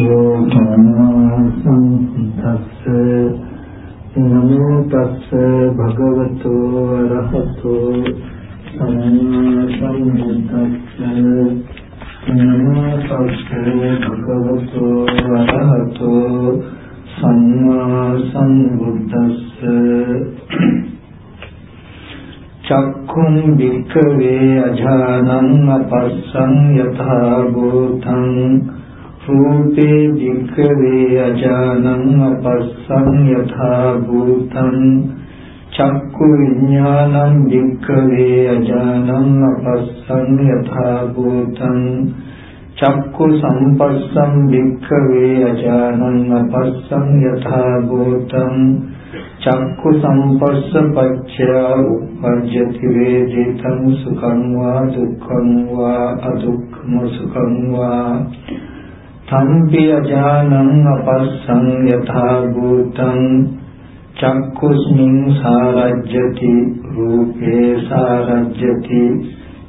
භගවතු සංඝස්ස නමෝ තස්ස භගවතු වරහතෝ සම්මා සම්බුද්දස්ස නමෝ තස්ස භගවතු වරහතෝ සම්මා සම්බුද්දස්ස චක්ඛුං වික්ඛවේ අජානං අපස්සං යථා භූතං රූපේ වික්ඛවේ අජානං අපස්සං යථා භූතං චක්ඛු විඥානං වික්ඛවේ අජානං අපස්සං යථා භූතං චක්ඛු සම්පස්සං වික්ඛවේ අජානං අපස්සං යථා භූතං චක්ඛු සම්පස්ස පච්චය උපජ්ජති වේදිතං සුඛං වා දුක්ඛං වා අදුක්ඛම සුඛං වා තම්පි අජානං අපස්සං යථා භූතං චක්ඛුස්මින් සාරජ්‍යති රූපේ සාරජ්‍යති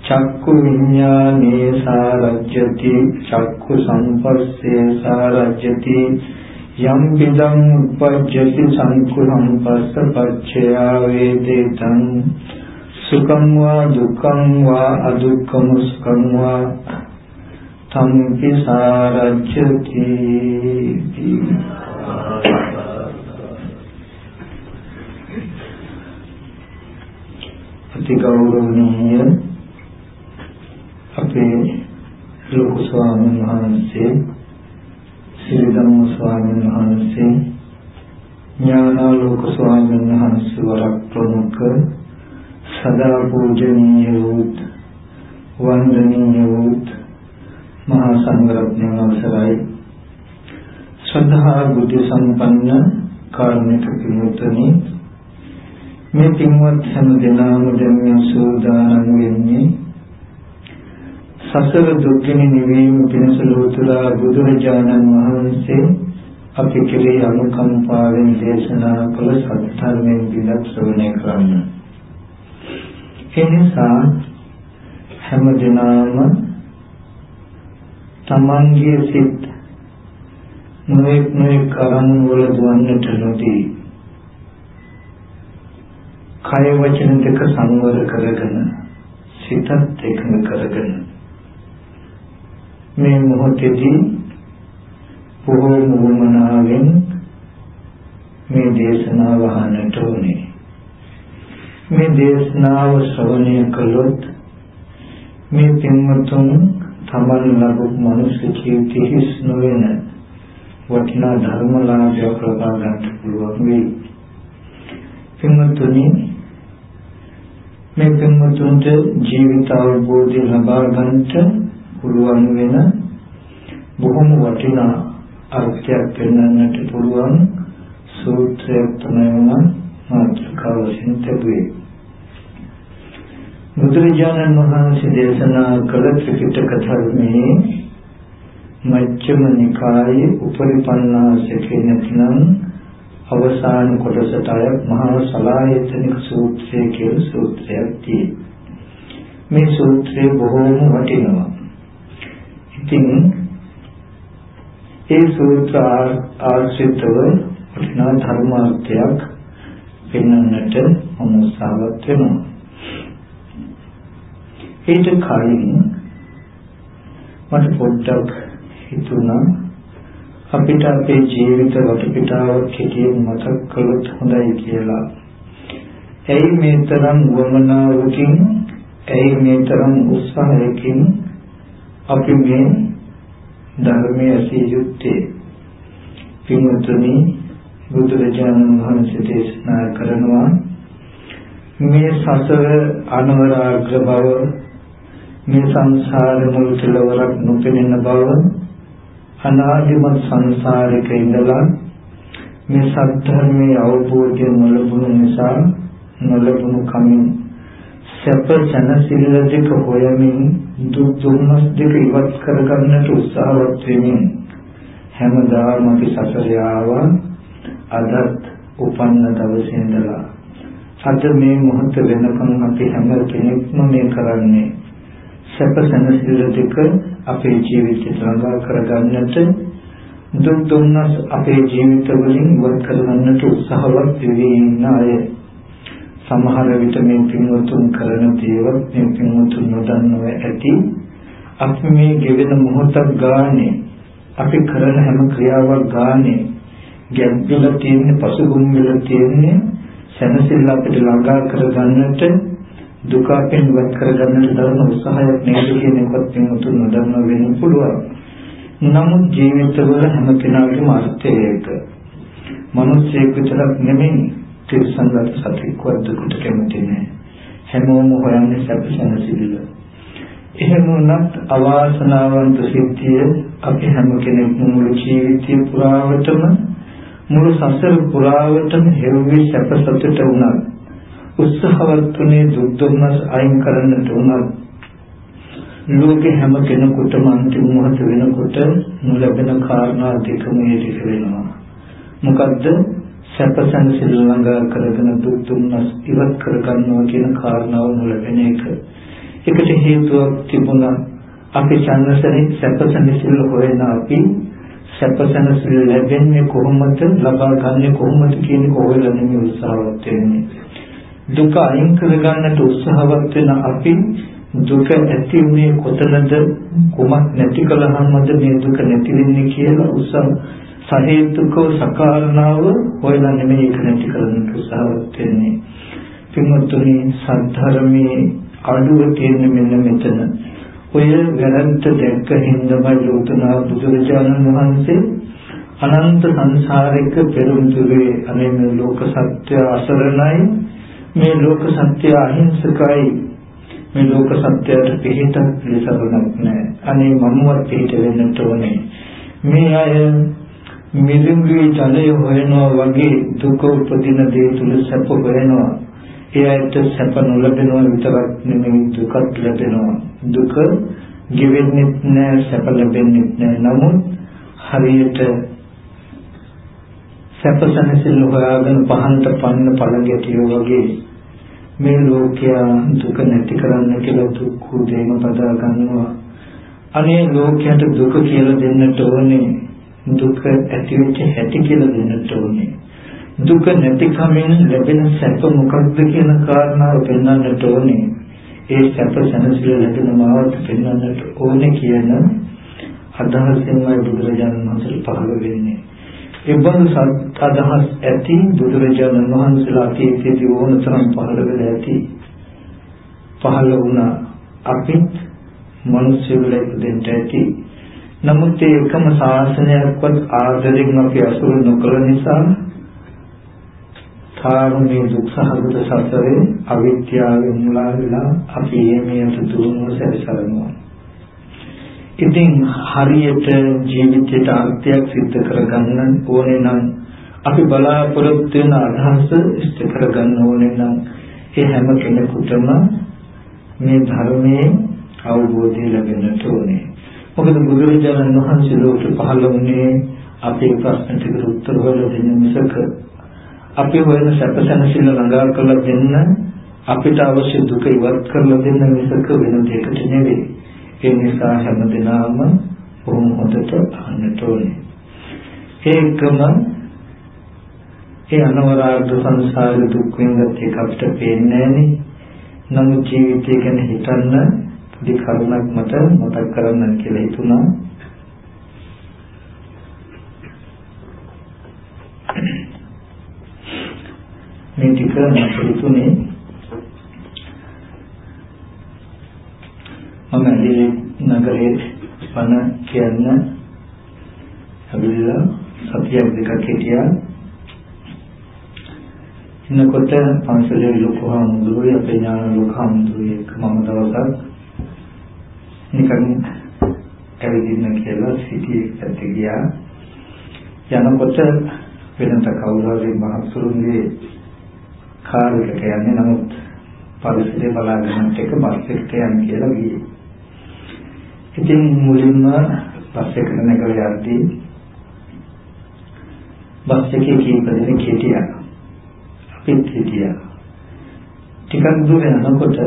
චක්ඛු විඥානේ සාරජ්‍යති චක්ඛු සම්පස්සේ සාරජ්‍යති යම් විදං උපජ්ජති සංකුලං පස්ස පච්චයා වේදිතං සුඛං වා දුක්ඛං වා අදුක්ඛම සුඛං වා තම්පි සාරච්ඡති අති ගෞරවනීය අපේ ලොකු ස්වාමීන් වහන්සේ සිරිධම්ම ස්වාමීන් වහන්සේ ඥානාලෝක ස්වාමීන් වහන්සේ වරක් ප්‍රමුඛ සදා පූජනීය වූත් වන්දනීය වූත් මහා සංඝරත්නයන් අවසරයි ශ්‍රද්ධා බුද්ධ සම්පන්න කාර්මික පින්වත්නි මේ පින්වත් හැම දෙනාම දැන් මේ සූදානම් වෙන්නේ සසර දුක්ඛින නිවීම පිණිස ලෝතුරා බුදුරජාණන් වහන්සේ අපි කෙරෙහි අනුකම්පාවෙන් දේශනා කළ සත්‍යයෙන් විදක් ශ්‍රවණය කරන්න. ඒ නිසා හැම දිනම තමන්ගේ සිත් නොඑක් නොඑක් කරන් වල දුවන්නට නොදී කය වචන දෙක සංවර කරගෙන සිතත් එකඟ කරගෙන මේ මොහොතේදී බොහෝ මුමනාවෙන් මේ දේශනාව අහන්නට ඕනේ. මේ දේශනාව ශ්‍රවණය කළොත් මේ පින්වතුන් තමන් ලැබු මනුෂ්‍ය ජීවිතයේ හිස් නොවන වටිනා ධර්මලාභය ලබා ගන්නට පුළුවන් වෙයි. පින්වතුනි මේ පින්වතුන්ට ජීවිත අවබෝධය ලබා ගන්නට පුළුවන් වෙන බොහොම වටිනා අර්ථයක් පෙන්වන්නට පුළුවන් සූත්‍රයක් තමයි මම මාතෘකාව වශයෙන් තිබුවේ. බුදුරජාණන් වහන්සේ දේශනා කළ ත්‍රිපිටක ධර්මයේ මජ්ක්‍ධිම නිකායේ උපරිපන්නාසකේ නැතිනම් අවසාන කොටසට අය මහා සලායතනික සූත්‍රය කියලා සූත්‍රයක් තියෙනවා. මේ සූත්‍රය බොහෝම වටිනවා. ඉතින් ඒ සූත්‍ර ආශ්‍රිතව වටිනා ධර්මාර්ථයක් පෙන්වන්නට මම උත්සාහවත් වෙනවා. ඊට කලින් මට පොඩ්ඩක් හිතුණා අපිට අපේ ජීවිත වටපිටාවක් කෙටියෙන් මතක් කළොත් හොඳයි කියලා. ඇයි මේ තරම් වමනාවකින් ඇයි මේ තරම් උත්සාහයකින් අපි මේ ධර්මයේ ඇසිය යුත්තේ පින්තුනි බුදුරජාණන් වහන්සේ දේශනා කරනවා මේ සසර අනවරාග්‍ර බව මේ සංසාර මුල් කෙලවරක් නොපෙනෙන බව අනාදිමත් සංසාරික ඉඳලා මේ සත්‍යමේ අවබෝධය නොලබුණු නිසා නොලබුණු කමින් සැප සැනසෙල්ල දෙක හොයමින් දුක් දුම්නස් දෙක ඉවත් කරගන්නට උත්සාහවත් වෙමින් හැමදාම අපි සසරේ ආවා. අදත් උපන්න දවසේ ඉඳලා. අද මේ මොහොත වෙනකන් අපි හැම කෙනෙක්ම මේ කරන්නේ සැප සැනසෙල්ල දෙක අපේ ජීවිතයට ළඟා කරගන්නට දුක් දුන්නස් අපේ ජීවිත වලින් ඉවත් කරගන්නට උත්සාහවත් වෙවි ඉන්න අය. සමහර විට මේ පින්වතුන් කරන දේවල් මේ පින්වතුන් නොදන්නව ඇති. අපි මේ ගෙවෙන මොහොතක් ගානේ අපි කරන හැම ක්‍රියාවක් ගානේ ගැඹුල තියෙන පසුබිම් වල තියෙන සැනසෙල්ල අපිට ළඟා කරගන්නට දුක අපෙන් වත් කරගන්නට දරන උත්සාහයක් නේද කියන එකත් පින්වතුන් නොදන්නව වෙන්න පුළුවන් නමුත් ජීවිතවල හැම කෙනාගේම අර්ථය ඒක. මිනිස්සෙක් විතරක් නෙමෙයි තිරසංගත සතෙක්වත් දුකට කැමති නෑ. හැමෝම හොයන්නේ සැපසනසිල්ල. එහෙම වුණත් අවාසනාවන්ත සිද්ධිය අපි හැම කෙනෙක්ම මුළු ජීවිතය පුරාවටම මුළු සසර පුරාවටම හේවි සැප සතුට වුණා. උත්සාහවත් වුණේ දුක් දුන්නස් අයින් කරන්නට උනත් ලෝකේ හැම කෙනෙකුටම අන්තිම මොහොත වෙනකොට නොලැබෙන කාරණා දෙකම ඒක වෙනවා. මොකද්ද? සැපසන්සිල් ළඟ කරගෙන දුක් දුන්නස් ඉවත් කරගන්නවා කියන කාරණාව නොලැබෙන එක. ඒකට හේතුවක් තිබුණා අපි සංසරේ සැපසන්සිල් හොයන අපි සැපසන්සිල් ලැබෙන්නේ කොහොමද ලබා ගන්නෙ කොහොමද කියන කොහොමද නෙමෙයි උත්සාහවත් වෙන්නේ. දුක අයින් කරගන්නට උත්සාහවත් වෙන අපි දුක ඇති උනේ කොතනද? කුමක් නැති කළාමද මේ දුක නැති වෙන්නේ කියලා උසම සහේතුකව සකාරණාව හොයලා නෙමෙයි ඒක නැති කරන්න උත්සාහවත් වෙන්නේ. පින්වත්නි සද්ධර්මයේ අඩුව තියෙන මෙන්න මෙතන. ඔය වැරද්ද දැක්ක හින්දාමයි ලෝතනා බුදුරජාණන් වහන්සේ අනන්ත සංසාරික පෙරමුතුවේ අනේ මේ ලෝක සත්‍ය අසරණයි. මේ ලෝක සත්‍ය අහිංසකයි මේ ලෝක සත්‍යයට පිළිහිට පිළිසරණක් නැහැ. අනේ මමවත් පිළිහිට වෙන්නට ඕනේ. මේ අය මිදුඟේ ජලය හොයනවා වගේ දුක උපදින දේ තුල සැප හොයනවා. ඒ ඇත්ත සැප නොලැබෙනවා විතරක් නෙමෙයි දුකත් ලැබෙනවා. දුක ගෙවෙන්නේ නැහැ සැප ලැබෙන්නේ නැහැ. නමුත් හරියට සැපසනසිල් හොයාගෙන පහන්ට පන්න පළඟැටියෝ වගේ මේ ලෝකයා දුක නැති කරන්න කියලා දුක් උදේම පදා ගන්නවා. අනේ ලෝකයට දුක කියලා දෙන්නට ඕනේ. දුක ඇති වෙච්ච හැටි කියලා දෙන්නට ඕනේ. දුක නැති කමින් ලැබෙන සැප මොකක්ද කියන කාරණාව පෙන්වන්නට ඕනේ. ඒ සැප සැනසීම ලැබෙන මාවත් පෙන්වන්නට ඕනේ කියන අදහසින්මයි බුදුරජාණන් වහන්සේ පහළ වෙන්නේ. එබඳු සත් අදහස් ඇති බුදුරජාණන් වහන්සේලා අතීතයේදී ඕනතරම් පහළ වෙලා ඇති. පහළ වුණා අපිත් මිනිස්සුන්ට ඉදෙන්න ඇති. නමුත් ඒ එකම ශාසනයක්වත් ආදරෙන් අපි අසුර නොකළ නිසා තාරුණී දුක් සහගත සසරේ අවිද්‍යාවෙන් මුලා වෙලා අපි මේ දුරුම සැරිසරනවා. ඉතින් හරියට ජීවිතයට අර්ථයක් සිද්ධ කරගන්න ඕනේ නම් අපි බලාපොරොත්තු වෙන අදහස ඉෂ්ට කරගන්න ඕනේ නම් ඒ හැම කෙනෙකුටම මේ ධර්මයේ අවබෝධය ලැබෙන්නට ඕනේ. මොකද බුදුරජාණන් වහන්සේ ලෝකෙ පහළ වුණේ අපේ ප්‍රශ්න ටිකට උත්තර හොයලා දෙන්න මිසක අපි හොයන සැපසනසිල්ල ළඟා කරලා දෙන්න අපිට අවශ්‍ය දුක ඉවත් කරලා දෙන්න මිසක වෙන දෙයකට නෙවෙයි. ඒ නිසා හැමදෙනාම බොහොම හොඳට අහන්නට ඕනේ. ඒකම ඒ අනවරාග සංසාර දුක් විඳත් එක අපිට පේන්නේ නැහනේ. නමුත් ජීවිතය ගැන හිතන්න පොඩි කරුණක් මට මතක් කරන්න කියලා හිතුණා. මේ ටික මට හිතුනේ මම ඇලි නගරේ පණ කියන්න ඇවිල්ලා සතියක් දෙකක් හිටියා. ඉන්නකොට පන්සලේ ලොකු හාමුදුරුවෝ අපේ ඥාන ලොකු හාමුදුරුවෝ එක්ක මම දවසක් නිකන් ඇවිදින්න කියලා සිටියේ පැත්තේ ගියා. යනකොට වෙනත කවුරු හරි මහත්තුරුන්ගේ කාර් එකට යන්නේ. නමුත් පරිසරය බලාගෙන එක බස් එකට යන්න කියලා ගියේ. ඉතින් මුලින්ම බස් එකට නැගලා යද්දී බස් එකේ කීප දෙනෙක් හිටියා. අපිත් හිටියා. ටිකක් දුර යනකොට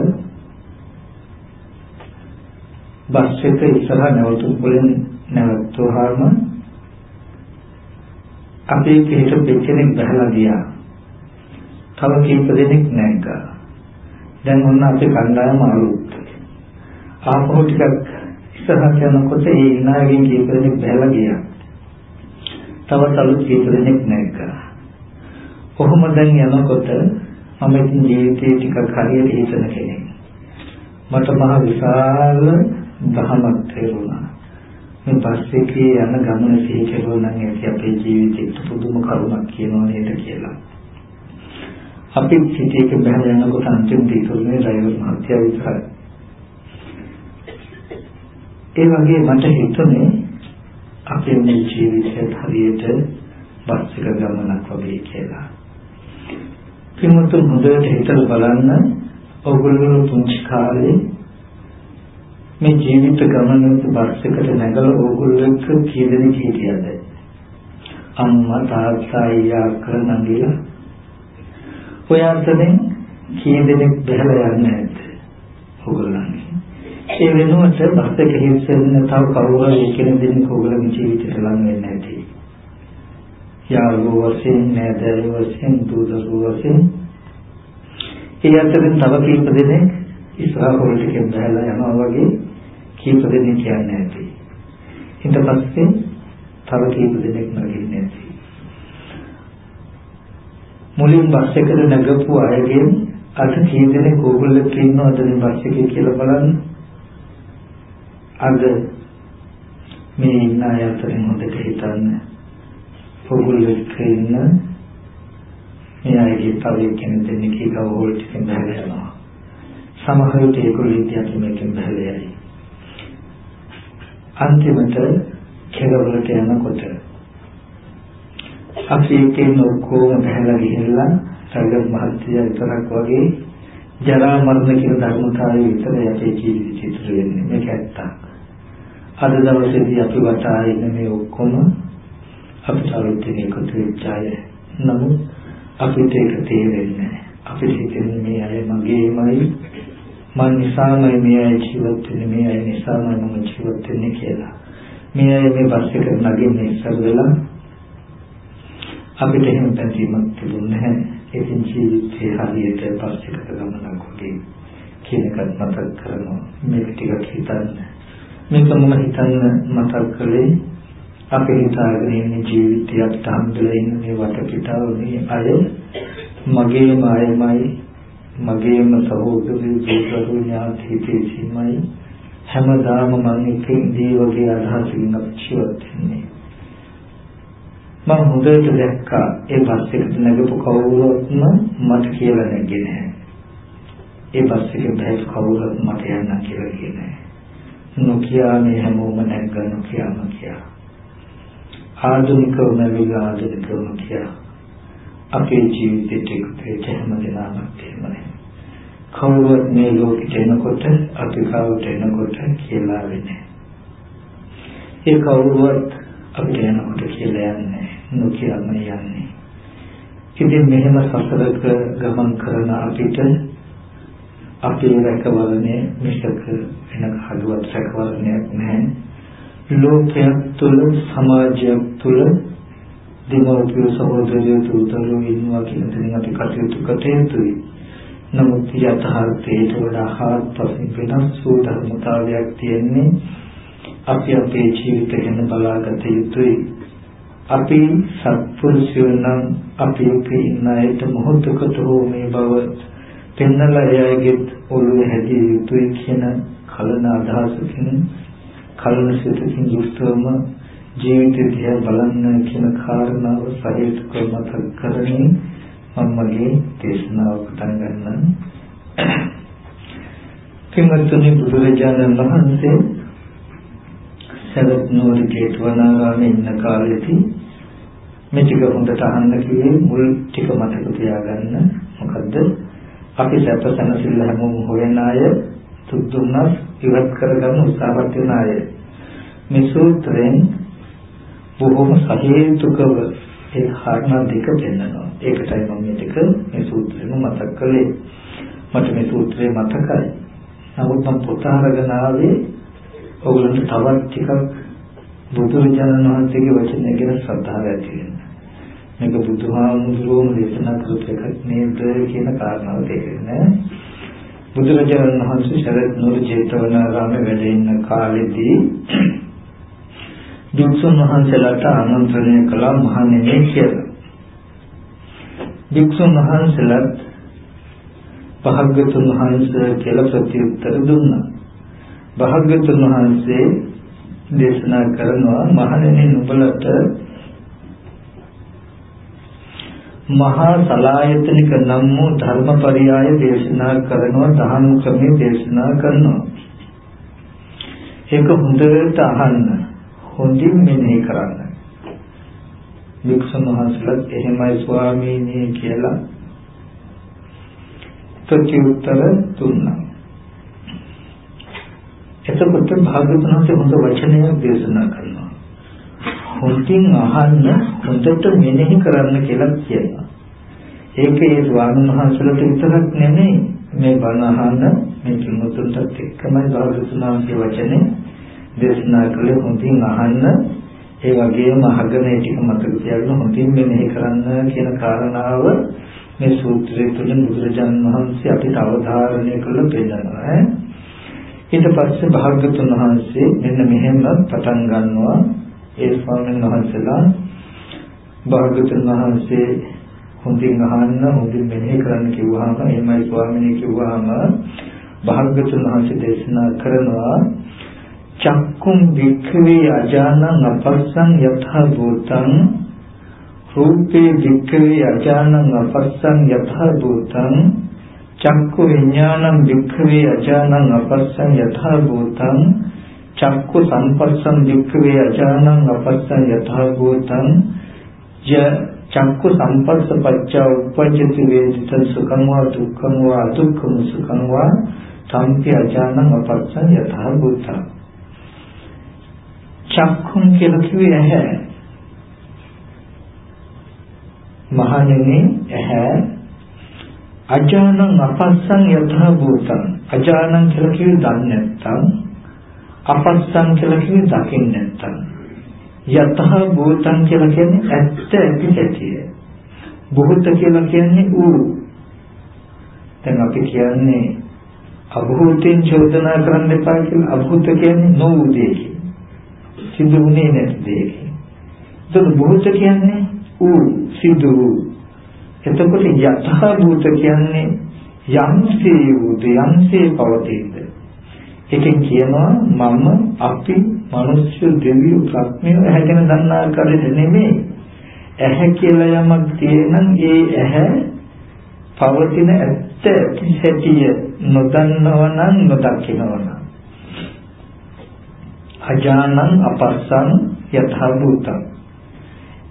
බස් එක ඉස්සරහ නැවතුම් වලින් නැවතුවාම අපේ පිට දෙකෙනෙක් බහලා ගියා. තව කීප දෙනෙක් නැග්ගා. දැන් ඔන්න අපේ කණ්ඩායම අලුත්. ආපහු ටිකක් ඉස්සරහට යනකොට ඒ ඉනාගෙන් කීප දෙනෙක් බහලා ගියා. තවත් අලුත් කීප දෙනෙක් නැග්ගා. කොහොම දැන් යනකොට මම ඉතින් ජීවිතේ ටිකක් හරියට හිතන කෙනෙක්. මට මහ විශාල දහමක් තේරුණා. මේ බස් එකේ යන ගමන සිහි කෙරුවා නම් ඒක අපේ ජීවිතේට පුදුම කරුණක් කියනවා නේද කියලා. අපි සිටියක බහලා යනකොට අන්තිම දීතුනේ ඩ්‍රයිවර් මහත්තයා විතරයි. ඒ වගේ මට හිතුනේ අපේ මේ ජීවිතය හරියට බස් එක ගමනක් වගේ කියලා. පින්වතුන් හොඳට හිතලා බලන්න ඔයගොල්ලෝ පුංචි කාලේ මේ ජීවිත ගමනක බස් එකට නැගලා ඕගොල්ලෝ එක්ක කී දෙනෙක් හිටියද? අම්මා තාත්තා අයියා අක්කා නංගිලා. ඔය අතරින් කී දෙනෙක් බහලා යන්නේ නැද්ද? ඕගොල්ලන්ගේ. ඒ වෙනුවට බස් එක හිස්සෙන්න තව කවුරු හරි කෙනෙක් දෙනෙක් ඕගොල්ලන්ගේ ජීවිතේට ලං වෙන්නේ නැති. යාළුවෝ වශයෙන් නෑදෑයෝ වශයෙන් දූ දරුවෝ වශයෙන් ඒ අතරින් තව කීප දෙනෙක් ඉස්සරහ පොලිටිකෙන් බහලා යනවා වගේ කීප දෙනෙක් කියන්නේ නැති. ඊට පස්සේ තව කීප දෙනෙක් නැගින්නේ නැති. මුලින් බස් එකට නැගපු අයගෙන් අද කී දෙනෙක් ඕගොල්ලෝ ඉන්නවද මේ බස් එකේ කියලා බලන්න. අද මේ ඉන්න අය අතරින් හොඳට හිතන්න. ඕගොල්ලෝ ඉන්න මේ අයගේ තව කෙනෙක් දෙන්නේ කීකව ඕල් ටිකෙන් බහලා යනවා. සමහර විට ඒගොල්ලෝ ඉතින් අපි මේකෙන් බහලා යයි. අන්තිමට කෙරවලට යනකොට අපි එකෙන් ඔක්කොම බහැලා ගිහිල්ලා සල්ගත් මහත්තයා විතරක් වගේ ජරා මරණ කියන ධර්මතාවය විතරයි අපේ ජීවිතේ ඉතුරු වෙන්නේ මේක ඇත්ත. අද දවසේදී අපි වටා ඉන්න මේ ඔක්කොම අපිට අලුතෙන් එකතු වෙච්ච අය. නමුත් අපිට ඒක තේරෙන්නේ නැහැ. අපිට හිතෙන්නේ මේ අය මගේමයි මන් නිසාමයි මේ අය ජීවත් වෙන්නේ මේ අය නිසාමයි මම ජීවත් වෙන්නේ කියලා. මේ අය මේ බස් එක නගින්නේ ඉස්සර වෙලා අපිට එහෙම පැතීමක් තිබුණේ නැහැ. ඒකින් ජීවිතේ හරියට බස් එකක ගමනක් වගේ කියන එකත් මතක් කරනවා. මේක ටිකක් හිතන්න. මේක මම හිතන්න මතක් කළේ අපේ හිතාගෙන ඉන්න ජීවිතය අපිට හම්බෙලා ඉන්න මේ වටපිටාව මේ අය මගේම අයමයි මගේම සහෝදරයෝ දූතරු ඥාති හිතේසීමයි හැමදාම මම එකෙන් දී වගේ අදහසකින් අපිවත් වෙන්නේ. මම හොඳට දැක්කා ඒ බස් එකට නැගපු කවුරුත්ම මට කියලා නැග්ගේ නැහැ. ඒ බස් එකේ බැහැ කවුරුත් මට යන්න කියලා කියන්නේ නොකියා මේ හැමෝම නැග්ගා නොකියා නොකියා ආධුනිකව නැවිලා ආධුනිකව නොකියා අපේ ජීවිතේට එකතු වෙච්ච හැම දෙනාම එහෙමයි. කවුරුත් මේ ලෝකෙට එනකොට අපි කවුරුට එනකොට කියලා වෙන්නේ. ඒ කවුරුවත් අපිට එනකොට කියලා යන්නේ නොකියම යන්නේ. ඉතින් මෙහෙම සසරක ගමන් කරන අපිට අපේ රැකවරණය මිසක වෙන කවුරුවත් රැකවරණයක් නැහැ. ලෝකයක් තුළ සමාජයක් තුළ දෙමව්පිය සහෝදරයෝ දූතරු ඉන්නවා කියන දේ අපි කටයුතු කළ යුතුයි. නමුත් යථාර්ථයට වඩා හාත්පසින් වෙනස් වූ ධර්මතාවයක් තියෙන්නේ අපි අපේ ජීවිත ගැන බලාගත යුතුයි. අපි සත්පුරුෂයෝ නම් අපි ඉන්න අයට මොහොතකට හෝ මේ බව පෙන්නලා එයාගේ ඔළුවේ හැදිය යුතුයි කියන කලන අදහසකින් කලන සිතකින් යුක්තවම ජීවිතය දිහා බලන්න කියන කාරණාව සහේතුකව මතක් කරමින් මම මගේ දේශනාව පටන් ගන්නම්. කිමතුනි බුදුරජාණන් වහන්සේ සවැත් නුවර ජේතවනාරාමේ ඉන්න කාලෙදී මේ ටික හොඳට අහන්න කිව්වේ මුල් ටික මතක තියාගන්න. මොකද්ද? අපි සැපසනසිල්ල හැමෝම හොයන අය තුදුන්නස් ඉවත් කරගන්න උත්සාහවත් වෙන අය. මේ සූත්‍රයෙන් බොහොම සහේතුකව ඒ කාරණා දෙක පෙන්නනවා. ඒකටයි මම මේ දෙක මේ සූත්‍රෙම මතක් කළේ. මට මේ සූත්‍රය මතකයි. නමුත් මම පොත අරගෙන ආවේ ඔයගොල්ලන්ට තවත් ටිකක් බුදුරජාණන් වහන්සේගේ වචනය ගැන ශ්‍රද්ධාව ඇති වෙන්න. මේක බුදුහාමුදුරුවෝ දේශනා කරපු එකක් නේද කියන කාරණාව තේරෙන්නේ බුදුරජාණන් වහන්සේ ශරත් නුර ජේතවනාරාමේ වැඩ ඉන්න කාලෙදී භික්ෂුන් වහන්සේලාට ආමන්ත්‍රණය කළා මහණෙනි කියලා. භික්ෂුන් වහන්සේලාත් භාග්‍යතුන් වහන්සේ කියලා ප්‍රතිඋත්තර දුන්නා. භාග්‍යතුන් වහන්සේ දේශනා කරනවා මහණෙනි නුඹලට මහා සලායතනික නම් වූ ධර්මපරියාය දේශනා කරනවා දහම් ක්‍රමයේ දේශනා කරනවා. ඒක හොඳට අහන්න හොඳින් මෙනෙහි කරන්න. වික්ෂුන් වහන්සේලාත් එහෙමයි ස්වාමීනි කියලා ප්‍රතිඋත්තර දුන්නා. එතකොට භාග්‍යවතුන් වහන්සේ හොඳ වචනයක් දේශනා කරනවා. හොඳින් අහන්න හොඳට මෙනෙහි කරන්න කියලා කියනවා. ඒක ඒ ස්වාමීන් වහන්සේලාට විතරක් නෙමෙයි මේ බණ අහන්න මේ කිමුතුන්ටත් එක්කමයි භාගතුනාගේ වචනේ දේශනා කළේ හොඳින් අහන්න. ඒ වගේම අහගෙන ඒ ටික මතක තියාගෙන හොඳින් මෙනෙහි කරන්න කියන කාරණාව මේ සූත්‍රයේ තුලින් බුදුරජාණන් වහන්සේ අපිට අවධාරණය කළ පෙන්නනවා. ඊට පස්සේ භාගතුන් වහන්සේ මෙන්න මෙහෙම පටන් ගන්නවා. ඒ ස්වාමීන් වහන්සේලා භාගතුන් වහන්සේ හොඳින් අහන්න හොඳින් මෙනෙහි කරන්න කිව්වහම එහෙමයි ස්වාමීනි කිව්වහම භාගතුන් වහන්සේ දේශනා කරනවා චක්කුම් වික්ඛවේ අජානං අපස්සං යථා භූතං රූපේ වික්ඛවේ අජානං අපස්සං යථා භූතං චක්කු විඥානං වික්ඛවේ අජානං අපස්සං යථා භූතං චක්කු සංපස්සං වික්ඛවේ අජානං අපස්සං යථා භූතං ය චක්කු සංපස්ස පච්චා උපජ්ජති වේදිත සුඛං වා දුක්ඛං වා අදුක්ඛං සුඛං වා සම්පි අජානං අපස්සං යථා භූතං චක්කුන් කියලා කිව්වේ ඇහැ. මහණෙනි ඇහැ. අජානං අපස්සං යථා භූතං අජානං කියලා කිව්වේ දන්නේ නැත්තම් අපස්සං කියලා කියන්නේ දකින්න නැත්තම්. යතහ භූතං කියලා කියන්නේ ඇත්ත ඇති ඇතිය. භූත කියලා කියන්නේ ඌ. දැන් අපි කියන්නේ අභූතෙන් චෝදනා කරන්න එපා කියලා අභූත කියන්නේ නොවු දෙයක්. සිදුුනේ නැති දෙයක්. එතකොට භූත කියන්නේ ඌ සිදු වූ. එතකොට යතහ භූත කියන්නේ යම්සේ වූ යම්සේ පවතින එකෙන් කියනවා මම අපි මිනිස්සු දෙවියෝ ප්‍රඥයෝ ඇහැගෙන දන්නා ආකාරයට නෙමෙයි. ඇහැ කියලා යමක් තියෙනම් ඒ ඇහැ පවතින ඇත්ත ඇතිසැටිය නොදන්නවනම් නොදකින්නවනම් අජානං අපස්සං යථාභූතං.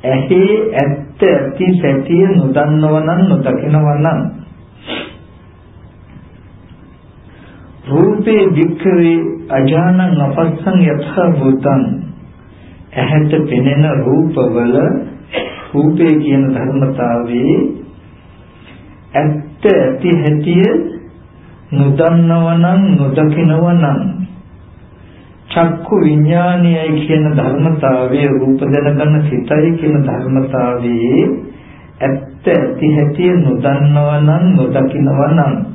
ඇහි ඇත්ත ඇතිසැටිය නොදන්නවනම් නොදකින්නවනම් රූපේ වික්ඛවේ අජානං අපස්සං යථා භූතං. ඇහැට පෙනෙන රූපවල රූපේ කියන ධර්මතාවයේ ඇත්ත ඇති හැටිය නොදන්නවනම් නොදකිනවනම් චක්කු විඥානයයි කියන ධර්මතාවයේ රූප දැනගන්න සිතයි කියන ධර්මතාවයේ ඇත්ත ඇති හැටිය නොදන්නවනම් නොදකිනවනම්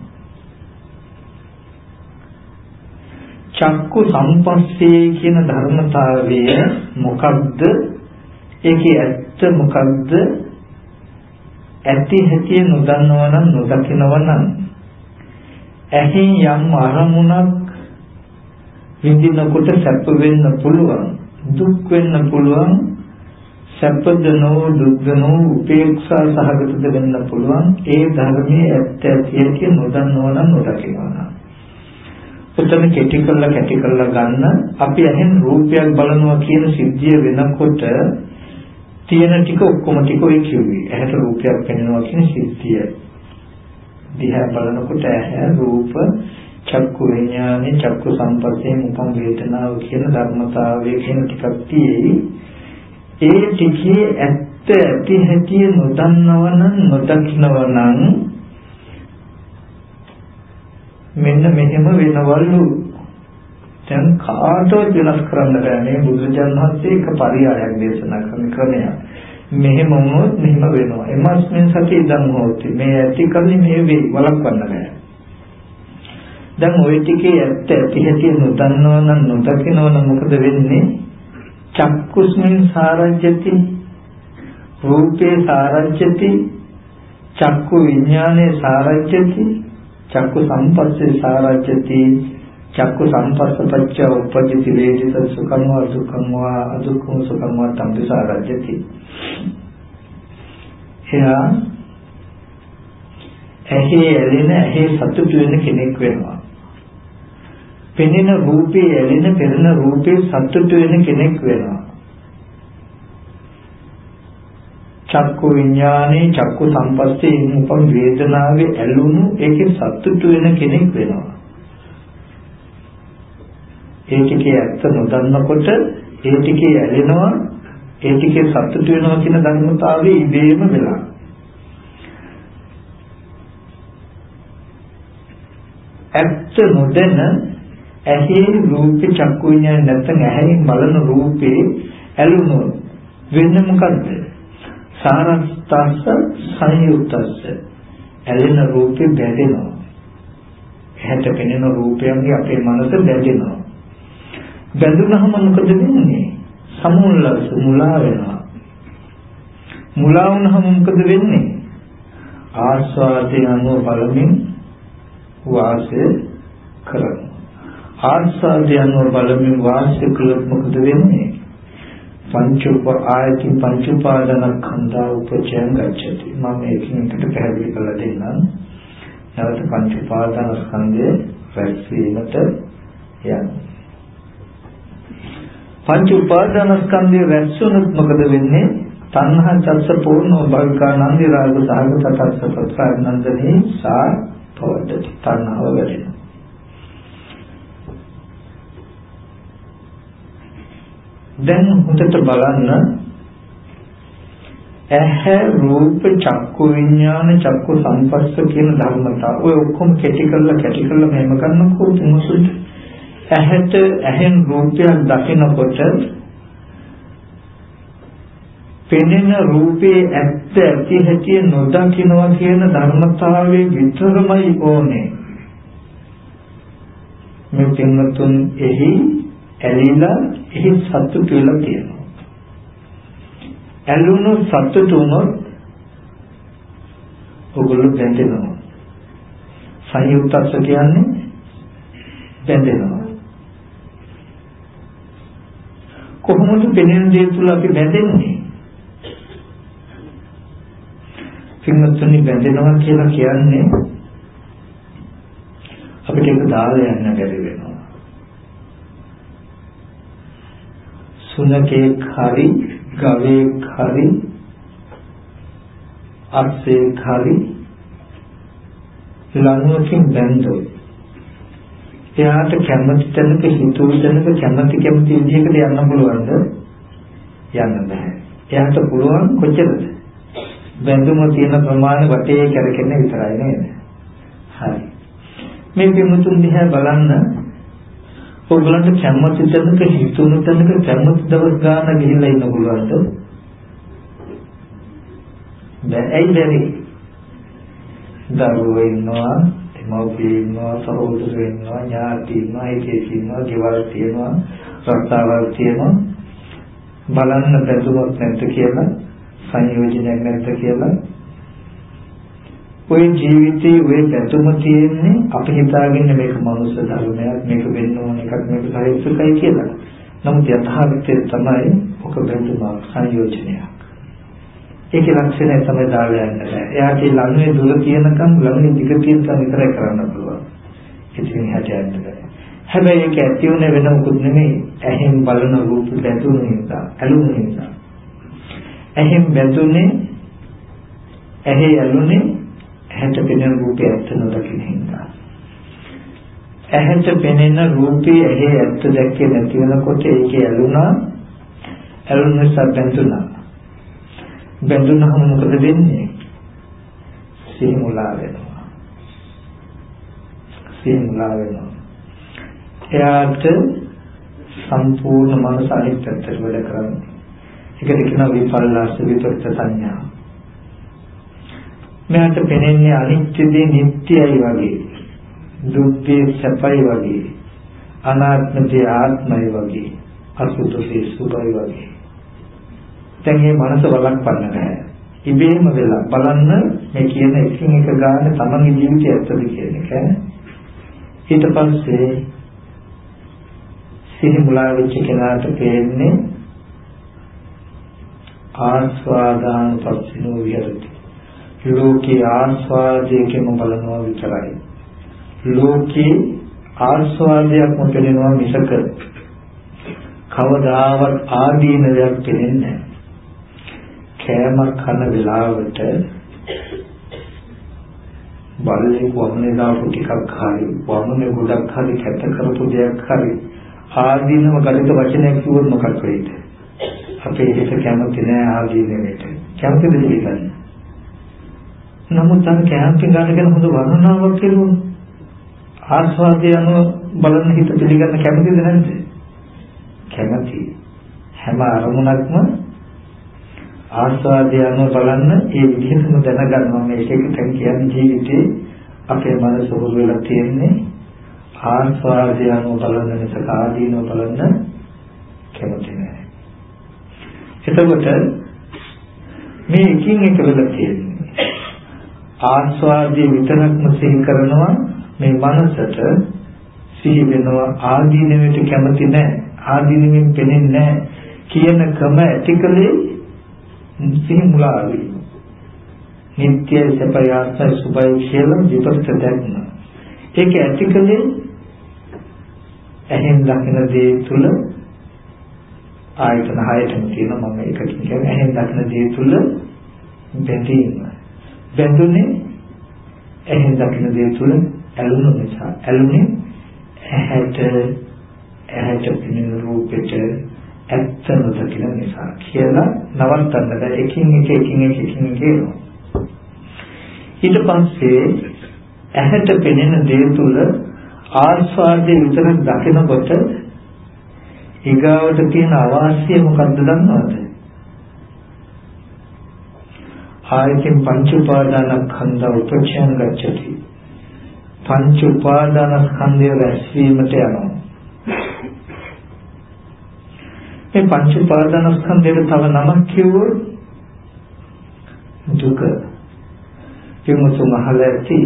චක්කු සම්පස්සේ කියන ධර්මතාවය මොකක්ද? ඒකේ ඇත්ත මොකක්ද? ඇති හැටි නොදන්නවා නම් නොදකිනවා නම් ඇහි යම් අරමුණක් විඳිනකොට සැප වෙන්න පුළුවන් දුක් වෙන්න පුළුවන් සැපද නෝ දුක්ද නෝ උපේක්ෂා සහගතද වෙන්න පුළුවන් ඒ ධර්මයේ ඇත්ත ඇති නොදන්නවා නම් නොදකිනවා නම් එතන කෙටි කරලා කැටි කරලා ගන්න. අපි ඇහෙන් රූපයක් බලනවා කියන සිද්ධිය වෙනකොට තියෙන ටික ඔක්කොම ටික ඔය කිව්වේ ඇහැට රූපයක් පෙනෙනවා කියන සිද්ධිය. දිහා බලනකොට ඇහැ රූප චක්කු විඥානේ චක්කු සංපස්සේ මුඛං වේදනාව කියන ධර්මතාවය කියන ටිකක් තියෙයි. ඒ ටිකේ ඇත්ත ඇති හැටි නොදන්නවනම් නොදකින්නවනම් මෙන්න මෙහෙම වෙනවලු දැන් කාටවත් වෙනස් කරන්න බෑ මේ බුදුරජාණන් වහන්සේ එක පරියායක් දේශනා කරන ක්‍රමයක් මෙහෙම වුණොත් මෙහෙම වෙනවා. එමස්මින් සති ඉදන් හොති. මේ ඇති කල්ලි මේ වේ වළක්වන්න බෑ. දැන් ওই ටිකේ ඇත්ත ඇති හැටි නොදන්නව නම් නොදකිනව නම් මොකද වෙන්නේ? චක්කුස්මින් සාරජ්‍යති රූපේ සාරජ්‍යති චක්කු විඥානේ සාරජ්‍යති චක්කු සම්පස්සේ සාරජ්‍යති. චක්කු සංපස්සපච්ච උපජ්ජති වේදිත සුඛං වා දුක්ඛං වා අදුක්ඛං සුඛං වා තම්පසාරජ්‍යති එයා ඇහි ඇලෙන ඇහි සතුටු වෙන කෙනෙක් වෙනවා. පෙනෙන රූපේ ඇලෙන පෙනෙන රූපේ සතුටු වෙන කෙනෙක් වෙනවා. චක්කු විඥානේ චක්කු සංපස්සේ උපම් වේදනාවේ ඇලුණු ඒකේ සතුටු වෙන කෙනෙක් වෙනවා ඒ ටිකේ ඇත්ත නොදන්නකොට ඒ ටිකේ ඇලෙනවා ඒ ටිකේ සතුට වෙනවා කියන ධර්මතාවය ඉබේම වෙලා. ඇත්ත නොදැන ඇහි රූපේ චක්කු විඤ්ඤාණය නැත්නම් ඇහෙන් බලන රූපේ ඇලුනොත් වෙන්නේ මොකද්ද? සාරස්තස්ස සංයුක්තස්ස ඇලෙන රූපේ බැඳෙනවා. ඇහැට පෙනෙන රූපයන්ගේ අපේ මනස බැඳෙනවා. බැඳුනහම මොකද වෙන්නේ? සමුල්ලස මුලා වෙනවා. මුලා වුණහම මොකද වෙන්නේ? ආස්වාදය අනුව බලමින් වාසය කරනවා. ආස්වාදය අනුව බලමින් වාසය කළොත් මොකද වෙන්නේ? පංච උප ආයතින් පංච උපාදානස්කන්ධා උපචයන් ගච්ඡති. මම මේකෙන් එකට පැහැදිලි කරලා දෙන්නම්. නැවත පංච උපාදානස්කන්ධය රැස් වීමට යනවා. පංච උපාදානස්කන්ධය රැස්වුනොත් මොකද වෙන්නේ? තණ්හා චස්ස පූර්ණෝ භවිකා නන්දි රාග සහගත තස්ස ප්‍රත්‍යානන්දනේ සා පවද්දති තණ්හාව වැඩෙනවා. දැන් හොඳට බලන්න ඇහැ රූප චක්කු විඥාන චක්කු සංපස්ස කියන ධර්මතා ඔය ඔක්කොම කැටි කරලා කැටි කරලා මෙහෙම කරනකොට මොසුත් ඇහැට ඇහෙන් රූපයක් දකිනකොට පෙනෙන රූපේ ඇත්ත ඇති හැටි නොදකින්නවා කියන ධර්මතාවයේ විතරමයි ඕනේ. මේ පින්වතුන් එහි ඇලිලා එහි සතුටු වෙලා තියෙනවා. ඇලුණු සතුටුම ඔගොල්ලෝ බැඳෙනවා. සංයුක්තස්ස කියන්නේ බැඳෙනවා. කොහොමද පෙනෙන දේ තුල අපි බැඳෙන්නේ? පින්වත්නි බැඳෙනවා කියලා කියන්නේ අපිට ඒක දාලා යන්න බැරි වෙනවා. සුනකේ හරි, ගවේ හරි, අස්සේ හරි ලනුවකින් බැඳොත් එයාට කැමති තැනක හිතුව තැනක කැමති කැමති විදිහකට යන්න පුළුවන්ද? යන්න බෑ. එයාට පුළුවන් කොච්චරද? බැඳුම තියෙන ප්‍රමාණය වටේ කරකෙන්න විතරයි නේද? හරි. මේ පිමුතුන් දිහා බලන්න ඔයගලන්ට කැමති තැනක හිතුණු තැනක කැමති දවස් ගන්න ගිහිල්ලා ඉන්න පුළුවන්ද? බෑ. ඇයි බැරි? දරුවෝ ඉන්නවා මව්පිය ඉන්නවා සහෝදරයෝ ඉන්නවා ඥාති ඉන්නවා හිතේ ඉන්නවා ගෙවල් තියෙනවා රස්සාවල් තියෙනවා බලන්න බැඳුමක් නැද්ද කියලා සංයෝජනයක් නැද්ද කියලා ওই ජීවිතේ ওই බැඳුම තියෙන්නේ අපි හිතාගෙන මේක මනුස්ස ධර්මයක් මේක වෙන්න ඕන එකක් මේක සාහිත්‍යකයි කියලා. නමුත් යථාර්ථය තමයි ඔක බැඳුමක් සංයෝජනයක්. ඒකේ ලක්ෂණය තමයි දාලා යන්න බෑ. එයාගේ ළඟේ දුර තියෙනකම් ළඟේ දිග තියෙනකම් විතරයි කරන්න පුළුවන්. ඉතින් හැටයන්ට බෑ. හැබැයි ඒක ඇති උනේ වෙන මොකුත් නෙමෙයි. ඇහෙන් බලන රූප බැඳුණු නිසා, ඇලුණු නිසා. ඇහෙන් බැඳුනේ ඇහි ඇලුනේ ඇහැට පෙනෙන රූපය ඇත්ත නොදකින හින්දා. ඇහැට පෙනෙන රූපේ ඇහි ඇත්ත දැක්කේ නැති වෙනකොට ඒකේ ඇලුනා ඇලුන නිසා බැඳුනා. බැඳුනහම මොකද වෙන්නේ? සිහි මුලා වෙනවා. සිහි මුලා වෙනවා. එයාට සම්පූර්ණ මනස අනිත් පැත්තට වැඩ කරන්නේ. ඒකට කියනවා විපල්ලාස විපරිත සංඥා. මෙයාට පෙනෙන්නේ අනිත්‍ය දේ නිට්ටයයි වගේ. දුක් දේ සැපයි වගේ. අනාත්ම දේ ආත්මයි වගේ. අසුත දේ සුභයි වගේ. දැන් මේ මනස වළක්වන්න බෑ. ඉබේම වෙලා බලන්න මේ කියන එකින් එක ගන්න තමන්ගේ ජීවිතය ඇත්තද කියන එක. ඊට පස්සේ සිහි මුලා වෙච්ච කෙනාට පේන්නේ ආස්වාදාන පස්සිනෝ විහෙරති. ලෝකේ ආස්වාදයකම බලනවා විතරයි. ලෝකේ ආස්වාදයක් මොකදෙනවා මිසක කවදාවත් ආදීනයක් පෙනෙන්නේ නැහැ. කෑමක් කන වෙලාවට බලලේ වමනේ දාපු ටිකක් හරි වමනේ ගොඩක් හරි කැත කරපු දෙයක් හරි ආදීනව ගලිත වචනයක් කිව්වොත් මොකක් වෙයිද අපේ හිත කැමති නෑ ආදීනෙට කැමතිද කියලා නමුත් අර කැම්පින් ගන්න ගැන හොඳ වර්ණනාවක් කෙරුවොත් ආස්වාදය අනුව බලන හිත පිළිගන්න කැමතිද නැද්ද? කැමති. හැම අරමුණක්ම ආස්වාදය අනුව බලන්න ඒ විදිහටම දැනගන්නවා. මේ එක එක කියන්නේ ජීවිතේ අපේ මනස උරු වෙලා තියෙන්නේ ආස්වාදය අනුව බලන්න මිසක ආදීනව බලන්න කැමති නැහැ. එතකොට මේ එකින් එක වෙලා තියෙන්නේ ආස්වාදයේ විතරක්ම සිහි කරනවා මේ මනසට සිහි වෙනවා ආදීනෙට කැමති නැහැ ආදීනෙමින් පෙනෙන්නේ නැහැ කියන ක්‍රම ඇතිකලේ සිහි මුලා වීම. නිත්‍ය සපය ආසයි සුභය කියලා විපරිත දැක්ම. ඒක ඇතිකලේ ඇහෙන් දකින දේ තුල ආයතන හයටම තියෙනවා මම එකකින් කියන්නේ ඇහෙන් දකින දේ තුල බැඳීම. බැඳුනේ ඇහෙන් දකින දේ තුල ඇලුණු නිසා. ඇලුනේ ඇහැට ඇහැට පිනෙන රූපෙට ඇත්ත නොදකින නිසා කියලා නවත්තන්න බෑ. එකින් එක එකින් එක එකින් එක එනවා. ඊට පස්සේ ඇහැට පෙනෙන දේ තුල ආස්වාදයේ විතරක් දකිනකොට ඊගාවට තියෙන අවාසිය මොකක්ද දන්නවද? ආයතින් පංච උපාදානස්කන්ධ උපචයන් ගච්ඡති. පංච උපාදානස්කන්ධය රැස්වීමට යනවා. මේ පංච උපාදානස්කන්ධයට තව නමක් කිව්වොත් දුක. කිමුතු මහල ඇති.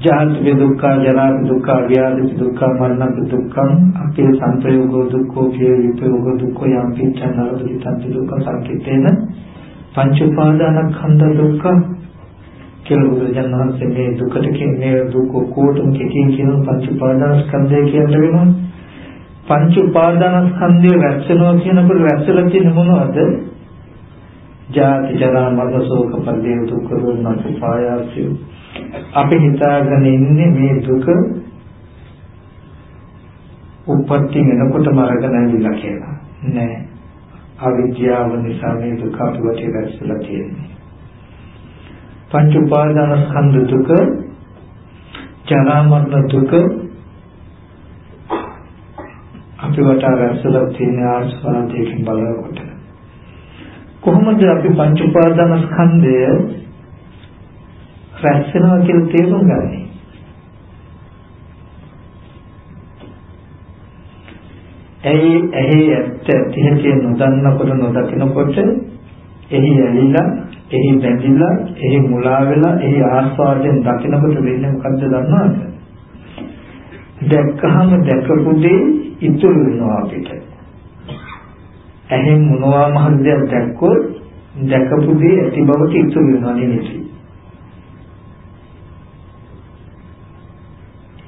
ජාති දුක්ඛ ජරා දුක්ඛ ව්‍යාධි දුක්ඛ මරණ දුක්ඛ අපේ සංපයෝග දුක්ඛෝ කිය විපයෝග දුක්ඛ යම් පිටනර දුක්ඛ දුක්ඛ සංකිටේන පංච උපාදානස්කන්ධ දුක්ඛ කියලා බුදුරජාණන් වහන්සේ මේ දුකට කියන්නේ දුක කොටුම් කෙටින් කියන පංච උපාදානස්කන්ධය කියන වෙනවා පංච උපාදානස්කන්ධය රැස්සනවා කියනකොට රැස්සලා තියෙන මොනවද? ජාති ජරා මරණ ශෝක පරිදේව දුක්ඛ දෝමනස් පායාසය. අපි හිතාගෙන ඉන්නේ මේ දුක උපත්ති වෙනකොටම අරගෙන ඇවිල්ලා කියලා. නෑ. අවිද්‍යාව නිසා මේ දුක අපිට රැස්සලා තියෙන්නේ. පංච උපාදානස්කන්ධ දුක ජරා මරණ දුක අපි වටා රැස්වලා තියෙන ආස්වාදයෙන් බලනකොට කොහොමද අපි පංච උපාදාන ස්කන්ධය රැස් වෙනවා කියලා තේරුම් ගන්නේ? ඇයි ඇහි ඇත්ත තිහකේ නොදන්නකොට නොදකිනකොට එහි ඇලිලා එහි බැඳිලා එහි මුලා වෙලා එහි ආස්වාදයෙන් දකිනකොට වෙන්නේ මොකද්ද දන්නවද? දැක්කහම දැකපු දේ ඉතුරු වෙනවා අපිට. ඇහෙන් මොනවා මහත් දෙයක් දැක්කොත් දැකපු දේ ඇති බවට ඉතුරු වෙනවා නෙමෙයි.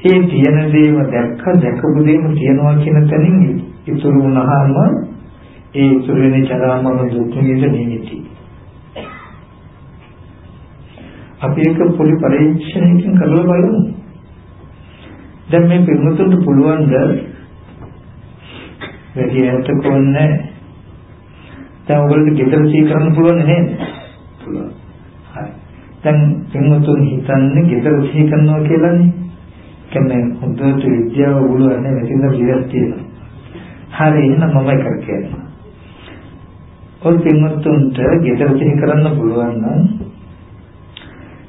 ඒ තියෙන දේම දැක්ක දැකපු දේම තියෙනවා කියන තැනින් ඉතුරු වුණාම ඒ ඉතුරු වෙන චරාමම දුක් නිද නිමිති. අපි එක පොඩි පරීක්ෂණයකින් කරලා බලමු. දැන් මේ පිටුතුන්ට පුළුවන් ද? වැඩි ඈත කොන්නේ දැන් ඔයගොල්ලෝ ගෙදර සී කරන්න පුළුවන් නේද? පුළුවන්. හරි. දැන් පිටුතුන් හිතන්නේ ගෙදර සී කරනවා කියලානේ කියන්නේ හොඳට විද්‍යාව වුණා නේ මෙතන විරස් තියෙනවා හරි එහෙනම් මම එකක් කියනවා ඔය පින්වත්තුන්ට ගෙදර සිහි කරන්න පුළුවන් නම්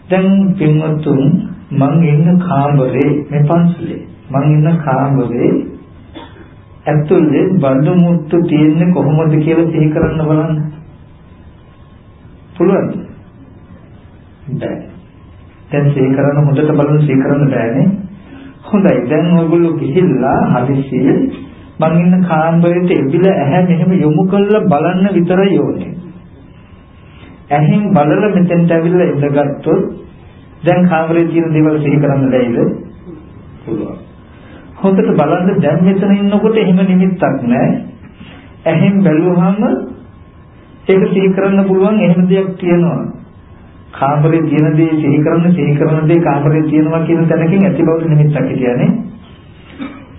දැන් පින්වත්තුන් මං ඉන්න කාමරේ මේ පන්සලේ මං ඉන්න කාමරේ ඇතුලේ බඳු මුට්ටු තියෙන්නේ කොහොමද කියලා සිහි කරන්න බලන්න. පුළුවන්ද? බෑ. දැන් සිහි කරන්න හොඳට බලන්න සිහි කරන්න බෑනේ. හොඳයි. දැන් ඔයගොල්ලෝ ගිහිල්ලා හදිසියේ මං ඉන්න කාමරේට එබිලා ඇහැ මෙහෙම යොමු කරලා බලන්න විතරයි ඕනේ. ඇහෙන් බලලා මෙතෙන්ට ඇවිල්ලා ඉඳගත්තොත් දැන් කාමරේ තියෙන දේවල් සිහි කරන්න බැයිද? පුළුවන්. හොඳට බලන්න දැන් මෙතන ඉන්නකොට එහෙම නිමිත්තක් නැහැ. ඇහෙන් බැලුවහම ඒක සිහි කරන්න පුළුවන් එහෙම දෙයක් තියෙනවා. කාමරේ තියෙන දේ සිහි කරන්න සිහි කරන දේ කාමරේ තියෙනවා කියන තැනකින් ඇති බව නිමිත්තක් කියන්නේ.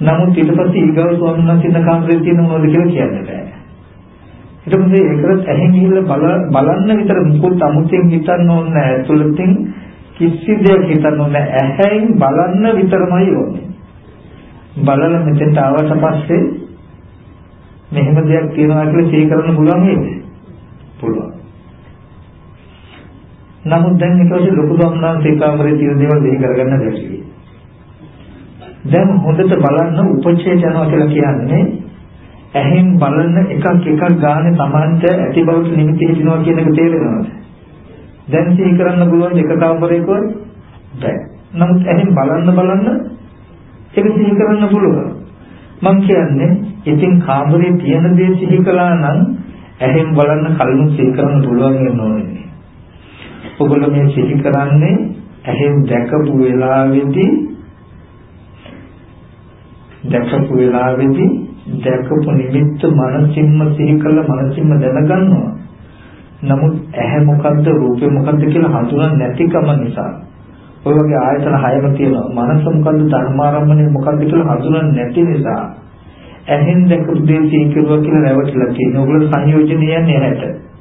නමුත් ඊට පස්සේ ඊගව ස්වාමීන් වහන්සේ කාමරේ තියෙන මොනවද කියලා කියන්න බෑ. ඊට පස්සේ ඒකට ඇහෙන් ගිහිල්ලා බලන්න විතර මුකුත් අමුතෙන් හිතන්න ඕනේ නැහැ. ඇතුළතින් කිසි දෙයක් හිතන්න ඕනේ ඇහෙන් බලන්න විතරමයි ඕනේ. බලලා මෙතෙන්ට ආවට පස්සේ මෙහෙම දෙයක් තියෙනවා කියලා සිහි කරන්න පුළුවන් නේද? පුළුවන්. නමුත් දැන් ඊට පස්සේ ලොකු සම්මානසේ කාමරේ තියෙන දේවල් දෙහි කරගන්න බැරි. දැන් හොඳට බලන්න උපචේ යනවා කියලා කියන්නේ ඇහෙන් බලන එකක් එකක් ගානේ Tamanta ඇති බවට නිමිති හිටිනවා කියන එක තේරෙනවද? දැන් සිහි කරන්න පුළුවන් එක කාමරයකවත් බෑ. නමුත් ඇහෙන් බලන්න බලන්න ඒක සිහි කරන්න පුළුවන්. මම කියන්නේ ඉතින් කාමරේ තියෙන දේ සිහි කළා නම් ඇහෙන් බලන්න කලින් සිහි කරන්න පුළුවන් වෙන්න ඕනේ. ඔගොල්ලෝ මේ සිහි කරන්නේ ඇහෙන් දැකපු වෙලාවේදී දැකපු වෙලාවේදී දැකපු නිමිත්ත මනසින්ම සිහි කළා මනසින්ම දැනගන්නවා. නමුත් ඇහැ මොකද්ද රූපේ මොකද්ද කියලා හඳුනන්නේ නැතිකම නිසා. ඔය වගේ ආයතන හයම තියෙනවා. මනස මොකද්ද ධර්මාරම්මණය මොකද්ද කියලා හඳුනන්නේ නැති නිසා. ඇහෙන් දැකපු දේ සීකිරුවා කියලා රැවටිලා තියෙනවා. ඔයගොල්ලෝ සංයෝජනය යන්නේ ඇහැට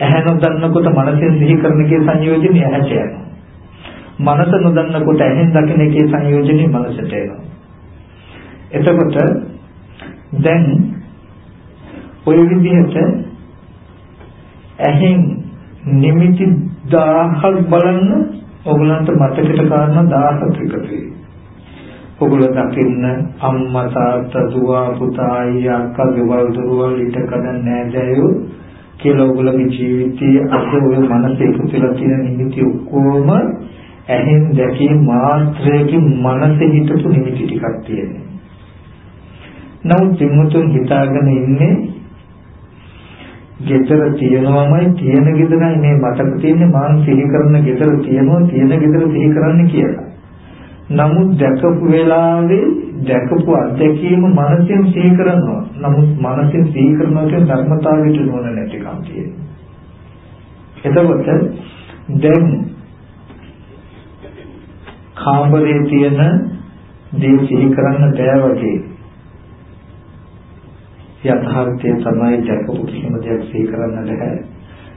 ඇහැ නොදන්නකොට මනසෙන් සිහි කරන කේ සංයෝජනය ඇහැට යනවා මනස නොදන්නකොට ඇහෙන් දකින එකේ සංයෝජනය මනසට එනවා. එතකොට දැන් ඔය විදිහට ඇහෙන් නිමිති 1000ක් බලන්න ඔයගලන්ට මතකයට කාරණා 1000ක් එකතු වෙයි. ඔයගොල්ලෝ දකින්න අම්මා තාත්තා දුව පුතා අයියා අක්කා ගෙවල් දොරවල් ඊට කඩන් නෑදෑයෝ කියලා ඔයගොල්ලෝගේ ජීවිතයේ අද ඔය මනසේ ඉපදලා තියෙන නිමිති ඔක්කොම ඇහෙන් දැකීම මාත්‍රයකින් මනසේ හිටපු නිමිති ටිකක් තියෙනවා. නමුත් මුතුන් හිතාගෙන ඉන්නේ ගෙදර තියෙනවමයි තියෙන ගෙදරයි මේ මතක තියෙන්නේ මාන් සිහි කරන ගෙදර තියෙනවා තියෙන ගෙදර සිහි කරන්න කියලා. නමුත් දැකපු වෙලාවේ දැකපු අත්දැකීම මනසෙන් සිහි කරනවා. නමුත් මනසෙන් සිහි කරනවා කියන ධර්මතාවයට නෝන නැතිකම් තියෙනවා. එතකොට දැන් කාමරේ තියෙන දේ සිහි කරන්න බෑ වගේ යථාර්ථය තමයි දැකපු කිසිම දෙයක් සිහි කරන්න බැහැ.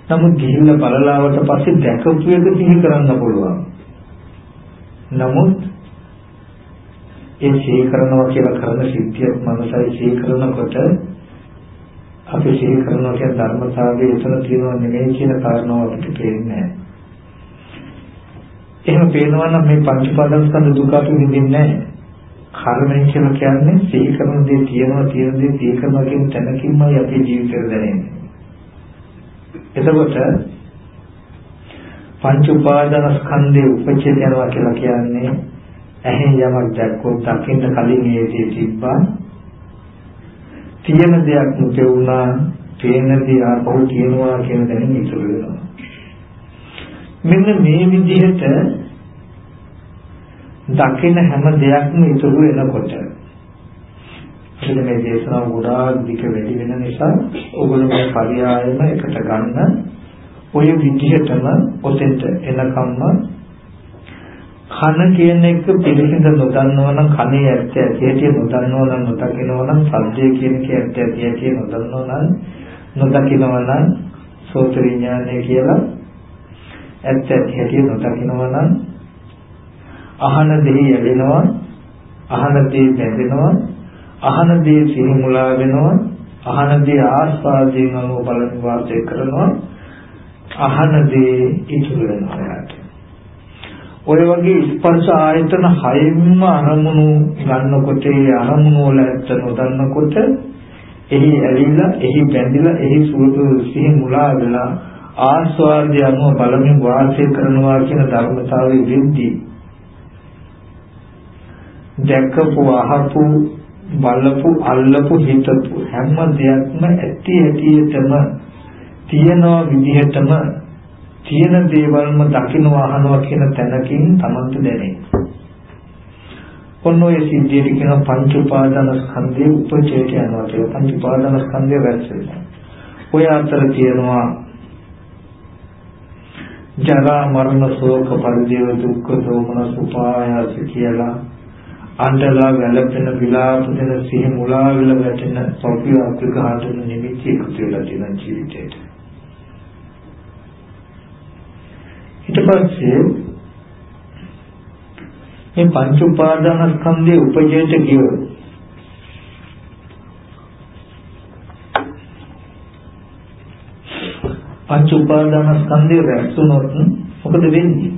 නමුත් ගිහිල්ලා බලලාවට පස්සේ දැකපු එක සිහි කරන්න පුළුවන්. නමුත් ඒ සිහි කරනවා කියලා කරන සිද්ධියක් මනසයි සිහි කරනකොට අපි සිහි කරනවා කියන ධර්මතාවය එතන තියෙනව නෙමෙයි කියන කාරණාව අපිට පේන්නේ නැහැ. එහෙම පේනවා නම් මේ පංච පාදස්කන්ධ දුක අපි විඳින්නේ නැහැ. කර්මය කියලා කියන්නේ සිහි කරන දේ තියෙනවා තියෙන දේ සිහි කරනවා කියන තැනකින්මයි අපේ ජීවිතය දැනෙන්නේ. එතකොට පංච උපාදාන ස්කන්ධේ උපචිත යනවා කියලා කියන්නේ ඇහෙන් යමක් දැක්කොත් දකින්න කලින් ඒ දේ තිබ්බා. තියෙන දෙයක් නොපෙවුනා, පේන දේ ආපහු තියෙනවා කියන දැනින් ඉතුරු වෙනවා. මෙන්න මේ විදිහට දකින හැම දෙයක්ම ඉතුරු වෙනකොට එතන මේ දේශනාව ගොඩාක් දිග වැඩි වෙන නිසා ඔයගොල්ලෝ මේ පරියායම එකට ගන්න ඔය විදිහටම ඔතෙන්ට එනකම්ම කන කියන එක පිළිසිඳ නොදන්නවා නම් කනේ ඇත්ත ඇති ඇති නොදන්නවා නම් නොදකිනවා නම් සද්දේ කියන එක ඇත්ත ඇති ඇති නොදන්නවා නම් නොදකිනවා නම් සෝත විඥානය කියලා ඇත්ත ඇති ඇති නොදකිනවා නම් අහන දේ යැලෙනවා අහන දේ බැඳෙනවා අහන දේ සිහිමුලා වෙනවා අහනදී ආස්වාදයෙන් අනුව බලන වාසය කරනවා අහනදී ඉතුරු වෙනවා යාට. ඔය වගේ ස්පර්ශ ආයතන හයෙන්ම අරමුණු ගන්නකොට ඒ අරමුණු වල ඇත්ත නොදන්නකොට එහි ඇලිලා එහි බැඳිලා එහි සුවතු සිහි මුලා වෙලා ආස්වාදය අනුව බලමින් වාසය කරනවා කියන ධර්මතාවය වෙද්දී දැකපු අහපු බලපු අල්ලපු හිතපු හැම දෙයක්ම ඇති ඇතියටම තියනවා විදිහටම තියෙන දේවල්ම දකින්නවා අහනවා කියන තැනකින් Tamanට දැනේ. ඔන්න ඔය සිද්ධියට කියන පංච උපාදාන ස්කන්ධයේ උපචේත යනවා කියලා. පංච උපාදාන ස්කන්ධය රැස් වෙනවා. ඔය අතර තියෙනවා ජරා මරණ ශෝක පරිදේව දුක්ඛ දෝමනස් උපායාස කියලා අන්දලා වැළපෙන විලාප දෙන සිහි මුලා වෙල වැටෙන සෞඛ්‍ය අත්ගහන නිමිති එකතු වෙලා තියෙන ජීවිතේට. ඊට පස්සේ මේ පංච උපාදානස්කන්ධයේ උපජයට ගිය පංච උපාදානස්කන්ධය රැස්ුනොත් මොකද වෙන්නේ?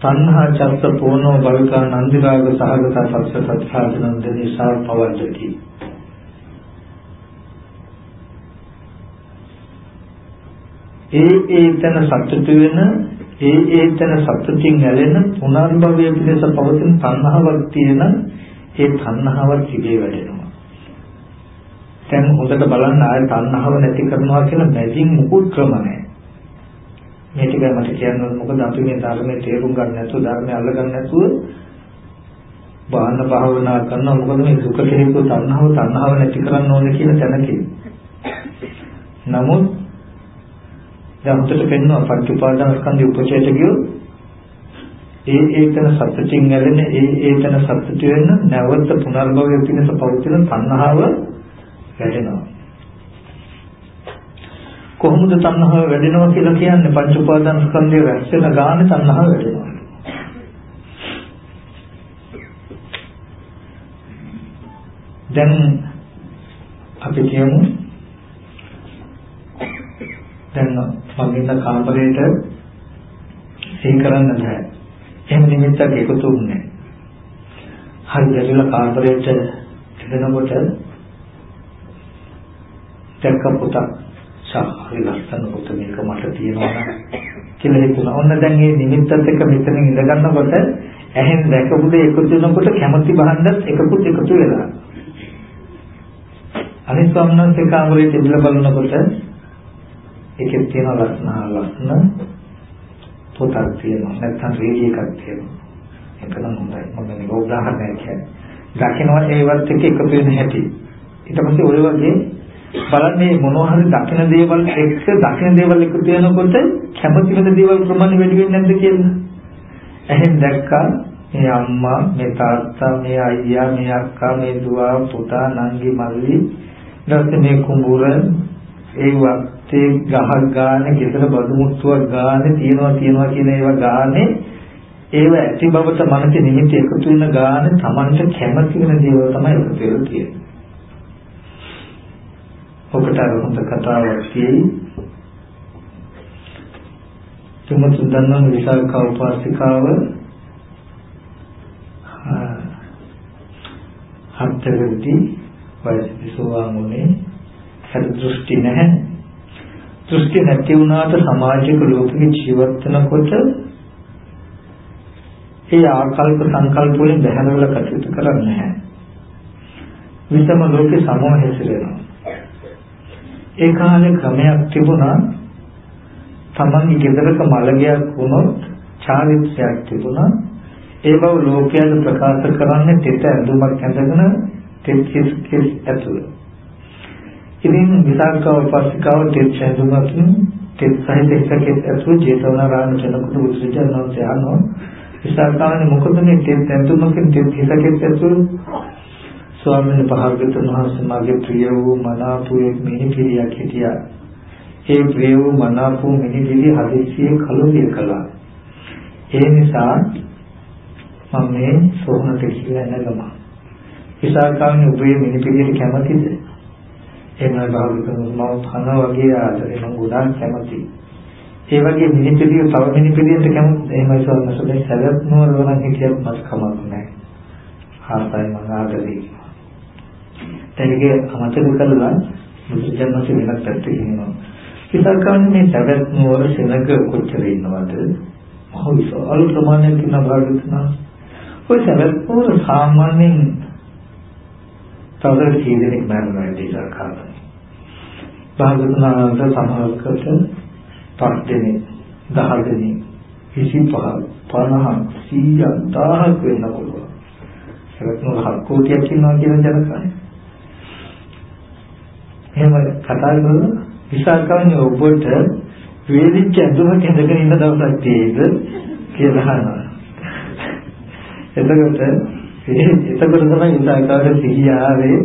තණ්හා චර්ත පොනෝ භවිකා නන්දිරාග සහගත සත්‍ය සත්‍යානන්ද නිසා ඒ ඒ තන සතුට වෙන ඒ ඒ තන සතුටින් ඇලෙන පුනර්භවය පිණිස පවතින තණ්හාවක් තියෙන ඒ තණ්හාව තිබේ වැඩෙනවා. දැන් හොඳට බලන්න ආය තණ්හාව නැති කරනවා කියලා මැදින් මුකුත් ක්‍රම නැහැ. මේ ටිකයි මට කියන්න මොකද අපි මේ ධර්මයේ තේරුම් ගන්න නැතුව ධර්මය අල්ල ගන්න නැතුව බාහන භාවනා කරනවා මොකද මේ දුක හේතු තණ්හාව තණ්හාව නැති කරන්න ඕනේ කියන තැනකින්. නමුත් දැන් උන්ට පෙන්වන පංච උපාදාන ස්කන්ධය උපචේත ගියොත් ඒ ඒතන සත්‍යයෙන් ගැලෙන ඒ ඒතන සත්‍ය වෙන නැවත පුනර්භවය පිණිස පවතින තණ්හාව වැඩෙනවා. කොහොමද තණ්හාව වැඩෙනවා කියලා කියන්නේ? පංච උපාදාන ස්කන්ධය රැස් වෙන ගානේ තණ්හාව වැඩෙනවා. දැන් අපි කියමු දැන් මම ඉන්න කාමරේට සිහි කරන්න බෑ. එහෙම නිමිත්තක් එකතු වුනේ. හරි දැරිලා කාමරේට එදෙනකොට දැක්ක පුතක් සාහරි ලස්සන පුත මේක මට තියෙනවා කියලා හිතුණා. ඔන්න දැන් මේ නිමිත්තත් එක්ක මෙතන ඉඳ ගන්නකොට ඇහෙන් දැකපු දේ එකතු වෙනකොට කැමැති බහන්දත් එකකුත් එකතු වෙනවා. අනිත් ස්වාමීන් කාමරේ ඉඳලා බලනකොට ඒකෙත් තියෙන ලක්ෂණ ලක්ෂණ පොතක් තියෙනවා. නැත්නම් රේඩිය එකක් තියෙනවා. ඒක නම් හොඳයි. මම මේක උදාහරණයක් කියන්නේ. දකින්න ඒවත් එක්ක එකතු වෙන හැටි. ඊට පස්සේ ඔය වගේ බලන්නේ මොනවා හරි දකින්න දේවල් එක්ක දකින්න දේවල් එකතු වෙනකොට කැමති වෙන දේවල් ප්‍රමාණය වැඩි වෙන්නේ නැද්ද කියලා? එහෙන් දැක්කා මේ අම්මා මේ තාත්තා මේ අයියා මේ අක්කා මේ දුව පුතා නංගි මල්ලි. ඊට මේ කුඹුර ඒවා තේ ගහක් ගානේ, ගෙදර බඩු මුට්ටුවක් ගානේ තියනවා තියනවා කියන ඒවා ගානේ ඒව ඇති බවට මනසේ නිමිති එකතු වෙන ගානේ Tamanට කැමති වෙන දේවල් තමයි එකතු වෙලා තියෙන්නේ. ඔකට අර හොඳ කතාවක් තියෙයි. තුමතු දන්නම විශාලක උපාසිකාව හතරෙදි වයසදී සෝවාන් වුණේ හරි දෘෂ්ටි නැහැ දෘෂ්ටි නැති වුණාට සමාජික ලෝකෙක ජීවත් වෙනකොට ඒ ආකල්ප සංකල්ප වලින් බැහැර වෙලා කටයුතු කරන්නේ නැහැ. විසම ලෝකේ සමව හැසිරෙනවා. ඒ කාලේ ක්‍රමයක් තිබුණා තමන්ගේ ගෙදරක මළගයක් වුණොත් චාරිත්‍රයක් තිබුණා ඒ බව ලෝකයට ප්‍රකාශ කරන්නේ තෙත ඇඳුමක් ඇඳගෙන තෙත් කිස් ඇතුළේ ඉතින් විසාකව පස්සිකාව තෙත් සැඳුමකින් තෙත් සහිත එකකෙත් ඇතුළු ජේතවනාරාම චනකුට බුදුසසුන වහන්සේ අහනවා විසාකාවනේ මොකද මේ තෙත් සැඳුමකින් තෙත් එකකෙත් ඇතුළු ස්වාමීන් වහන්සේ වහන්සේ මාගේ ප්‍රිය වූ මනාපු එක් මිනිපිරියක් හිටියා. ඒ ප්‍රිය වූ මනාපු මිනිපිරිය හදිස්සියේ කලුරිය කළා. ඒ නිසා මම මේ සෝහනට කියලා නැගම විසාකාවනේ උපේ මිනිපිරියට කැමතිද? එහෙමයි භාවිත මම කන වගේ ආදරේ මම ගොඩාක් කැමතියි. ඒ වගේ මිනිපිරිය තව මිනිපිරියට කැමති එහෙමයි සෝමසලේ සැලත් නෝර වරන් හිටියත් මස් කමක් නැහැ. ආසයි මම ආදරේ. ඒකේ අමතක කළා මුද්‍රජන්මසේ වෙනත් පැත්තකින් එනවා. විසාකාවනේ මේ සැලත් නෝර සෙනග කොච්චර ඉන්නවද? මහ විශාල ප්‍රමාණයක් ඉන්න භාවිතනා. ඔය සැලත් නෝර සාමාන්‍යයෙන් තවද කී දෙනෙක් මරනවා කියලා කාරණා. භාගතුනාට සමහරකට පස් දෙනෙක්, දහ දෙනෙක්, 25, 50, 100, 1000ක් වෙන්න පුළුවන්. ඒත් නෝ හත් කෝටියක් ඉන්නවා කියන ජනකාය. එහෙම කතා කරලා විසාකන්නේ ඔබට වේදිච්ච ඇඳුමක ඉඳගෙන ඉන්න දවසක් තියෙයිද කියලා අහනවා. එතකොට එතකොට තමයි ඉන්සාකාරට සිහිය ආවේ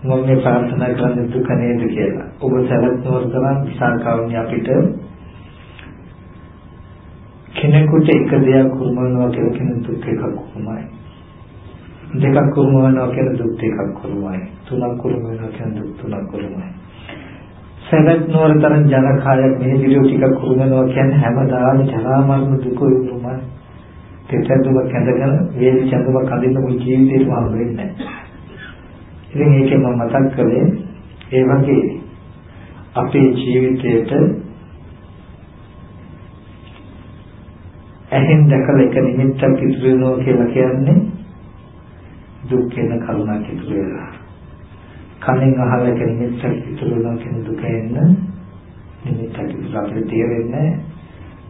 මම මේ ප්‍රාර්ථනා කරන්නේ දුක නේද කියලා. ඔබ සැලත් නෝර තරම් විසාකාවනි අපිට කෙනෙකුට එක දෙයක් කුරුමනවා කියලා කියන දුක් එකක් කොහොමයි. දෙකක් කුරුමනවා කියන දුක් එකක් කොහොමයි. තුනක් කුරුමනවා කියන දුක් තුනක් කොහොමයි. සැලත් නෝර තරම් ජනකායක් මේ විදිහට ටිකක් කුරුමනවා කියන්නේ හැමදාම ජරා මරණ දුක උරුමයි. තෙතඳුමක් ඇඳගෙන වේලි චඳුමක් අඳින්න මුළු ජීවිතේම හම්බ වෙන්නේ නැහැ. ඉතින් ඒකේ මම මතක් කළේ ඒ වගේ අපේ ජීවිතයට ඇහෙන් දැකලා එක නිමිත්තක් ඉතුරු වෙනවා කියලා කියන්නේ දුක් වෙන කරුණක් ඉතුරු වෙලා. කනෙන් අහලා එක නිමිත්තක් ඉතුරු වෙනවා කියන දුක එන්න නිමිත්තක් ඉතුරු අපිට තේරෙන්නේ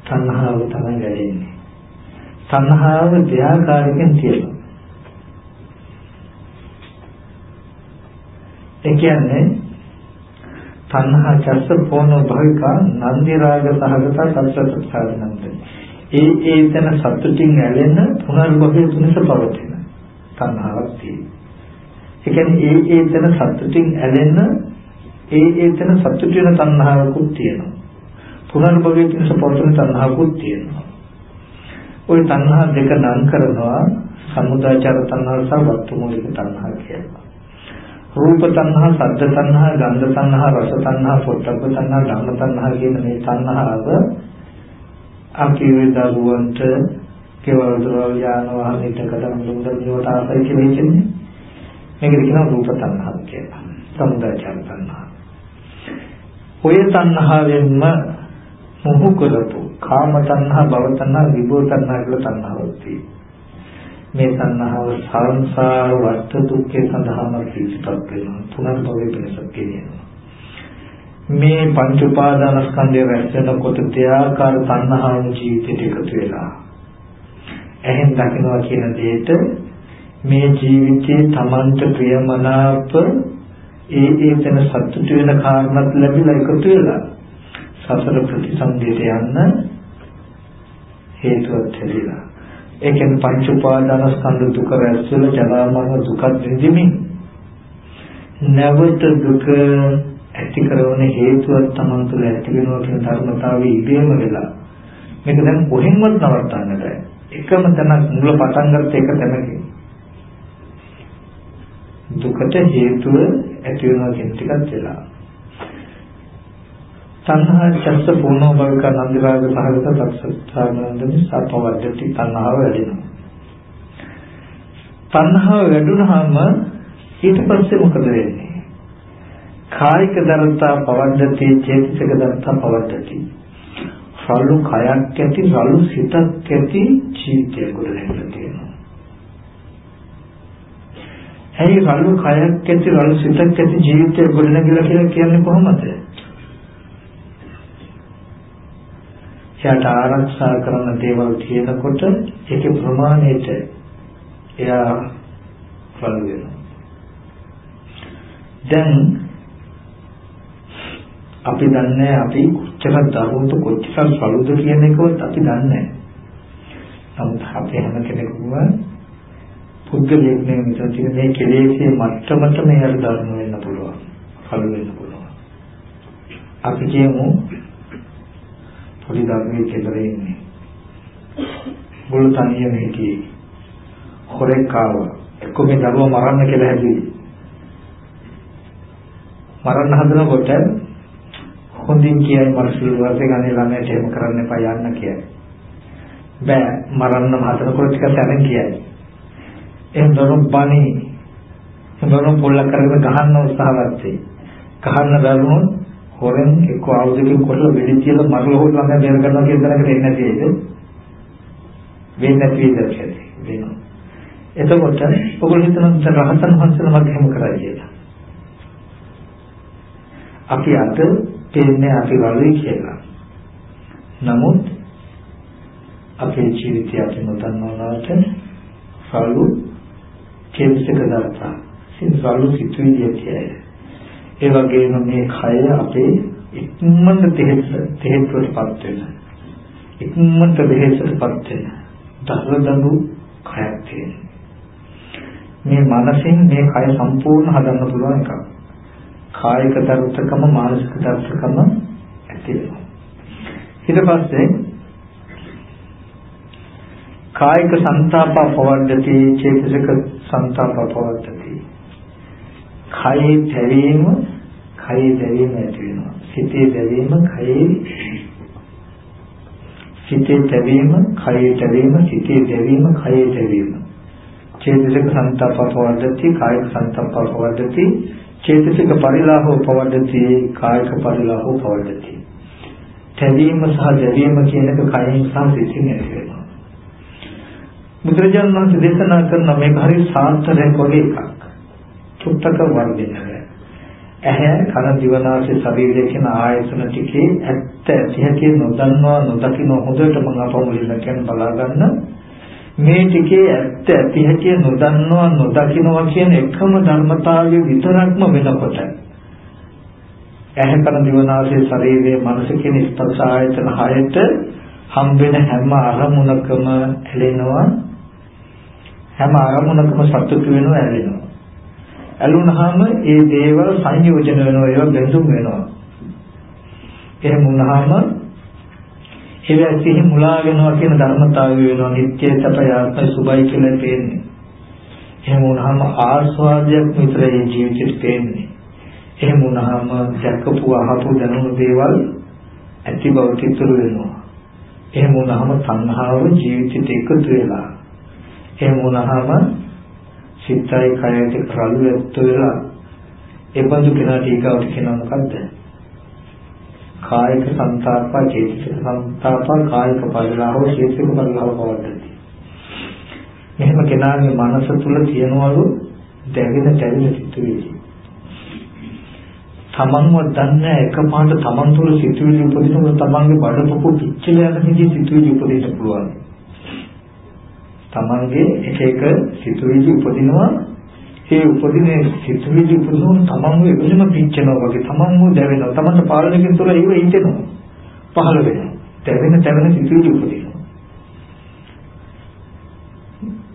තණ්හාව තමයි වැඩෙන්නේ. තණ්හාව දෙආකාරයෙන් තියෙනවා. ඒ කියන්නේ තණ්හා චස්ස පොනෝ භවිකා නන්දි රාග සහගත සත්‍ය සාධනන්ත. ඒ ඒ තන සතුටින් ඇලෙන පුනර්භවයේ තුනස පවතින තණ්හාවක් තියෙනවා. ඒ කියන්නේ ඒ ඒ තන සතුටින් ඇලෙන ඒ ඒ තන සතුට වෙන තණ්හාවකුත් තියෙනවා. පුනර්භවයේ තුනස පවතින තණ්හාවකුත් තියෙනවා. ওই තණ්හා දෙක නම් කරනවා සමුදාචර තණ්හා සහ වස්තුමූලික තණ්හා කියලා. රූප තණ්හා, සද්ද තණ්හා, ගන්ධ තණ්හා, රස තණ්හා, පොට්ටබ්බ තණ්හා, ධම්ම තණ්හා කියන මේ තණ්හාව අකිවේ දරුවන්ට කෙවල් දරවල් යාන වාහන ඉදකඩම් දුන්දර ජීවිත ආසයි කියලා කියන්නේ. මේකට කියනවා රූප තණ්හා කියලා. සමුදාචර තණ්හා. ඔය තණ්හාවෙන්ම මොහු කරපු කාම තණ්හා, භව තණ්හා, විභව තණ්හා කියලා තණ්හාවක් තියෙනවා. මේ තණ්හාව සංසාර වට දුක්ඛේ සඳහාම පිටපත් වෙනවා. පුනර්භවයේ වෙනසක් කියනවා. මේ පංච උපාදානස්කන්ධය රැස් වෙනකොට ත්‍යාකාර තණ්හාව ජීවිතයට එකතු වෙලා. එහෙන් දකින්නවා කියන දෙයට මේ ජීවිතයේ Tamanට ප්‍රියමනාප ඒ ඒ තැන සතුට වෙන කාරණාත් ලැබිලා එකතු වෙලා සසර ප්‍රතිසන්දියට යන්න හේතුවක් හැදිලා. ඒ කියන්නේ පංච උපාදාන ස්කන්ධ දුක රැස් වෙන ජරා මරණ දුක විඳිමින් නැවත දුක ඇති කරන හේතුවක් Taman තුළ ඇති වෙනවා කියන ධර්මතාවය ඉබේම වෙලා මේක දැන් කොහෙන්වත් නවත්තන්න බෑ. එකම තැනක් මුල පටන් ගත්ත එක තැනකින් දුකට හේතුව ඇති වෙනවා කියන ටිකත් වෙලා තණ්හා චස්ස පූර්ණෝ භවික නන්දිරාග සහගත සත්‍සත්තානන්දනි සපවද්දති තණ්හාව වැඩෙනවා. තණ්හාව වැඩුණාම ඊට පස්සේ මොකද වෙන්නේ? කායික දරතා පවද්දති චේතසික දරතා පවද්දති. රළු කයක් ඇති රළු සිතක් ඇති ජීවිතය ගොඩ නැගලා තියෙනවා. ඇයි රළු කයක් ඇති රළු සිතක් ඇති ජීවිතය ගොඩ නැගලා කියලා කියන්නේ කොහොමද? එයාට ආරක්ෂා කරන දේවල් තියෙනකොට ඒකේ ප්‍රමාණයට එයා වල වෙනවා. දැන් අපි දන්නේ අපි කොච්චර දරුවන්ට කොච්චර සලුද කියන එකවත් අපි දන්නේ නමුත් අපි හැම කෙනෙකුම පුද්ගලයෙක් නෙවෙයි මෙතන තියෙන මේ කෙලෙස්යේ මට්ටමට මේ ධර්ම වෙන්න පුළුවන්. කලු වෙන්න පුළුවන්. අපි කියමු පොඩි දරුවෙක් ගෙදර ඉන්නේ. මුළු තනියම හිටියේ. හොරෙක් ආවා. කොහේ දරුවා මරන්න කියලා හැදුවේ. මරන්න හදනකොට හොඳින් කියයි මනසින් වාසේ ගන්නේ ළමයට එහෙම කරන්න එපා යන්න කියයි. බෑ මරන්න හදනකොට ටික සැරෙන් කියයි. එහෙනම් දරුවෝ බණි දරුවෝ පොල්ල කරගෙන ගහන්න උත්සාහවත් වෙයි. ගහන්න දරුවෝ හොරෙන් එක්ක ආයුධකින් කොටලා වෙඩි තියලා මරලා හොත් ළමයා බේර ගන්නවා කියන තරකට එන්නේ නැති නේද? වෙන්නේ නැති විදිහට වෙනවා. එතකොට ඔයගොල්ලෝ හිතනවා රහතන් වහන්සේලා මගේ හැම කරා කියලා. අපි අත දෙන්නේ අපි වලුයි කියලා. නමුත් අපේ ජීවිතය අපි නොදන්නවාට සල්ලු කෙලෙසක දරතා. සින් සල්ලු සිතුවිලි ඇතියි. ඒ වගේම මේ කය අපේ ඉක්මනට තෙහෙත් තෙහෙත්වටපත් වෙන. ඉක්මනට දෙහෙත්වටපත් වෙන. දහලදඟු කයක් තියෙන. මේ මනසින් මේ කය සම්පූර්ණ හදන්න පුළුවන් එකක්. කායික දර්ශකම මානසික දර්ශකම ඇති වෙනවා. ඊට පස්සේ කායික සංతాප පවද්දති චේතසික සංతాප පවද්දති. කයේ දැවීම කයේ දැවීම ඇති වෙනවා. සිතේ දැවීම කයේ සිතේ දැවීම කයේ දැවීම සිතේ දැවීම කයේ දැවීම. චේතසික සංతాප පවද්දති කායික සංతాප පවද්දති චේතසික පරිලාහෝ පවද්දති කායික පරිලාහෝ පවද්දති තැවීම සහ දැවීම කියන එක කයෙන් සහ සිතින් ඇති වෙනවා බුදුරජාණන් වහන්සේ දේශනා කරන මේක හරි සාන්තරයක් වගේ එකක් චුට්ටක වර්ධිනය. ඇහැ කන දිවනාසය ශරීරය කියන ආයතන ටිකේ ඇත්ත ඇති හැටි නොදන්නවා නොදකින්න හොඳට මම අපමුලින් කියන බලා ගන්න මේ ටිකේ ඇත්ත ඇති හැටි නොදන්නවා නොදකින්නවා කියන එකම ධර්මතාවය විතරක්ම වෙනකොට ඇහැ කන දිවනාසය ශරීරයේ මනස කියන ස්පර්ශ ආයතන හයට හම්බෙන හැම අරමුණකම ඇලෙනවා. හැම අරමුණකම සතුටු වෙනවා ඇලෙනවා. ඇලුනහම ඒ දේවල් සංයෝජන වෙනවා ඒවා බැඳුම් වෙනවා එහෙම වුණාම ඒවා සිහි මුලා වෙනවා කියන ධර්මතාවය වෙනවා නිත්‍ය සපය ආත්මයි සුභයි කියලා පේන්නේ. එහෙම වුණාම ආස්වාදයක් විතරයි ජීවිතේට පේන්නේ. එහෙම වුණාම දැකපු අහපු දැනුණු දේවල් ඇති බව තිතුරු වෙනවා. එහෙම වුණාම සංහාව ජීවිතේට එකතු වෙලා. එහෙම වුණාම සිතයි කයයි කරලු ඇත්ත වෙලා ඒ බඳු කෙනාට ඊගාවට කියනවා මොකද්ද? කායික සංතාප චේතසික සංතාප කායික පරිලාහෝ චේතසික පරිලාහෝ පවද්දති. මෙහෙම කෙනාගේ මනස තුල තියනවලු දැවෙන දැවෙන සිතුවිලි. තමන්ව දන්නේ එකපාරට තමන් තුළ සිතුවිලි උපදිනකොට තමන්ගේ බඩපොක පිච්චල යන විදිහේ සිතුවිලි උපදින්න පුළුවන්. තමන්ගේ එක එක සිතුවිලි උපදිනවා. ඒ උපදින සිතුවිලි උපදිනොත් තමන්ව එවෙලම පිච්චෙනවා වගේ තමන්ව දැවෙනවා. තමන්ට පාලනයකින් තුළ ඒව හිතෙනවා. පහළ වෙනවා. දැවෙන දැවෙන සිතුවිලි උපදිනවා.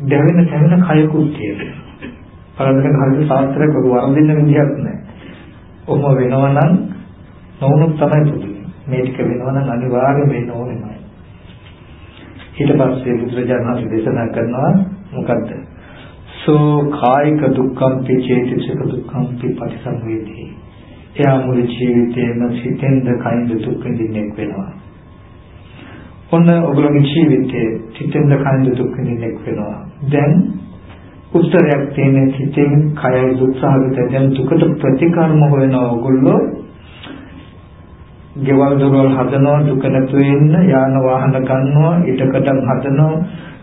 දැවෙන දැවෙන කයකුත් තියෙනවා බලන්න හරියට සාස්ත්‍රයක් වරදින්න විදිහක් නැහැ. ඔහොම වෙනවා නම් නොවුනොත් තමයි පුදුනේ මේ ටික වෙනවා නම් අනිවාර්යයෙන් වෙන්න ඕනෙමයි ඊට පස්සේ බුදුරජාණන් වහන්සේ දේශනා කරනවා මොකද්ද සෝ කායික දුක්ඛම්පි චේතසික දුක්ඛම්පි පටිසංවේදී. එයා මුළු ජීවිතේම සිතෙන්ද කයින්ද දුක් විඳින්නෙක් වෙනවා. ඔන්න ඔයගොල්ලෝගේ ජීවිතේ සිතෙන්ද කයින්ද දුක් විඳින්නෙක් වෙනවා. දැන් උත්තරයක් තියෙන සිතෙන් කයයි දුක් සහගත දැන් දුකට ප්‍රතිකර්ම හොයනවා ඔයගොල්ලෝ. ගෙවල් දොරවල් හදනවා දුක නැතු වෙන්න යාන වාහන ගන්නවා ඊටකටම් හදනවා.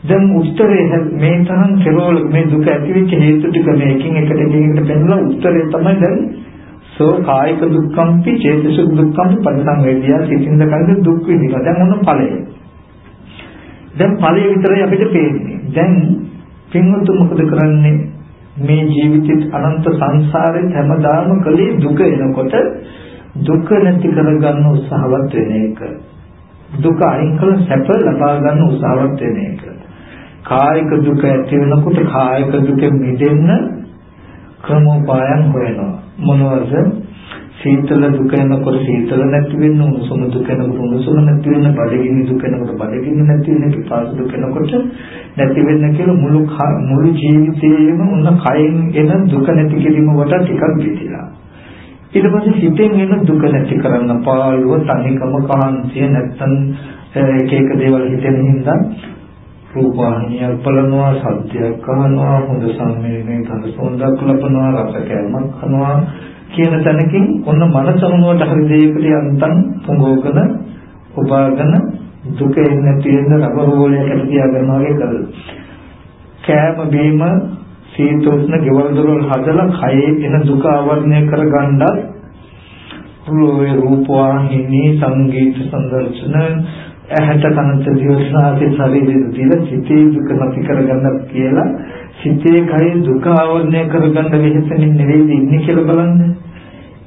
දැන් උත්තරේ මේ තරම් කෙරෝල මේ දුක ඇතිවෙච්ච හේතු ටික මේකින් එකට එකින් එකට පෙන්නලා උත්තරේ තමයි දැන් සෝ කායික දුක්ඛම්පි චේතසික දුක්ඛම්පි පරිසංවේදියා සිතින්ද කන්ද දුක් විඳිනවා. දැන් මොන ඵලය. දැන් ඵලය විතරයි අපිට පේන්නේ. දැන් පින්වත්තු මොකද කරන්නේ? මේ ජීවිතේ අනන්ත සංසාරේ හැමදාම කලේ දුක එනකොට දුක නැති කරගන්න උත්සාහවත් වෙන එක. දුක අයින් කළ සැප ලබා ගන්න උත්සාහවත් වෙන එක. කායික දුක ඇති වෙනකොට කායික දුකෙන් මිදෙන්න ක්‍රමෝපායන් හොයනවා. මොනවද? සීතල දුක එනකොට සීතල නැති වෙන්න උණුසුම දුක එනකොට උණුසුම නැති වෙන්න බඩගිනි දුක එනකොට බඩගිනි නැති වෙන්න පිපාසු දුක එනකොට නැති වෙන්න කියලා මුළු මුළු ජීවිතේම උන්න කයින් එන දුක නැති කිරීම වට ටිකක් විදිලා ඊට පස්සේ හිතෙන් එන දුක නැති කරන්න පාළුව තනිකම කාන්තිය නැත්තම් එක එක දේවල් හිතෙන හින්දා රූපවාහිනිය බලනවා සත්‍යයක් අහනවා හොඳ සම්මේලනයේ තන සොඳක් ලබනවා රස කැමක් කරනවා කියන තැනකින් ඔන්න මනස මොනවට හරි දෙයකට යන්තම් පොඟෝකන උපාගන දුක එන්නේ තියෙන රබර් බෝලයකට තියාගන්නවා වගේ කරලා. කෑම බීම සීතෝෂ්ණ ගෙවල් දොරවල් හදලා කයේ එන දුක ආවරණය කරගන්නත් රූපේ රූපවාහිනී සංගීත සංදර්ශන ඇහැට කනට දිවසාගේ ශරීරෙට දීලා සිතේ දුක නැති කරගන්න කියලා සිතේ කයේ දුක ආවරණය කරගන්න වෙහෙසෙන්නේ නෙවෙයි ඉන්නේ කියලා බලන්න.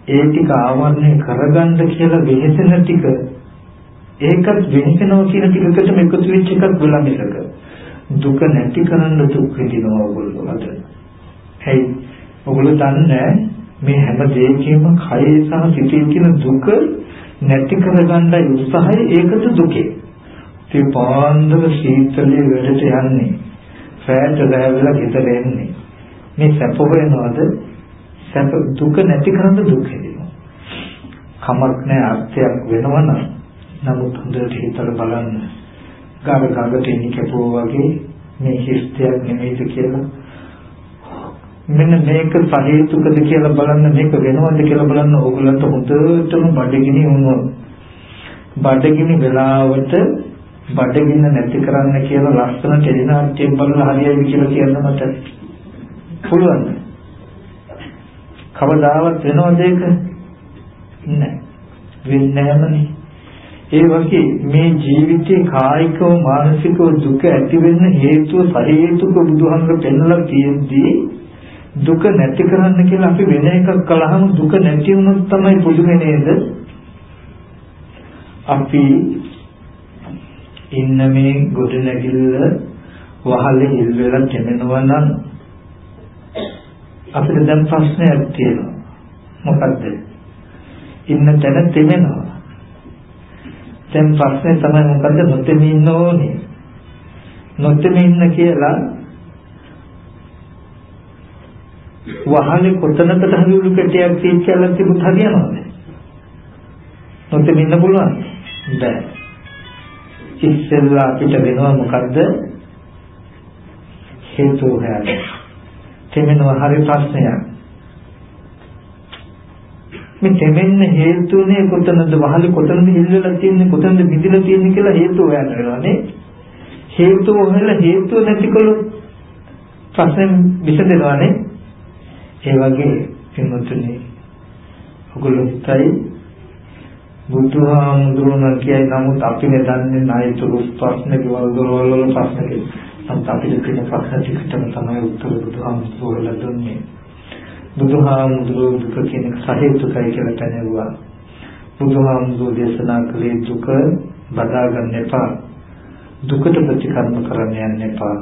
ඒ ටික ආවරණය කරගන්න කියලා වෙහෙසෙන ටික ඒකත් වෙහෙසෙනවා කියන ටිකකට එකතු වෙච්ච එකක් වෙලා මිසක දුක නැති කරන්න දුක් විඳිනවා ඔයගොල්ලෝ අද. හයි ඔයගොල්ලෝ දන්නේ මේ හැම දෙයකින්ම කයේ සහ සිතේ තියෙන දුක නැති කරගන්න උත්සාහය ඒකද දුකේ. ඒ පාන්දර සීතලයේ වැඩට යන්නේ. රැයට ගෑවිලා ගෙදර එන්නේ. මේ සැප හොයනවාද? සැප දුක නැති කරන්න දුක් හිතෙනවා. කමක් නැහැ අර්ථයක් වෙනවනම් නමුත් හොඳට හිතලා බලන්න. ගාව ගඟට එන්නේ කැපුවා වගේ මේ හිස්තයක් නෙමෙයිද කියලා මෙන්න මේක සහේතුකද කියලා බලන්න මේක වෙනවද කියලා බලන්න ඕගොල්ලන්ට හොඳටම බඩගිනි වුණොත් බඩගිනි වෙලාවට බඩගින්න නැති කරන්න කියලා ලස්සන ටෙලිනාට්‍යයක් බලලා හරියයි කියලා කියන්න මට පුළුවන්. කවදාවත් වෙනවද ඒක? නැහැ. වෙන්නේ නැමනේ. ඒ වගේ මේ ජීවිතේ කායිකව මානසිකව දුක ඇති වෙන්න හේතුව සහේතුක බුදුහමර පෙන්වලා තියෙද්දී දුක නැති කරන්න කියලා අපි වෙන එකක් කළාම දුක නැති වුණොත් තමයි පුදුමේ නේද? අපි ඉන්න මේ ගොඩනැගිල්ල වහලේ හිල් වෙලා කෙනෙනවා නම් අපිට දැන් ප්‍රශ්නයක් තියෙනවා. මොකද්ද? ඉන්න තැන තෙමෙනවා. දැන් ප්‍රශ්නේ තමයි මොකද්ද නොතෙමි ඉන්න ඕනේ. නොතෙමි ඉන්න කියලා වහලේ කොතනකට හරි උළු කැටයක් තීච්චලා තිබුත් හරියනවද? නොතෙම ඉන්න පුළුවන්? බෑ. ඉස්සෙල්ලා අපිට වෙනවා මොකද්ද? හේතු හොයන්න. තෙමෙනවා හරි ප්‍රශ්නයක්. මේ තෙමෙන්න හේතුනේ කොතනද වහලේ කොතනද හිල්ලලා තියෙන්නේ කොතනද බිඳිලා තියෙන්නේ කියලා හේතු හොයන්න වෙනවානේ. හේතු හොයලා හේතුව නැතිකොළොත් ප්‍රශ්නේ විසඳෙනවානේ. ඒ වගේ පින්වතුනි ඔගොල්ලෝ හිතයි බුදුහාමුදුරුවෝ කියයි නමුත් අපි දන්නේ නැහැ ඒක ප්‍රශ්න කිවල් දොරවල් වල ප්‍රශ්න කියලා. නමුත් අපිට තියෙන ප්‍රශ්න ටිකටම තමයි උත්තර බුදුහාමුදුරුවෝ දුන්නේ. බුදුහාමුදුරුවෝ දුක කියන සහේතුකයි කියලා තැනෙවුවා. බුදුහාමුදුරුවෝ දේශනා කළේ දුක බදා ගන්න එපා. දුකට ප්‍රතිකර්ම කරන්න යන්න එපා.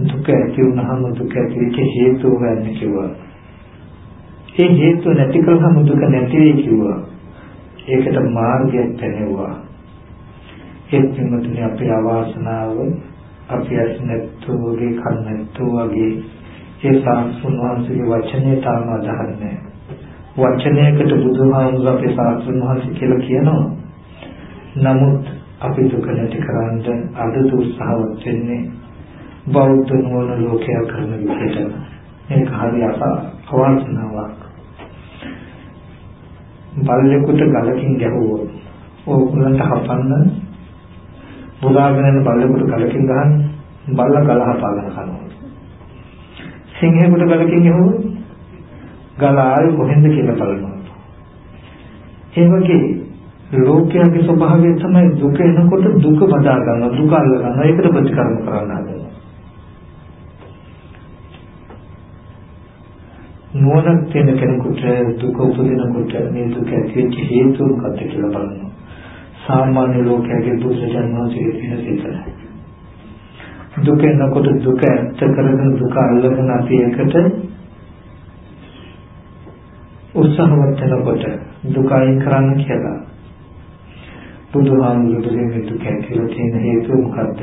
දුක ඇති වුනහම දුක ඇති වෙච්ච හේතුව ගන්න කිව්වා. ඒ හේතුව නැති කළාම දුක නැති වෙයි කිව්වා. ඒකට මාර්ගයක් තැනෙවුවා. ඒ පින්වතුනි අපේ අවාසනාව අපි ඇස් නැත්තෝ වගේ කන් නැත්තෝ වගේ ඒ සාස්ෘණ වහන්සේගේ වචනේ තාම අදහන්නේ වචනයකට බුදුහාමුදුර අපේ සාස්ෘණ වහන්සේ කියලා කියනවා. නමුත් අපි දුක නැති කරන්න අද උත්සාහවත් වෙන්නේ බෞද්ධ නොවන ලෝකයා කරන විදිහට. මේක හරි අවාසනාවක්. බල්ලෙකුට ගලකින් ගැහුවොත් ඕගොල්ලන්ට හපන්න බුදාගෙන යන බල්ලෙකුට ගලකින් ගහන්න බල්ලා ගල හපාගෙන කනවා. සිංහෙකුට ගලකින් ගැහුවොත් ගල ආයි කොහෙන්ද කියලා බලනවා. ඒ වගේ ලෝකයේ ස්වභාවය තමයි දුක එනකොට දුක බදා ගන්නවා දුක අල්ල ගන්නවා ඒකට ප්‍රතිකර්ම කරන්න හදනවා. නුවණක් තියෙන කෙනෙකුට දුක උපදිනකොට මේ දුක ඇතිවෙච්ච හේතුව මොකක්ද කියලා බලනවා. සාමාන්‍ය ලෝකයේ බුදුසසුන වහන්සේගේ තියෙන සිතන. දුක එනකොට දුක ඇත්ත කරගෙන දුක අල්ලගෙන අපි එකට උත්සාහවත් වෙනකොට දුක අයින් කරන්න කියලා බුදුහාමුදුරුවෝ මේ දුක කියලා තියෙන හේතුව මොකද්ද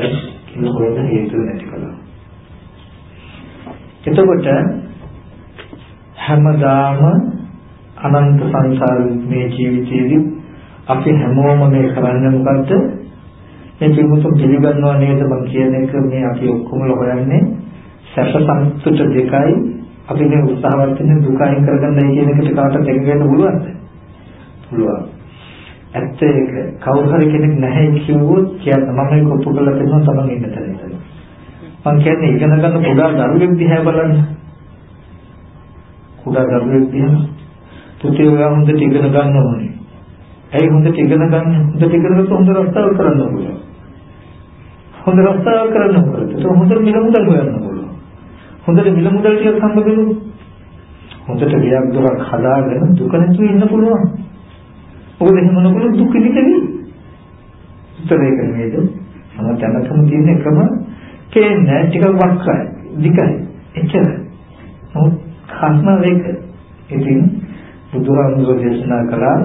කියලා හොයන හේතුව නැති කළා. එතකොට හැමදාම අනන්ත සංසාර මේ ජීවිතයේදී අපි හැමෝම මේ කරන්නේ මොකද්ද? මේ පිටුතු පිළිගන්නවා නේද මම කියන එක මේ අපි ඔක්කොම හොයන්නේ සැප සංසුත දෙකයි අපි මේ උත්සාහවත් වෙන දුක අයින් කරගන්නයි කියන එකට කාටද එකගන්න පුළුවන්ද? පුළුවන්. ඇත්ත ඒක කවුරු හරි කෙනෙක් නැහැ කිව්වොත් කියන්න මම ඒක ඔප්පු කරලා දෙනවා තමයි ඉන්න තැන ඉඳලා. මම කියන්නේ ඉගෙන ගන්න කුඩා දරුවෙක් දිහා බලන්න. කුඩා දරුවෙක් දිහා පුතේ ඔයා හොඳට ඉගෙන ගන්න ඕනේ. ඇයි හොඳට ඉගෙන ගන්න? හොඳට ඉගෙන ගන්න හොඳ රස්තාව කරන්න ඕනේ. හොඳ රස්තාව කරන්න ඕනේ. ඒක හොඳට මිල මුදල් හොයන්න ඕනේ. හොඳට මිල මුදල් ටිකක් හම්බ වෙනවා. හොඳට ගියක් දොරක් හදාගෙන දුක නැතුව ඉන්න පුළුවන්. මොකද එහෙම නොකළොත් දුක් විඳින්නේ. උත්තරේක නේද? මම දැනගන්න තියෙන එකම කේන්නේ ටිකක් වක්කයි, දිගයි. එච්චරයි. නමුත් කර්ම වේක. ඉතින් බුදුහාමුදුරුවෝ දේශනා කළා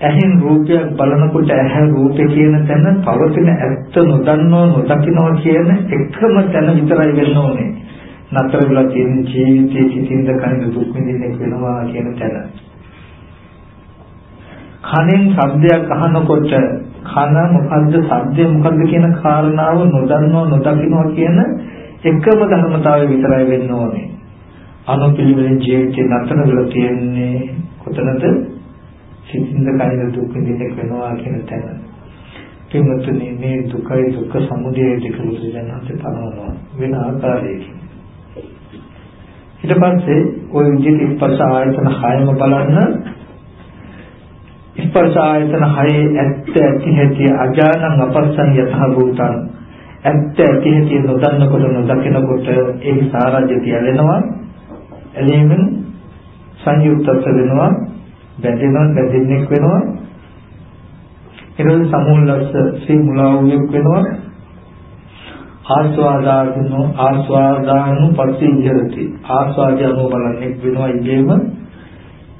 ඇහෙන් රූපයක් බලනකොට ඇහැ රූපේ කියන තැන පවතින ඇත්ත නොදන්නව නොදකින්නවා කියන එකම තැන විතරයි වෙන්න ඕනේ. නතර වෙලා තියෙන ජීවිතයේ සිටින්ද කනින් දුක් විඳින්නේ වෙනවා කියන තැන. කනෙන් ශබ්දයක් අහනකොට කන මොකද්ද ශබ්දය මොකද්ද කියන කාරණාව නොදන්නව නොදකින්නවා කියන එකම ධර්මතාවය විතරයි වෙන්න ඕනේ. අනුපිළිවෙලින් ජීවිතේ නතර වෙලා තියෙන්නේ කොතනද? සිතින්ද කයිද දුක් විඳින්න වෙනවා කියන තැන. පින්වත්නි මේ දුකයි දුක්ඛ සමුදය දෙක බුදුසසුනන්සේ පනවනවා වෙන ආකාරයකින්. ඊට පස්සේ ওই විදිහට ස්පර්ශ ආයතන හයම බලන්න. ස්පර්ශ ආයතන හයේ ඇත්ත ඇති හැටි අජානං අපස්සං යතහ භූතං. ඇත්ත ඇති හැටි නොදන්නකොට නොදකිනකොට ඒ සාරජ්‍ය තියලෙනවා. එළීමෙන් සංයුක්තත් වෙනවා. බැඳෙනවා බැඳෙන්නෙක් වෙනවා ඊළඟ සමුල්ලස්ස ශ්‍රී මුලාවුයක් වෙනවා ආස්වාදානු ආස්වාදානු පරිසිංජරති. ආස්වාදයන්ව බලන්නේ වෙනවා ඉබේම.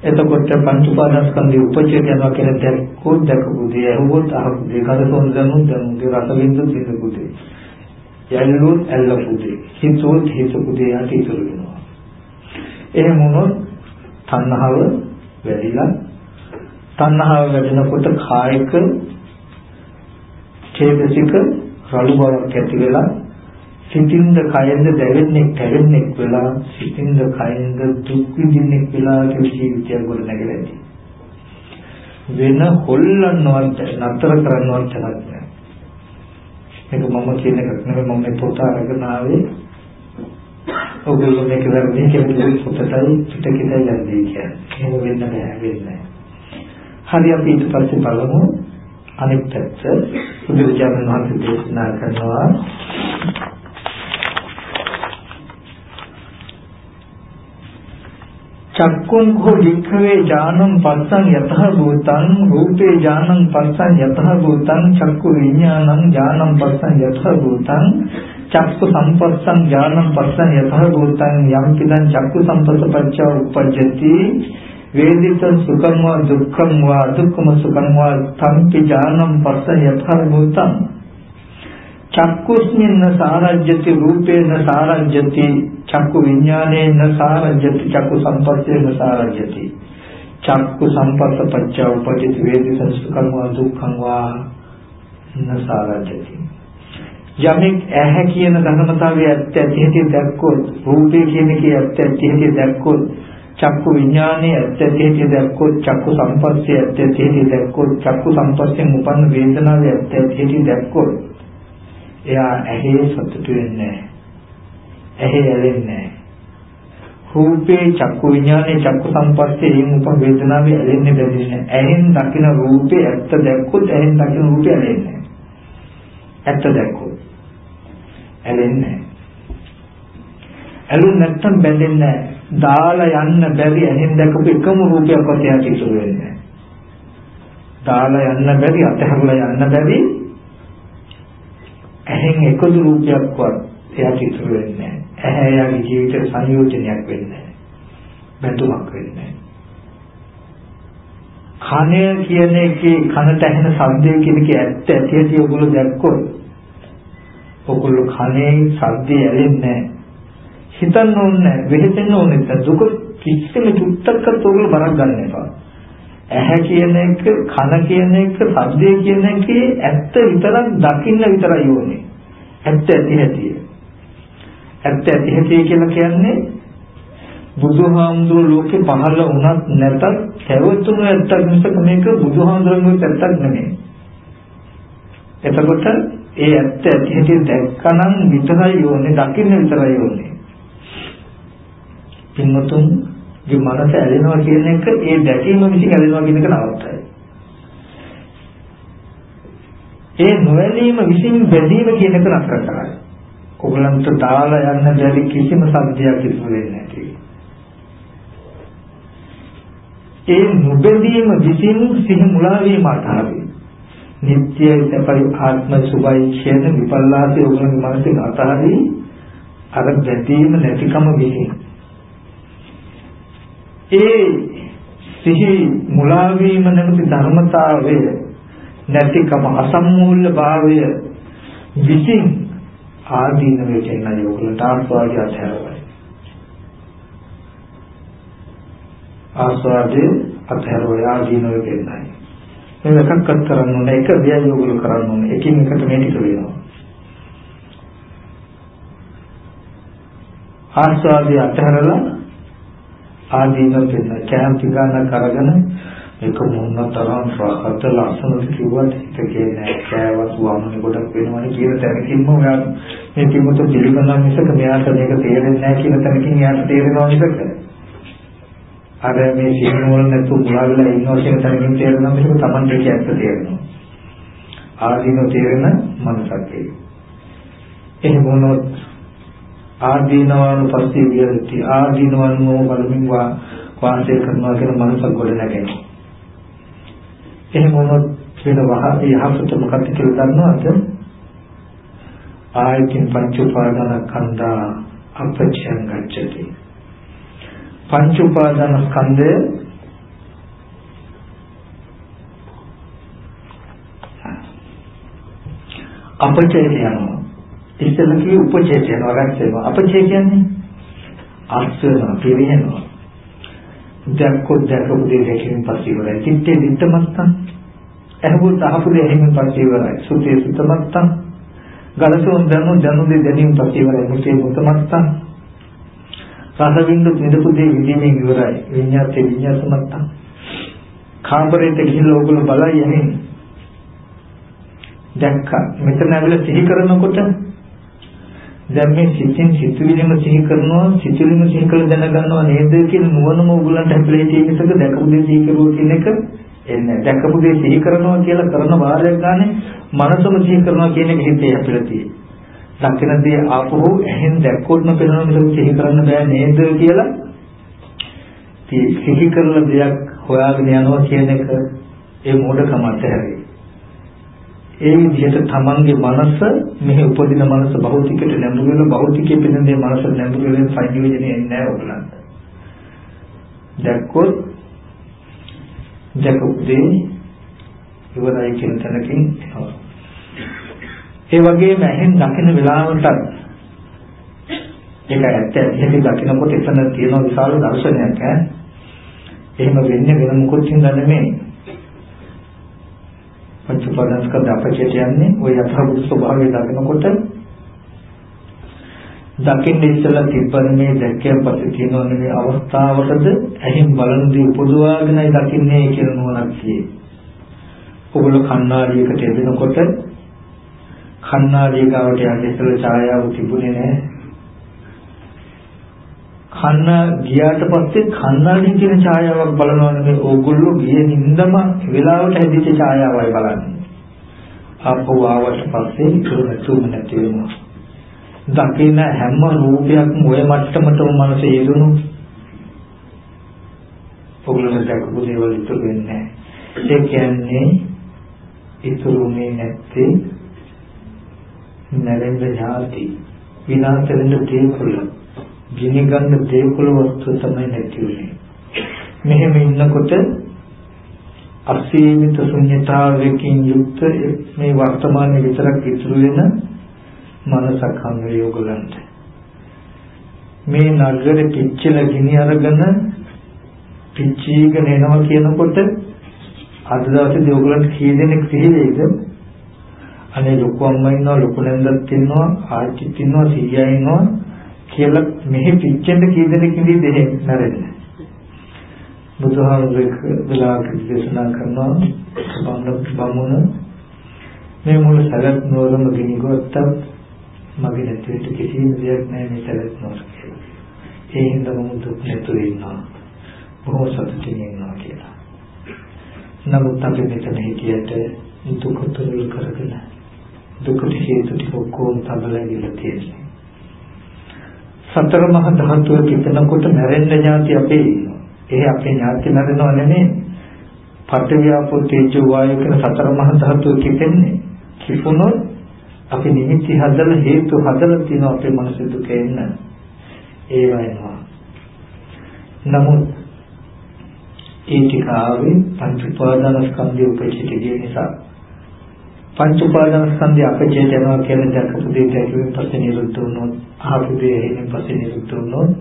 එතකොට පංච උපාදානස්කන්ධයේ උපචය යනවා කියන දැක්කෝ දැකපු දේ ඇහුවොත් අහපු දේ කරසොන් දනු දනු දේ රස බින්දු බින්දු දේ යල්ලුත් ඇල්ලපු දේ හිතුවොත් හිතපු දේ යටි ඉතුරු වෙනවා. එහෙම වුණොත් තණ්හාව වැඩිලා තණ්හාව වැඩෙනකොට කායික චේතසික රළු බවක් ඇති වෙලා සිතින්ද කයෙන්ද දැවෙන්නේ කැවෙන්නේ වෙලා සිතින්ද කයෙන්ද දුක් විඳින්නේ වෙලා කියන ජීවිතයක් ගොඩ නැගලා ඉන්නේ. වෙන හොල්ලන්නවත් නතර කරන්නවත් නැහැ. මේක මම කියන එකක් නෙවෙයි මම මේ පොත අරගෙන ආවේ. ඔයගොල්ලෝ මේක වැරදි කියලා පොතයි පිටකෙතයි යන්නේ කියන්නේ. එහෙම වෙන්න බෑ වෙන්නේ. හරි අපි ඊට පස්සේ බලමු අනෙක් පැත්ත බුදුරජාණන් වහන්සේ දේශනා කරනවා චක්කුං හෝ වික්ඛවේ ඥානං පස්සං යතහ භූතං රූපේ ඥානං පස්සං යතහ භූතං චක්කු විඥානං ඥානං පස්සං යතහ භූතං චක්කු සම්පස්සං ඥානං පස්සං යතහ භූතං යම් කිදං චක්කු සම්පස්ස පච්චා උපජ්ජති. වේදිත සුඛං වා දුක්ඛං වා දුක්ඛම සුඛං වා තම්පි ඥානං පස්සං යතහ භූතං. චක්කුස්මින්න සාරජ්‍යති රූපේන සාරජ්‍යති චක්කු විඥානේන සාරජ්‍යති චක්කු සම්පස්සේන සාරජ්‍යති. චක්කු සම්පස්ස පච්ච උපජිත වේදි සංස්කම් වා දුක්ඛං වා නසාරජ්‍යති යමෙක් ඇහැ කියන ධර්මතාවය ඇත්ත ඇති හැටි දැක්කොත් රූපේ කියන එකේ ඇත්ත ඇති හැටි දැක්කොත් චක්කු විඥානයේ ඇත්ත ඇති හැටි දැක්කොත් චක්කු සම්පස්සේ ඇත්ත ඇති හැටි දැක්කොත් චක්කු සම්පස්යෙන් උපන්න වේදනාවේ ඇත්ත ඇති හැටි දැක්කොත් එයා ඇහි සතුටු වෙන්නේ ඇහි ඇලෙන්නේ රූපේ චක්කු විඥානේ චක්කු සංපස්සේ එයින් උපන් වේදනාවේ ඇලෙන්නේ බැඳෙන්නේ ඇහෙන් දකින රූපේ ඇත්ත දැක්කොත් ඇහෙන් දකින රූපේ ඇලෙන්නේ ඇත්ත දැක්කොත්. ඇලෙන්නේ ඇලුන් නැත්තම් බැඳෙන්නේ දාලා යන්න බැරි ඇහෙන් දැකපු එකම රූපයක්වත් එයාට ඉතුරු වෙන්නේ දාලා යන්න බැරි අතහැරලා යන්න බැරි ඇහෙන් එකදු රූපයක්වත් එයාට ඉතුරු වෙන්නේ නැහැ. ඇහැ යාගේ ජීවිත සංයෝජනයක් වෙන්නේ බැඳුමක් වෙන්නේ කනය කියන එකේ කනට ඇහෙන ශබ්දය කියන එකේ ඇත්ත ඇති ඇති ඔයගොල්ලෝ දැක්කොත් ඔයගොල්ලෝ කනේ ශබ්දය ඇලෙන්නේ හිතන්න ඕනේ වෙහෙසෙන්න ඕනේ දුක කිසිම චුට්ටක්වත් ඔයගොල්ලෝ බරක් ගන්න එපා. ඇහැ කියන එක කන කියන එක ශබ්දය කියන එකේ ඇත්ත විතරක් දකින්න විතරයි ඕනේ. ඇත්ත ඇති ඇති ඇත්ත ඇති ඇති කියලා කියන්නේ බුදුහාමුදුරු ලෝකේ පහළ වුණත් නැතත් පැවතුණු ඇත්තක් මිසක මේක බුදුහාමුදුරන්ගේ ඇත්තක් නෙමෙයි. එතකොට ඒ ඇත්ත ඇති හැටි දැක්කනම් විතරයි ඕනේ දකින්න විතරයි ඕනේ. පින්වතුන්ගේ මනස ඇලෙනවා කියන එක ඒ දැකීම විසින් ඇලෙනවා කියන එක නවත්තයි. ඒ නොඇලීම විසින් බැඳීම කියන එක නතර කරයි. ඔයගලන්ට දාලා යන්න බැරි කිසිම සත්‍යයක් ඉතුරු වෙන්නේ නැති. ඒ නොබැඳීම විසින් සිහ මුලා වීම අතහරින. නිත්‍යයි සපයි ආත්ම සුභයි කියන විපල්ලාසය ඔයගොල්ලෝගේ මනසින් අතහරි අර බැඳීම නැතිකම විසින්. ඒ සිහි මුලා වීම නැමැති ධර්මතාවය නැතිකම අසම්මූල්‍ය භාවය විසින් ආදීන වෙටෙන යෝගලට ආස්වාදය අධහැරවයි. ආස්වාදයේ අත්හැරව ආදීනව දෙන්නයි. මේ එකක්වත් කරන්න ඕනේ එක දෙයක් යෝගල කරන්න ඕනේ. එකින් එකට මේ ටික වෙනවා. ආස්වාදයේ අත්හැරලා ආදීනව දෙන්න. කැම්පි ගන්න කරගෙන ඒක මොන තරම් රහත ලස්සනද කිව්වට හිතේ නෑ කෑවත් වමනේ ගොඩක් වෙනවනේ කියන තැනකින්ම ඔයා මේ කිමුතු පිළිගන්න මිසක මෙයාට මේක තේරෙන්නේ නෑ කියන තැනකින් එයාට තේරෙනවා මිසක අර මේ සිහිනුවර නැතු මුලා වෙලා ඉන්නවා කියන තැනකින් තේරෙනවා මේක Tamanට ඇත්ත තේරෙනවා. ආදීනෝ තේරෙන මනසක් ඒක. එහෙම වුණොත් ආදීනවන පස්සේ විරති ආදීනවන්ව බලමින් වා වාසය කරනවා කියන මනසක් ගොඩ නැගෙනවා. එහෙම වුණොත් වෙන වහ යහපත මොකක්ද කියලා දන්නවද? ආයතින් පංච උපාදාන කන්දා අපච්ඡං ගච්ඡති. පංච උපාදාන ස්කන්ධය අපචය යනවා. ඉස්සෙල්ල කිය උපචය යනවා රැස් වෙනවා අපචය කියන්නේ අස් වෙනවා පිරිනනවා. දැක්කොත් දැකපු දේ දැකීමෙන් පස්සේ ඉවරයි. චිත්තේ විත්තමත්තන් එහෙබුත් අහපු දේ එහෙමින් පස්සේ ඉවරයි. සුතේ සුතමත්තන් ගලසෝන් දනු දනු දේ දැනීම පස්සේ ඉවරයි. මුතේ මුතමත්තන් රසවින්දු නිදපු දේ විදීමෙන් ඉවරයි. විඤ්ඤාතේ විඤ්ඤාසමත්තා. කාමරේට ගිහිල්ලා ඕගොල්ලෝ බලයි යන්නේ. දැක්කා. මෙතන ඇවිල්ලා සිහි කරනකොට දැන් මේ සිතින් සිතුවිලිම සිහි කරනවා සිතුවිලිම සිහි කරලා දැනගන්නවා නේද කියන නුවණම ඕගොල්ලන්ට හැපිලා තියෙන එකද දැකපු දේ සිහි කරුවා කියන එක එන්නේ දැකපු දේ සිහි කරනවා කියලා කරන වාරයක් ගානේ මනසම සිහි කරනවා කියන එක හිතේ හැපිලා තියෙන්නේ දකින දේ ආපහු එහෙන් දැක්කොත් නොපෙනෙන මිසක සිහි කරන්න බෑ නේද කියලා සිහි කරන දෙයක් හොයාගෙන යනවා කියන එක ඒ මෝඩකම අතහැරේ. ඒ විදිහට තමන්ගේ මනස මෙහි උපදින මනස භෞතිකයට නැඹුරු වෙන භෞතිකයේ පෙනෙන දේ මනස නැඹුරු වෙන සංයෝජනේ එන්නේ නැහැ ඔයගලන්ට. දැක්කොත් දැකුදේ ඉවරයි කියන තැනකින් එනවා. ඒ වගේම ඇහෙන් දකින වෙලාවටත් ඒක ඇත්ත ඇහිදී දකිනකොට එතන තියෙන විශාල දර්ශනයක් ඈ. එහෙම වෙන්නේ වෙන මොකොත් හින්දා නෙමෙයි. පංච උපාදානස්කන්ධ අපචේත යන්නේ ওই යථාභූත ස්වභාවය දකිනකොට දකින්න ඉස්සලා තිබ්බනේ දැක්කයන් පස්සේ තියෙනවනේ මේ අවස්ථාවකද ඇහින් බලන දේ උපදවාගෙනයි දකින්නේ කියලා නුවණක් තියෙන්නේ. ඔගොල්ලෝ කණ්ණාඩියකට එදෙනකොට කන්නාඩිය ගාවට යන්න ඉස්සෙල්ලා ඡායාව තිබුණේ නැහැ. කන්න ගියාට පස්සේ කන්නාඩිය කියන ඡායාවක් බලනවා නෙමෙයි ඕගොල්ලෝ ගියේ නින්දම වෙලාවට හැදිච්ච ඡායාවයි බලන්නේ. ආපහු ආවට පස්සේ ඒක තුම නැති වෙනවා. දකින හැම රූපයක්ම ඔය මට්ටමටම මනස යෙදුණු ඔගොල්ලෝ දැකපු දේවල් ඉතුරු වෙන්නේ නැහැ. ඒ කියන්නේ ඉතුරුනේ නැත්තේ නැරෙන්න ඥාති විනාශ වෙන දේකුල ගිනි ගන්න දේකුල වස්තු තමයි නැති වෙන්නේ. මෙහෙම ඉන්නකොට අසීමිත ශුන්‍යතාවයකින් යුක්ත මේ වර්තමානයේ විතරක් ඉතුරු වෙන මනසක් හම් වේයෝගලන්ට මේ නගරෙ පිච්චිලා ගිනි අරගෙන පිච්චීගෙන එනවා කියනකොට අද දවසේදී ඔයගලන්ට කී දෙනෙක් සිහි වෙයිද? අනේ ලොකු අම්මා ඉන්නවා ලොකු නැන්දක් ඉන්නවා ආච්චිත් ඉන්නවා සීයා ඉන්නවා කියලා මෙහි පිච්චෙන්න කී දෙනෙක් ඉඳී දෙහෙ නැරෙන්නේ. බුදුහාමුදුරේ වෙලාවක දේශනා කරනවා බම්බ බමුණ මේ මුළු සගත් නෝරම ගිනිගොත්තත් මගේ නැතිවෙට කිසිම දෙයක් නැහැ මේ සගත් නෝර කියලා. ඒ හින්දා මම දුක් නැතුව ඉන්නවා. බොහෝ සතුටින් ඉන්නවා කියලා. නමුත් අපි මෙතන හිටියට දුක තුරු කරගෙන දුකට හේතු ටික ඔක්කොම තබලා ගිහලා තියෙනවා. සතර මහා ධාතුව කිතනකොට මැරෙන්න ඥාති අපේ ඒ අපේ ඥාති මැරෙනව නෙමෙයි. පඨවියාපෝ තේජෝ වායෝ කියන සතර මහා ධාතුව කිතෙන්නේ. කිපුණොත් අපි නිමිති හදලා හේතු හදලා තියෙනවා අපේ මනස දුක එන්න. ඒවා එනවා. නමුත් ඒ ටික ආවේ පංච උපාදානස්කන්ධය උපේක්ෂිත කිය නිසා පංච උපාදානස්කන්ධය අපේක්ෂිත යනවා කියන දක්වපු දෙයක් ඇතුළේ පස්සේ නිරුද්ධ වුණොත් ආපු දේ එහෙම පස්සේ නිරුද්ධ වුණොත්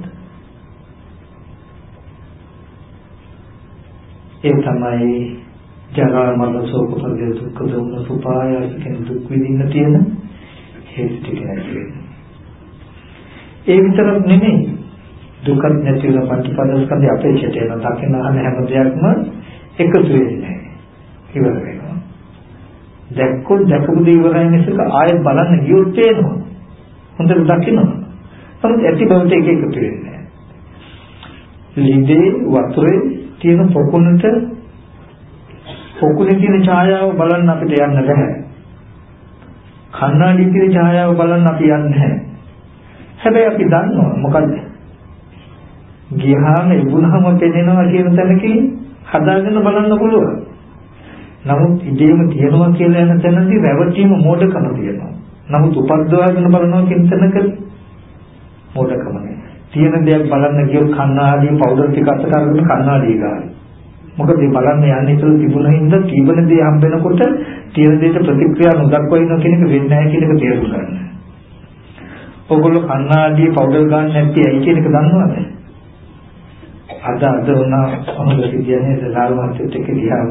ඒ තමයි ජරා මරණ ශෝක පරිදේ දුක්ඛ දෝමන සුපායස කියන දුක් විඳින්න තියෙන හේතු ටික නැති වෙනවා. ඒ විතරක් නෙමෙයි දුක නැති වෙන පටිපදස්කන්ධය අපේක්ෂිත වෙන දකින අහන හැම දෙයක්ම එකතු වෙන්නේ ඉවර වෙනවා දැක්කොත් දැකපු දේ ඉවරයි මිසක ආයෙත් බලන්න ගියොත් පේනවා හොඳට දකිනවා. නමුත් ඇති බවට එක එකතු වෙන්නේ ලිඳේ වතුරේ තියෙන පොකුණට පොකුණේ තියෙන ඡායාව බලන්න අපිට යන්න බෑ කන්නාඩියේ තියෙන ඡායාව බලන්න අපි යන්නේ නැහැ. හැබැයි අපි දන්නවා මොකද්ද? ගියාම ඉබුණාම පෙනෙනවා කියන තැනකින් හදාගෙන බලන්න පුළුවන්. නමුත් ඉදීම තියනවා කියලා යන තැනදී රැවටීම මෝඩකම තියෙනවා. නමුත් උපද්දවාගෙන බලනවා කියන තැනක මෝඩකම නෑ. තියෙන දෙයක් බලන්න ගියොත් කණ්ණාඩිය පවුඩර් ටික අත කරගෙන කණ්ණාඩිය ගන්න. මොකද මේ බලන්න යන්නේ ඉතල තිබුණ හින්දා තිබුණ දේ හම්බෙනකොට තියෙන දෙයට ප්‍රතික්‍රියා නොදක්වනවා කියන එක වෙන්නේ නැහැ කියන එක තේරුම් ගන්න. ඔයගොල්ලෝ කණ්ණාඩිය පවුඩර් ගන්න නැති ඇයි කියන එක දන්නවද? අද අද වුණා මොනවද කියන්නේ සාල් මහත්තයත් එක්ක ගියාම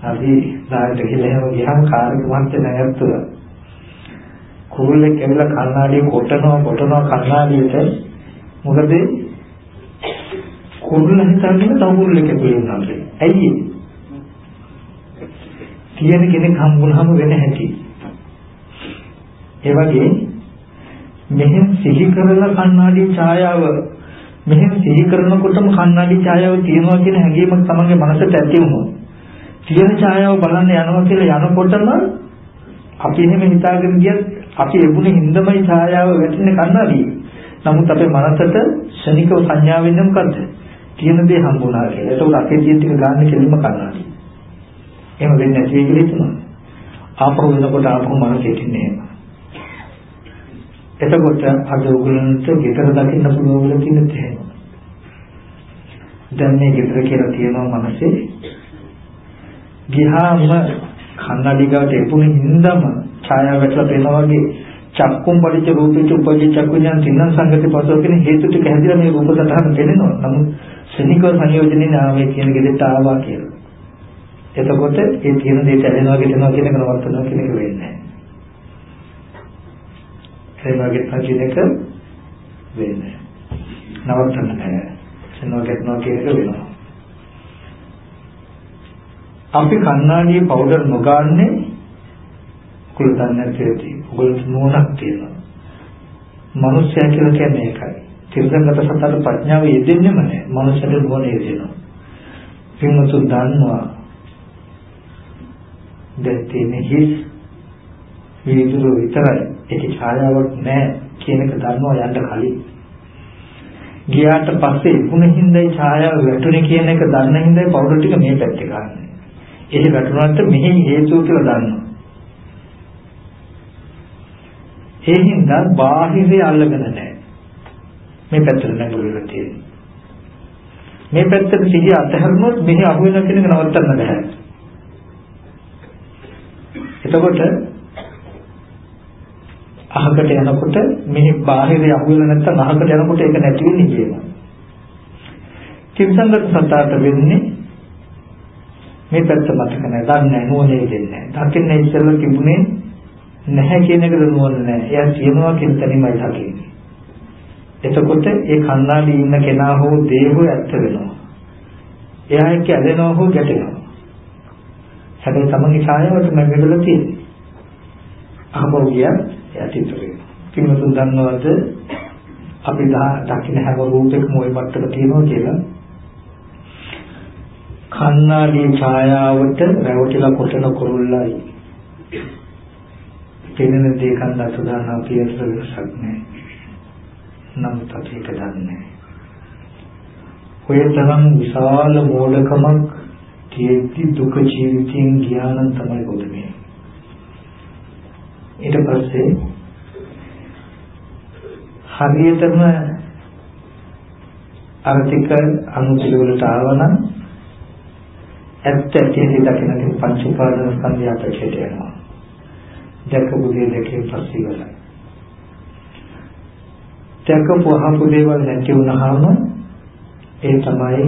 අපි දායට ගිහලා එහෙම ගියාම කාර්යක මහත්තයා නැගත්තුව කුරුල්ලෙක් ඇවිල්ලා කන්නාඩිය කොටනවා කොටනවා කන්නාඩියට මොකද කුරුල්ල හිතන්නේ තව කුරුල්ලෙක් ඇවිල්ලා ඇයි කියන කෙනෙක් හම්බුනහම වෙන හැටි. ඒ වගේ මෙහෙන් සිහි කරලා කන්නාඩියේ ඡායාව මෙහෙම සිහි කරනකොටම කන්නඩි ඡායාව තියෙනවා කියන හැඟීමක් තමන්ගේ මනසට ඇති වුණොත් තියෙන ඡායාව බලන්න යනවා කියලා යනකොටම අපි එහෙම හිතාගෙන ගියත් අපි ලැබුණේ හින්දමයි ඡායාව වැටෙන්නේ කන්නඩි. නමුත් අපේ මනසට ශනිකව සංඥා වෙන්නේ මොකද්ද? තියෙන දේ හම්බුණා කියලා. ඒකෝට අපේ තියෙන ටික ගන්න කෙලින්ම කන්නඩි. එහෙම වෙන්නේ නැති වෙයි කියලා හිතනවා. ආපහු වෙනකොට ආපහු මනසෙට ඉන්නේ එහෙම. එතකොට අද ඔයගලන්ට ගෙදර දකින්න පුළුවන් වෙලා තියෙන තැන. දැන් මේ ගෙදර කියලා තියෙනවා මනසේ. ගිහාම කන්නඩි ගාවට එපුණේ හින්දාම ඡායාව වැටලා පේනවා වගේ චක්කුම් පරිච්ඡ රූපේච උපජ්ජ චක්කුඥාන තින්න සංගති පසව කියන හේතු ටික හැදිලා මේ රූප සතහන පේනවා. නමුත් ශනිකව සංයෝජනේ නාමයේ කියන ගෙදරට ආවා කියලා. එතකොට ඒ තියෙන දේ ඇලෙනවා ගෙතනවා කියන එක නවත්තනවා කියන එක වෙන්නේ නැහැ. සේවාවෙත් කියන එක වෙන්නේ. නවත්තන්න බෑ. සේවාවෙත් නෝ කියන එක වෙනවා. අපි කන්නාඩියේ පවුඩර් නොගන්නේ කුල දන්නේ නැති ඔයගොල්ලෝ නෝනක් තියෙනවා. මනුස්සයා කියලා කියන්නේ ඒකයි. තිරසංගත සතර ප්‍රඥාව යෙදෙන්නේම නැහැ. මනුස්සයට නුවණ යෙදෙනවා. පින්වතුන් දන්නවා දැන් තියෙන හිස් වීදුරු විතරයි. ඒකේ ඡායාවක් නැහැ කියන එක දන්නවා යන්න කලින්. ගියාට පස්සේ ඉක්ුණ හින්දායි ඡායාව වැටුනේ කියන එක දන්න හින්දායි පවුඩර් ටික මේ පැත්තේ ගන්න. ඒක වැටුණාට මෙහි හේතුව කියලා දන්නවා. ඒ හින්දා බාහිරය අල්ලගෙන නැහැ. මේ පැත්තට නැගුණා තියෙන්නේ. මේ පැත්තට සිහිය අතහැරුණොත් මෙහි අහු වෙන කෙනෙක් නවත්තන්න බෑ. එතකොට අහකට යනකොට මෙහි බාහිරය අහු වෙලා නැත්නම් අහකට යනකොට ඒක නැති වෙන්නේ කියනවා. කිම්සංගත සත්‍යාට වෙන්නේ මේ පැත්ත මතක නැහැ. දන්නේ නැහැ. නුවණේ දෙන්නේ නැහැ. දකින්න ඉස්සෙල්ලා තිබුණේ නැහැ කියන එකද නුවණ නැහැ. එයා කියනවා කියන තැනමයි දකින්නේ. එතකොට ඒ කන්නාඩි ඉන්න කෙනා හෝ දේ හෝ ඇත්ත වෙනවා. එයා එක්ක ඇලෙනවා හෝ ගැටෙනවා. හැබැයි තමන්ගේ ඡායාවට මැගෙදලා තියෙන්නේ. අහමෝ ගියා එයා තිතුරේ. කිනුතුන් දන්නවද අපි දකින්න හැම රූපයකම ওই මට්ටම තියෙනවා කියලා කන්නාඩියේ ඡායාවට රැවටිලා කොටන කුරුල්ලයි පෙනෙන දේ කන්ද අත දාන අපි අතර වෙනසක් නැහැ. නමුත් අපි ඒක දන්නේ ඔය තරම් විශාල මෝඩකමක් තියෙද්දි දුක ජීවිතයෙන් ගියානම් තමයි ගොඩනේ. ඊට පස්සේ හරියටම අර්ථික අනුපිළිවෙලට ආවනම් ඇත්ත ඇටි දකින්න පංච උපාදාන ස්කන්ධය අපිට යනවා. දැකපු දේ දැකේ පස්සේ ඉවරයි. දැකපු අහපු දේවල් නැති වුණාම ඒ තමයි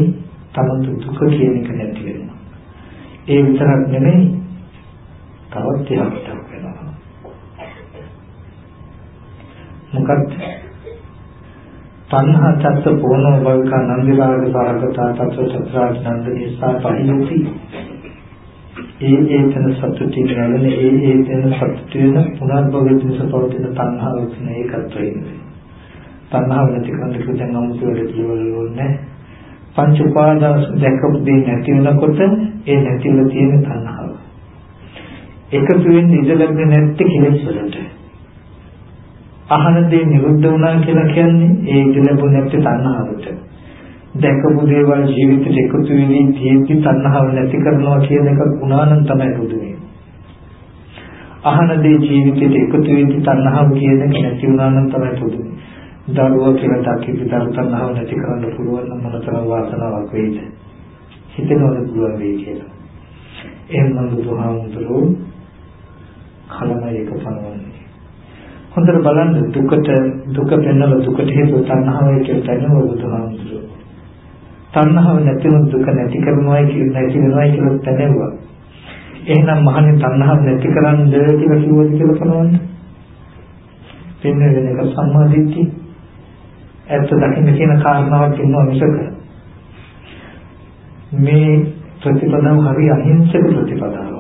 තමන් දුක කියන එක නැති වෙනවා. ඒ විතරක් නෙමෙයි තවත් ත්‍යාගයක් වෙනවා. මොකද තණ්හා චත්ත පොණෝ භවික නන්දිරාග සාරගතා තත්ත්ව චත්‍රාජ නන්දනී සාපහියති ඒ ඒ තන සතුටින් නැගෙන ඒ ඒ තන සතුට වෙන පුනර්භවයේ පිණිස පවතින තණ්හාව කියන ඒකත් වෙන්නේ. තණ්හාව නැති කරන්න කියලා දැන් අමුතු වැඩ කියවල ඕනේ. පංච උපාදාන දැකපු දේ නැති වෙනකොට ඒ නැතිව තියෙන තණ්හාව. එකතු වෙන්නේ ඉඳ ලැබෙන්නේ නැත්තේ කෙලෙස් වලට. අහන දේ නිරුද්ධ වුණා කියලා කියන්නේ ඒ ඉඳ ලැබුණ නැත්තේ තණ්හාවට. දැකපු දේවල් ජීවිතේට එකතු වෙමින් තියෙද්දි තණ්හාව නැති කරනවා කියන එක ගුණානම් තමයි බුදු වෙන්නේ. අහන දේ ජීවිතේට එකතු වෙද්දි තණ්හාව කියන එක නැති වුණා නම් තමයි බුදු වෙන්නේ. දරුවා කියලා දකිද්දි දරු තණ්හාව නැති කරන්න පුළුවන් නම් මොනතරම් වාසනාවක් වෙයිද? හිතනවද පුළුවන් වෙයි කියලා. එහෙනම් බුදුහාමුදුරුවෝ කලම එක පනවන්නේ. හොඳට බලන්න දුකට දුක පෙන්වල දුකට හේතුව තණ්හාවයි කියලා තනව බුදුහාමුදුරුවෝ. තණ්හාව නැතිව දුක නැති කරනවායි කියලා නැති වෙනවායි කියලා තැනෙවුවා. එහෙනම් මහණේ තණ්හාව නැති කරන්න කියලා කිව්වද කියලා බලන්න. පින්න වෙන එක සම්මාදිට්ඨි. ඇත්ත දකින්න කියන කාරණාවක් ඉන්නවා මිසක මේ ප්‍රතිපදාව හරි අහිංසක ප්‍රතිපදාවක්.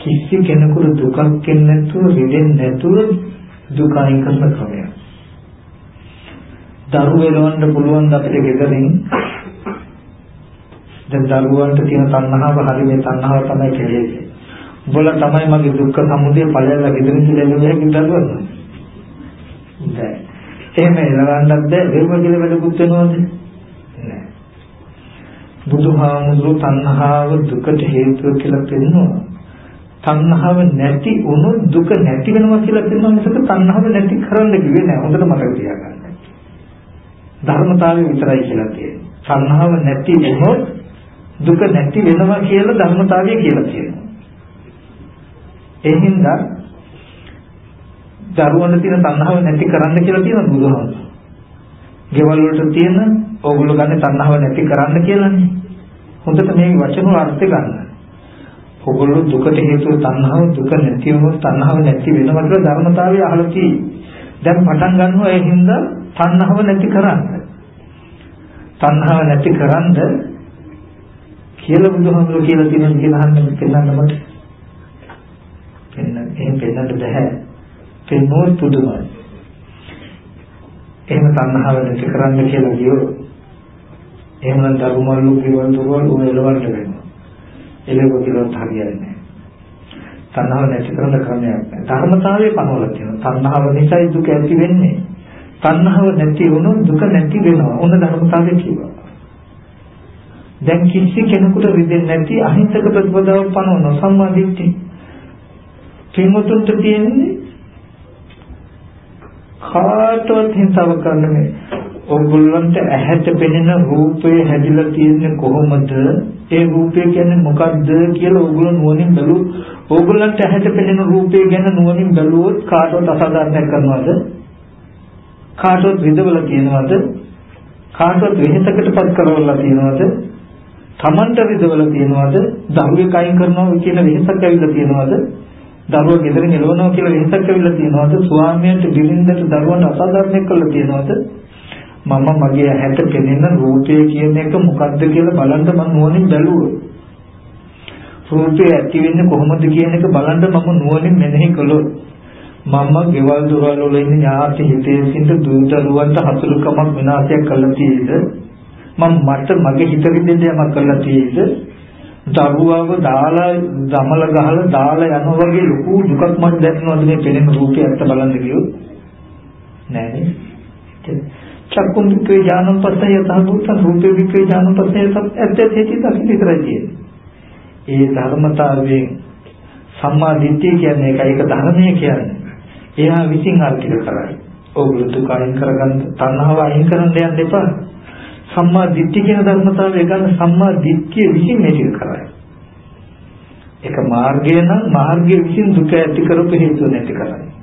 කිසි කෙනෙකුට දුකක් එන්නේ නැතුව රිදෙන්නේ නැතුව දුක අයින් කරන ක්‍රමයක්. දරුවෝ එලවන්න පුළුවන් අපිට ගෙදරින් දැන් දරුවන්ට තියෙන තණ්හාව හරි මේ තණ්හාව තමයි කෙලෙස්. උඹලා තමයි මගේ දුක්ඛ සමුදය ඵලයලා ගෙදරින් කියලා කියන්නේ දරුවන්ට. දැන් එහෙම එලවන්නත් බැ වෙව කියලා වැඩකුත් වෙනවද? නෑ. බුදුහාමුදුරු තණ්හාව දුකට හේතුව කියලා පෙන්වනවා. තණ්හාව නැති වුණොත් දුක නැති වෙනවා කියලා පෙන්වනවා මිසක තණ්හාව නැති කරන්න කිව්වේ නෑ. හොඳට මතක තියාගන්න. ධර්මතාවය විතරයි කියලා තියෙන්නේ. තණ්හාව නැති වුණොත් දුක නැති වෙනවා කියලා ධර්මතාවය කියලා කියනවා. ඒ හින්දා දරුවන්ට තියෙන තණ්හාව නැති කරන්න කියලා තියෙන බුදුහාමුදුරුවෝ. ගෙවල් වලට තියෙන ඕගොල්ලෝ ගන්න තණ්හාව නැති කරන්න කියලානේ. හොඳට මේ වචන වල අර්ථය ගන්න. ඕගොල්ලෝ දුකට හේතුව තණ්හාව දුක නැති වුණොත් තණ්හාව නැති වෙනවා කියලා ධර්මතාවය අහලා තියෙන්නේ. දැන් පටන් ගන්නවා ඒ හින්දා තණ්හාව නැති කරන්න. තණ්හාව නැති කරන්ද කියලා බුදුහාමුදුරුවෝ කියලා තියෙනවා කියලා අහන්න පෙන්නන්න මට. පෙන්න එහෙම පෙන්නන්න බෑ. පෙන්වුවොත් පුදුමයි. එහෙම තණ්හාව නැති කරන්න කියලා කියෝ. එහෙමනම් ධර්මවලු කියවන දොරවල් ඔය එලවන්න වෙනවා. එලෙව කියලාත් හරියන්නේ නැහැ. තණ්හාව නැති කරන්න ක්‍රමයක් නැහැ. ධර්මතාවයේ පනවලා තියෙනවා. තණ්හාව නිසායි දුක ඇති වෙන්නේ. තණ්හාව නැති වුණොත් දුක නැති වෙනවා. ඔන්න ධර්මතාවය කියනවා. දැන් කිසි කෙනෙකුට රිදෙන්නේ නැති අහිංසක ප්‍රතිපදාවක් පනවන සම්මා දිට්ඨිය. පින්වතුන්ට තියෙන්නේ කාටවත් හිතාව කරන්න මේ ඔයගොල්ලන්ට ඇහැට පෙනෙන රූපය හැදිලා තියෙන්නේ කොහොමද? ඒ රූපය කියන්නේ මොකක්ද කියලා ඔයගොල්ලෝ නුවණින් බැලුවොත් ඕගොල්ලන්ට ඇහැට පෙනෙන රූපය ගැන නුවණින් බැලුවොත් කාටවත් අසාධාරණයක් කරනවද? කාටවත් විදවල කියනවද? කාටවත් වෙහෙසකටපත් කරවලා තියෙනවද? Tamanට විදවල තියෙනවද? දරුවෙක් අයින් කරනවා කියන වෙහෙසක් ඇවිල්ලා තියෙනවද? දරුවා ගෙදරින් එළවනවා කියලා වෙහෙසක් ඇවිල්ලා තියෙනවද? ස්වාමියාට බිරිඳට දරුවන්ට අසාධාරණයක් කරලා තියෙනවද? මම මගේ ඇහැට පෙනෙන රූපය කියන එක මොකද්ද කියලා බලන්න මම නුවණින් බැලුවා. රූපය ඇති වෙන්නේ කොහොමද කියන එක බලන්න මම නුවණින් මෙනෙහි කළොත්. මම ගෙවල් දොරවල් වල ඉන්න ඥාති හිතේසින්ද දූ දරුවන්ට හසුරුකමක් විනාශයක් කළා තියෙද මම මට මගේ හිත විඳින්න යමක් කළා තියෙද දරුවව දාලා දමල ගහලා දාලා යනවා වගේ ලොකු දුකක් මට දැනෙනවද මේ පෙනෙන රූපය ඇත්ත බලන්න ගියොත්? නෑනේ චක්කුම් වික්‍රේ ඥානම් පස්සය තහබුත රූපේ වික්‍රේ ඥානම් පස්සය ඇත්ත ඇති දකින්න විතරයි තියෙන්නේ. ඒ ධර්මතාවයෙන් සම්මා දිට්ඨිය කියන්නේ ඒකයි ඒක ධර්මය කියන්නේ. එයා විසින් අර්ථික කරයි. ඕගොල්ලෝ දුක අයින් කරගන්න තණ්හාව අයින් කරන්න යන්න එපා. සම්මා දිට්ඨිය කියන ධර්මතාවය ගන්න සම්මා දිට්ඨිය විසින් මේක කරයි. ඒක මාර්ගය නම් මාර්ගය විසින් දුක ඇති කරපු හේතුව නැති කරයි.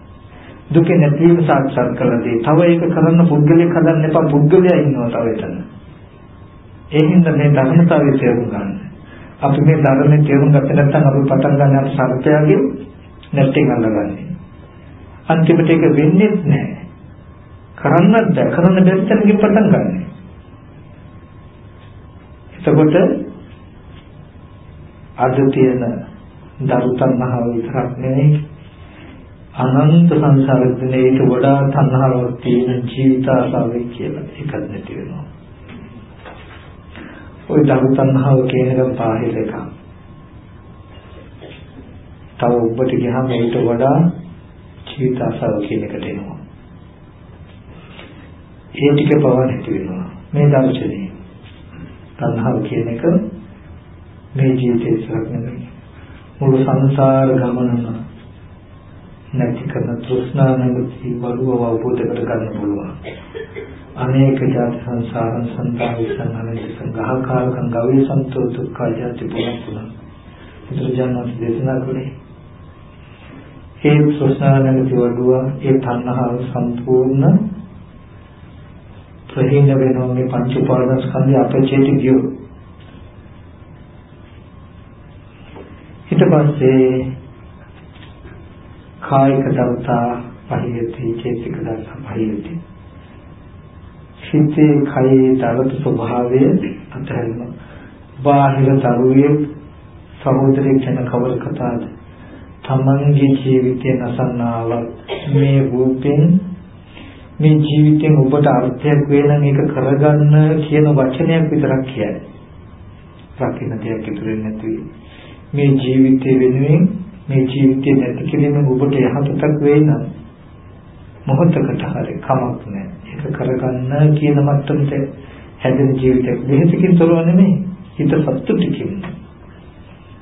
දුක නැතිවීම සාක්ෂාත් කරලා දෙයි. තව ඒක කරන්න පුද්ගලයෙක් හදන්න එපා. පුද්ගලයා ඉන්නවා තව එතන. ඒ හින්දා මේ ධර්මතාවය තේරුම් ගන්න. අපි මේ ධර්මයේ තේරුම් ගත්තේ නැත්නම් අපි පටන් ගන්න අප සත්‍යයෙන් නැත්නම් අල්ලගන්නේ. අන්තිමට ඒක වෙන්නේ නැහැ. කරන්නත් බැ කරන්න බැරි තැනකින් පටන් ගන්න. එතකොට අද තියෙන දරු තණ්හාව විතරක් නෙවෙයි අනන්ත සංසාර දිනේට වඩා තණ්හාවක් තියෙන ජීවිත ආසාවෙ කියලා එකක් නැති වෙනවා. ওই දරු තණ්හාව කියන එක පාහිර එකක්. තව ඔබට ගියාම ඊට වඩා ජීවිත ආසාව කියන එකට එනවා. ඒ ටික පව නැති වෙනවා. මේ දර්ශනේ. තණ්හාව කියන එක මේ ජීවිතේ ඉස්සරහ නෙමෙයි. මුළු සංසාර ගමනම නැති කරන තෘෂ්ණා නැමැති බලුව අවබෝධ කර ගන්න පුළුවන්. අනේක ජාති සංසාරං සංතාවිසං අනේක සංඝාකාරකං ගව්‍ය සන්තෝ දුක්ඛ ජාති පුරපුන. බුදුජානක දේශනා කළේ ඒ තෘෂ්ණා නැමැති වඩුව ඒ තණ්හාව සම්පූර්ණ ප්‍රහීන වෙනවා මේ පංච උපාදාන ස්කන්ධය අපචේති ගියෝ. ඊට පස්සේ කායික දත්තා පහියති චේතික දත්තා පහියති සිතේ කයේ දරත ස්වභාවය අතහැරෙන බාහිර තරුවේ සහෝදරයෙක් ගැන කවර කතාවද තමන්ගේ ජීවිතය නසන්නාවක් මේ රූපෙන් මේ ජීවිතෙන් ඔබට අර්ථයක් වෙන මේක කරගන්න කියන වචනයක් විතරක් කියයි. රකින්න දෙයක් ඉතුරු නැති මේ ජීවිතය වෙනුවෙන් මේ ජීවිතේ නැති කිරීමෙන් ඔබට යහපතක් වෙයි නම් මොහොතකට හරි කමක් නැහැ. ඒක කරගන්න කියන මට්ටමට හැදෙන ජීවිතයක් දෙහිතකින් තොරව නෙමෙයි. හිත සතුටින්.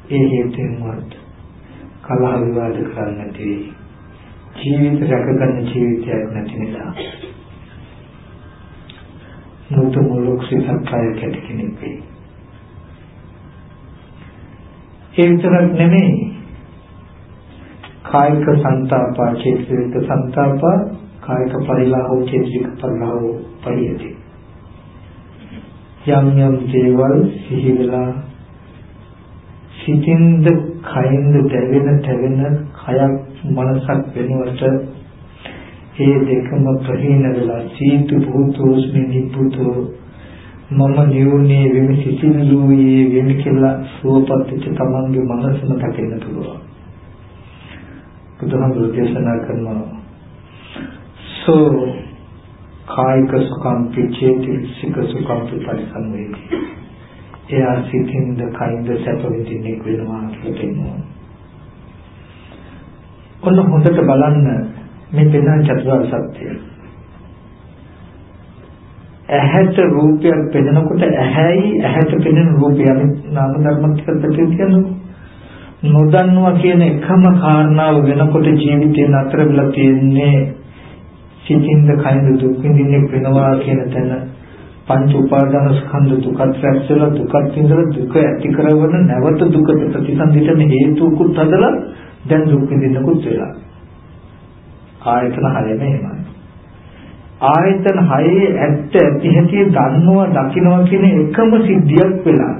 ඒ හේතුන්වත් කලහ විවාද කරන්නේ නැති ජීවිත රැකගන්න ජීවිතයක් නැති නිසා. මුතු මුලක් සිතක් කය කැටි කෙනෙක් වෙයි. ඒ විතරක් නෙමෙයි කායික සංතාපා චේතසික සංතාපා කායික පරිලාහෝ චේතසික පරිලාහෝ පරියති. යම් යම් දේවල් සිහි වෙලා සිතින්ද කයින්ද දැවෙන තැවෙන කයක් මනසක් වෙනුවට ඒ දෙකම ප්‍රහීන වෙලා සීතු භූතෝස්මි නිබ්බුතෝ මම නියුනේ වෙමි සිසිලුයේ වෙමි කියලා සුවපත් වෙච්ච තමන්ගේ මනසම දකින්න පුළුවන්. බුදුහාමුදුරු දේශනා කරනවා. සෝ කායික සුඛම්පි චේතසික සුඛම්පි පරිසංවේදී එයා සිතින්ද කයින්ද සැප විඳින්නේ වෙනවා කියලා කියනවා ඔන්න හොඳට බලන්න මේ පෙනෙන චතුරාර්ය සත්‍යය. ඇහැට රූපයක් පෙනෙනකොට ඇහැයි ඇහැට පෙනෙන රූපය අපි නාම ධර්ම ටිකක් කියනවා. නොදන්නවා කියන එකම කාරණාව වෙනකොට ජීවිතේ නතර වෙලා තියෙන්නේ සිතින්ද කයින්ද දුක් විඳින්නේ වෙනවා කියන තැන. පංච උපාදාන ස්කන්ධ දුකත් රැස්වලා දුකත් විඳලා දුක ඇති කරවන නැවත දුකට ප්‍රතිසන්දිතන හේතුකුත් හදලා දැන් දුක් විඳින්නකුත් වෙලා. ආයතන හයම එහෙමයි. ආයතන හයේ ඇත්ත ඇති හැටි දන්නවා දකින්නවා කියන එකම සිද්ධියක් වෙලා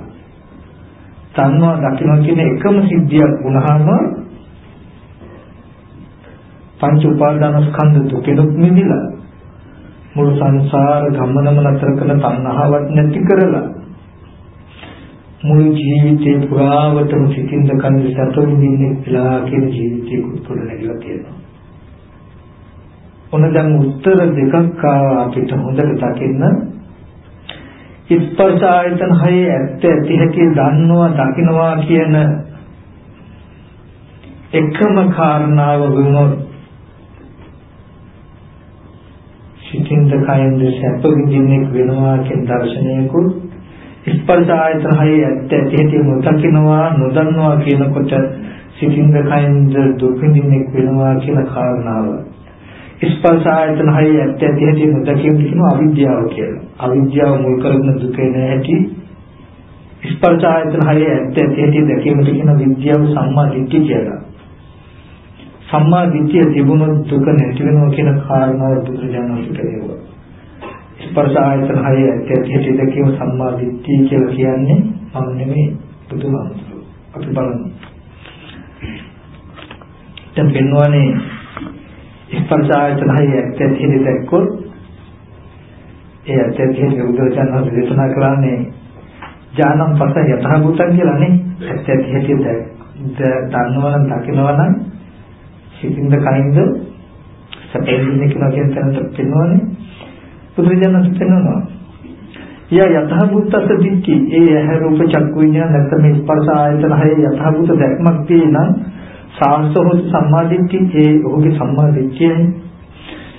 දන්නවා දකින්නවා කියන එකම සිද්ධියක් වුණාම පංච උපාදාන ස්කන්ධ දුකෙනුත් මිදිලා මුළු සංසාර ගමනම නතර කරන තණ්හාවක් නැති කරලා මුළු ජීවිතේ පුරාවටම සිතින්ද කන්ද සතුන් විඳින්නේ කියලා කියන ජීවිතේ කුතුල නැගලා තියෙනවා. ඔන්න දැන් උත්තර දෙකක් අපිට හොඳට දකින්න ස්පර්ශ ආයතන හයේ ඇත්ත ඇති හැටි දන්නවා දකින්නවා කියන එකම කාරණාව වුණොත් සිතින්ද කයින්ද සැප විඳින්නෙක් වෙනවා කියන දර්ශනයකුත් ස්පර්ශ ආයතන හයේ ඇත්ත ඇති හැටි නොදකින්නවා නොදන්නවා කියනකොට සිතින්ද කයින්ද දුක් විඳින්නෙක් වෙනවා කියන කාරණාව. ස්පර්ශ ආයතන හයේ ඇත්ත ඇති හැටි නොදකින්න කියන අවිද්‍යාව කියලා. අවිද්‍යාව මුල් කරගෙන දුක නැහැටි ස්පර්ශ ආයතන හයේ ඇත්ත ඇති හැටි දැකීමට කියන විද්‍යාව සම්මා දිට්ඨිය කියලා. සම්මා දිට්ඨිය තිබුණොත් දුක නැති වෙනවා කියන කාරණාව බුදුරජාණන් වහන්සේ කියනවා. ස්පර්ශ ආයතන හය ඇත්ත ඇති දෙකේම සම්මා දිට්ඨිය කියලා කියන්නේ මම නෙමෙයි බුදුහාමුදුරුවෝ. අපි බලමු. දැන් පෙන්වන්නේ ස්පර්ශ ආයතන හය ඇත්ත ඇති දෙකකොත් ඒ ඇත්ත ඇති බුදුරජාණන් වහන්සේ දේශනා කරන්නේ ඥානම් පස යථාභූතං කියලා නේ. ඇත්ත ඇති දන්නවනම් දකින්නවනම් සිතින්ද කයින්ද සැපෙන්නේ කියලා කියන තැනට පෙන්වන්නේ බුදුරජාණන් පෙන්වනවා. යා යථාභූතස දික්ටි ඒ ඇහැ රූප චක්කු විඤ්ඤාණ නැත්නම් මේ ස්පර්ශ ආයතන හයේ යථාභූත දැක්මක් තියෙනම් සාංශෝත සම්මාදිට්ඨි ඒ ඔහුගේ සම්මාදිට්ඨියයි.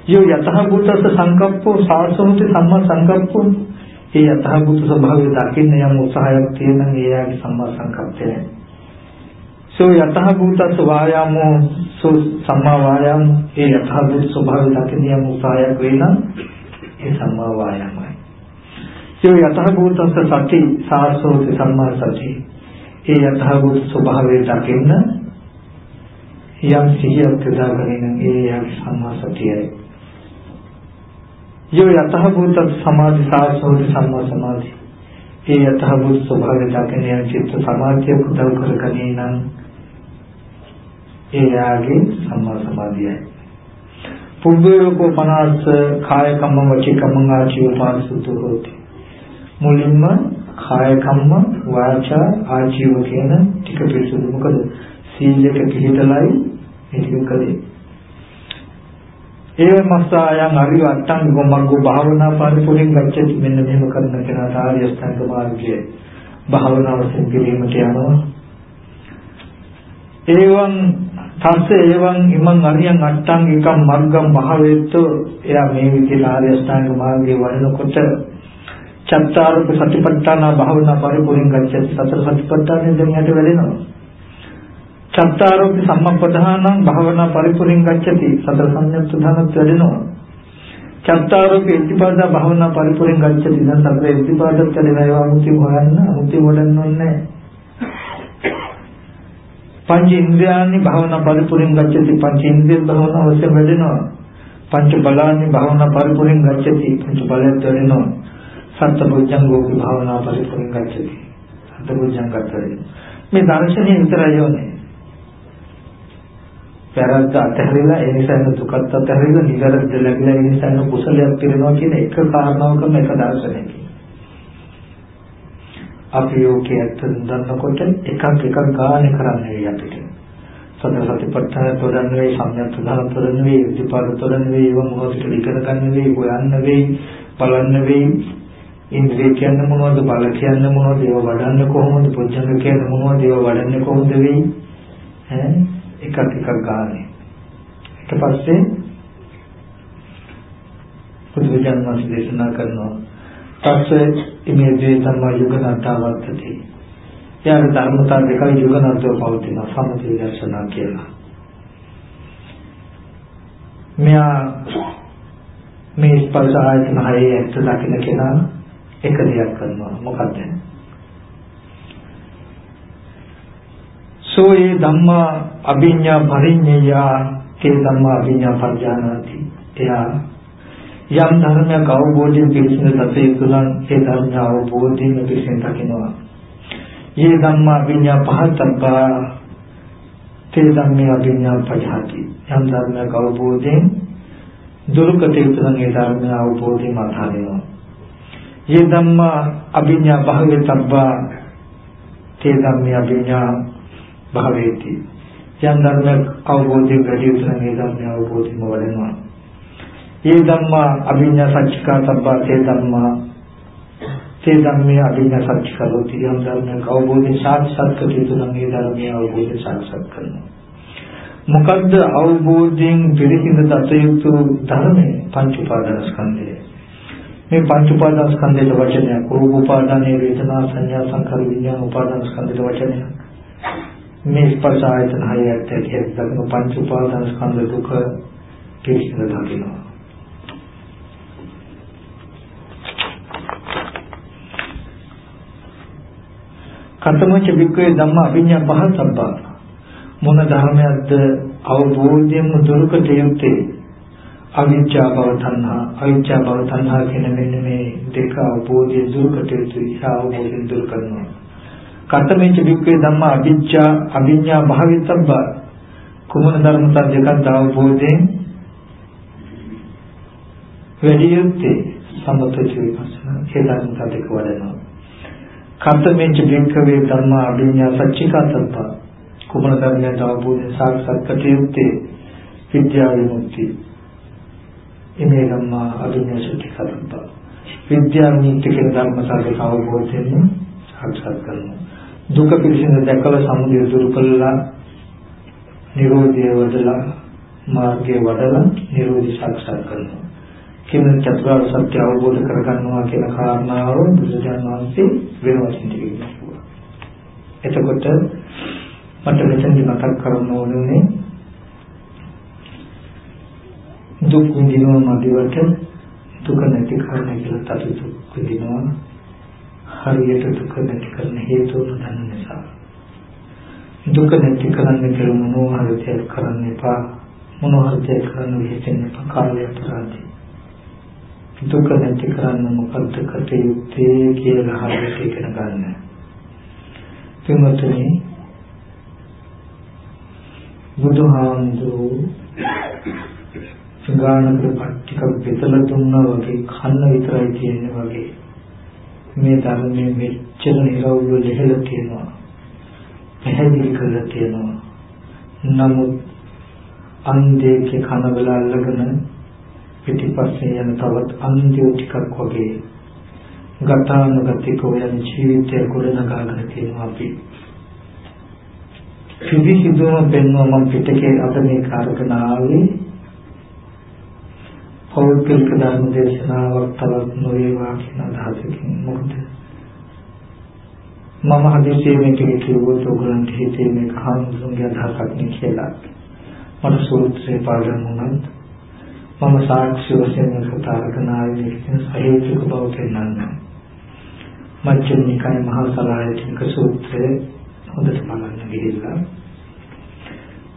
යෝ යථාභූතස සංකප්පෝ සාංශෝත සම්මා සංකප්පෝ ඒ යථාභූත ස්වභාවය දකින්න යම් උත්සාහයක් තියෙන ඒ යාගේ සම්මා සංකප්පයයි. සෝ යතහ භූතස් වායාමෝ සෝ සම්මා වායාම ඒ යතහ භූත ස්වභාවය දකිනියම උසායක් වේ නම් ඒ සම්මා වායාමයි. සෝ යතහ භූතස් සති සාසෝ සම්මා සති ඒ යතහ භූත ස්වභාවය දකින්න යම් සිහියක් දාගෙන ඒ යම් සම්මා සතියයි. යෝ යතහ භූත සමාධි සාසෝ සම්මා සමාධි ඒ යතහ භූත ස්වභාවය දකින්න යම් චිත්ත සමාධිය උදව් කරගන්නේ නම් ඒ යාගේ සම්මා සමාධියයි. පුබ්බේකෝ පනස්ස කාය කම්ම වචී කම්ම ආචිව පාරිසුද්ධ හොති. මුලින්ම කාය කම්ම වාචා ආජීව කියන ටික පිළිසුදු මොකද සීලයක පිළිතලයි මේක කලේ. ඒ මස්සායන් අරිය අට්ටංග මග්ගෝ භාවනා පරිපූර්ණ ගච්ඡති මෙන්න මෙහෙම කරන කෙනා ආර්ය අෂ්ටාංග මාර්ගයේ භාවනාව සිද්ධ යනවා. ඒවන් තස්සේ එවං ඉමං අරියං අට්ටංගිකම් මග්ගම් මහවේත්තු එයා මේ විදිහට ආර්ය අෂ්ටාංග මාර්ගයේ වඩනකොට චත්තාරූප සතිපට්ඨාන භාවනා පරිපූර්ණ ගච්ඡති සතර සතිපට්ඨානෙ දැන් යට වැඩෙනවා චත්තාරූප සම්මප්පදානං භාවනා පරිපූර්ණ ගච්ඡති. සතර සංයුත් ධනත් වැඩෙනවා. චත්තාරූප ඉතිපාද භාවනා පරිපූර්ණ ගච්ඡති. දැන් සතර ඉතිපාදත් වැඩෙනවා. ඒවා මුති හොයන්න මුති වඩන්න ඕනේ පංච ඉන්ද්‍රයන්හි භාවනා පරිපූර්ණ ගච්ඡති. පංච ඉන්ද්‍රිය භාවනා අවශ්‍ය වැඩෙනවා. පංච බලානි භාවනා පරිපූර්ණ ගච්ඡති. පංච බලයත් වැඩෙනවා. සත්බුද්ධංගෝ භාවනා පරිපූර්ණ ගච්ඡති. සත්බුද්ධංගත් වැඩෙනවා. මේ දර්ශනය විතරයි යෝනේ වැරද්ද අතහැරලා ඒ නිසා දුකත් අතහැරලා නිවැරදි ලැබිලා ඒ නිසා කුසලයක් පිරෙනවා කියන එක කාරණාවකම එක දර්ශනයකින් අපි යෝගයේ ඇත්ත දන්නකොට එකක් එකක් ගානේ කරන්න වෙයි අපිට. සතර සතිපට්ඨාන තොරන් වෙයි, සම්‍යක් ප්‍රධාන තොරන් වෙයි, ඉතිපාද තොරන් වෙයි, ඒව මොහොතට ඉගෙන ගන්න වෙයි, හොයන්න වෙයි, බලන්න වෙයි. ඉන්ද්‍රිය කියන්නේ මොනවද, බල කියන්නේ මොනවද, ඒව වඩන්නේ කොහොමද, පොච්චංග කියන්නේ මොනවද, ඒව වඩන්නේ කොහොමද වෙයි? ඈ එකක් එකක් ගානේ. ඊට පස්සේ බුදුරජාණන් වහන්සේ දේශනා කරනවා තස්සේ ඉමේ දේ ධර්ම යුගනතාවත්තති. යාර ධර්මතා දෙකයි යුගනතව පවතින සමථ විදර්ශනා කියලා. මෙයා මේ ස්පර්ශ ආයතන හයේ ඇත්ත දකින්න කෙනා එක දෙයක් කරනවා මොකක්ද සෝ ඒ ධම්මා අභිඤ්ඤා පරිඤ්ඤයා තේ ධම්මා අභිඤ්ඤා පරිඥානාති එයා යම් ධර්මයක් අවබෝධයෙන් පිළිසින දත යුතු නම් ඒ ධර්ම අවබෝධයෙන් පිළිසින දකිනවා. යේ ධම්මා අභිඤ්ඤා පහතබ්බා තේ ධම්මේ අභිඤ්ඤා පජහති යම් ධර්මයක් අවබෝධයෙන් දුරුකට යුතු නම් ඒ ධර්ම අවබෝධයෙන් අත්හරිනවා. යේ ධම්මා අභිඤ්ඤා භාවිතබ්බා තේ ධම්මේ අභිඤ්ඤා භාවේති යම් ධර්මයක් අවබෝධයෙන් වැඩි යුතු නම් ඒ ධර්ම අවබෝධයෙන්ම වඩනවා. යේ ධම්මා අභිඤ්ඤා සච්චිකා සබ්බා තේ ධම්මා තේ ධම්මේ අභිඤ්ඤා සච්චිකරෝති යම් ධර්මයක් අවබෝධයෙන් සාක්ෂාත් කර යුතු නම් ඒ ධර්මයේ අවබෝධයෙන් සාක්ෂාත් කරනවා. මොකද්ද අවබෝධයෙන් පිළිසිඳ දත යුතු ධර්මයේ පංච උපාදානස්කන්ධය. මේ පංච උපාදානස්කන්ධයේ වචනයක් රූප උපාදානයේ වේදනා සංඥා සංකාර විඥාන උපාදානස්කන්ධයේ වචනයක්. මේ ස්පර්ශ ආයතන හයත් ඇතුළත දක්වන පංච උපාදානස්කන්ධ දුක පිළිසිඳ දකිනවා. කතමච වික්‍රේ ධම්ම අභිඥා පහ සම්පා මොන ධර්මයක්ද අවබෝධයෙන් දුරුකට යුත්තේ අවිච්ඡා භව තණ්හා. අවිච්ඡා භව තණ්හා කියන මෙන්න මේ දෙක අවබෝධයෙන් දුරුකට යුතුයි අවබෝධයෙන් දුරු කරනවා. කතමච වික්‍රේ ධම්ම අවිච්ඡා අභිඥා භාවිතබ්බ කුමන ධර්මතා දෙකක්ද අවබෝධයෙන් වැඩි යුත්තේ සම්පූර්ණ විපස්සනා ඒ ධර්මතා දෙක වඩනවා. කතමෙන්ච භික්ඛවේ ධම්මා අභිඤ්ඤා සච්චිකාතප්ප කුමන ධර්මයන් අවබෝධයෙන් සාක්ෂාත් කටයුත්තේ විද්‍යා විමුක්ති. ඉමේ ධම්මා අභිඤ්ඤා සච්චිකාතප්ප විද්‍යා නීති කියන ධර්ම සාධක අවබෝධයෙන් සාක්ෂාත් කරනවා. දුක පිළිසින දැකලා සමුදය දුරු කළා. නිරෝධය වදලා මාර්ගය වඩලා නිරෝධි සාක්ෂාත් කරනවා. කියන චතුරාර්ය සත්‍ය අවබෝධ කරගන්නවා කියන කාරණාව බුදුරජාණන් වහන්සේ වෙන වශයෙන් කියනවා. එතකොට මට මෙතනදි මතක් කරන්න ඕනේ දුක් විඳිනවා මදිවට දුක නැති කරන්න කියලා තතු දුක් විඳිනවා. හරියට දුක නැති කරන හේතුව දන්න නිසා. දුක නැති කරන්න කියලා මොනවා හරි කරන්න එපා. මොනවා හරි කරන්න විහිදෙන්න එපා කාලය අපරාධي දුක නැති කරන්න මොකද්ද කටයුත්තේ කියලා හරියට ඉගෙන ගන්න. පින්වත්නි බුදුහාමුදුරු සංගානකට පට්ටික බෙදලා දුන්නා වගේ කන්න විතරයි කියන්නේ වගේ. මේ ධර්මයේ මෙච්චර නිරවුල් ලෙහෙලා තියෙනවා. පැහැදිලි කරලා තියෙනවා. නමුත් අන්දේක කන වල අල්ලගෙන පිටිපස්සේ යන තවත් අන්තිම ටිකක් වගේ ගතානුගතිකව යන ජීවිතය ගොඩනගාගෙන තියෙනවා අපි. පිළිසිදුම පෙන්වම මම පිටකේ අද මේ කාර්කන ආවේ පෞද්ගලික ධර්ම දේශනාවක් තවත් නොවේවා කියන අදහසකින් මොකද මම හදිසියේ මේක කිව්වොත් ඔයගලන්ට හිතේ මේක හඳුන්ගේ අදහසක් නේ කියලා. මට සූත්‍රේ පාඩම් වුණත් මම සාක්ෂි වශයෙන් කතා කරන ආයේ කියන සහේතුක බව පෙන්වන්න. මජ්ක්‍ධිම නිකාය මහා සලායතික සූත්‍රය හොඳට බලන්න ගිහිල්ලා.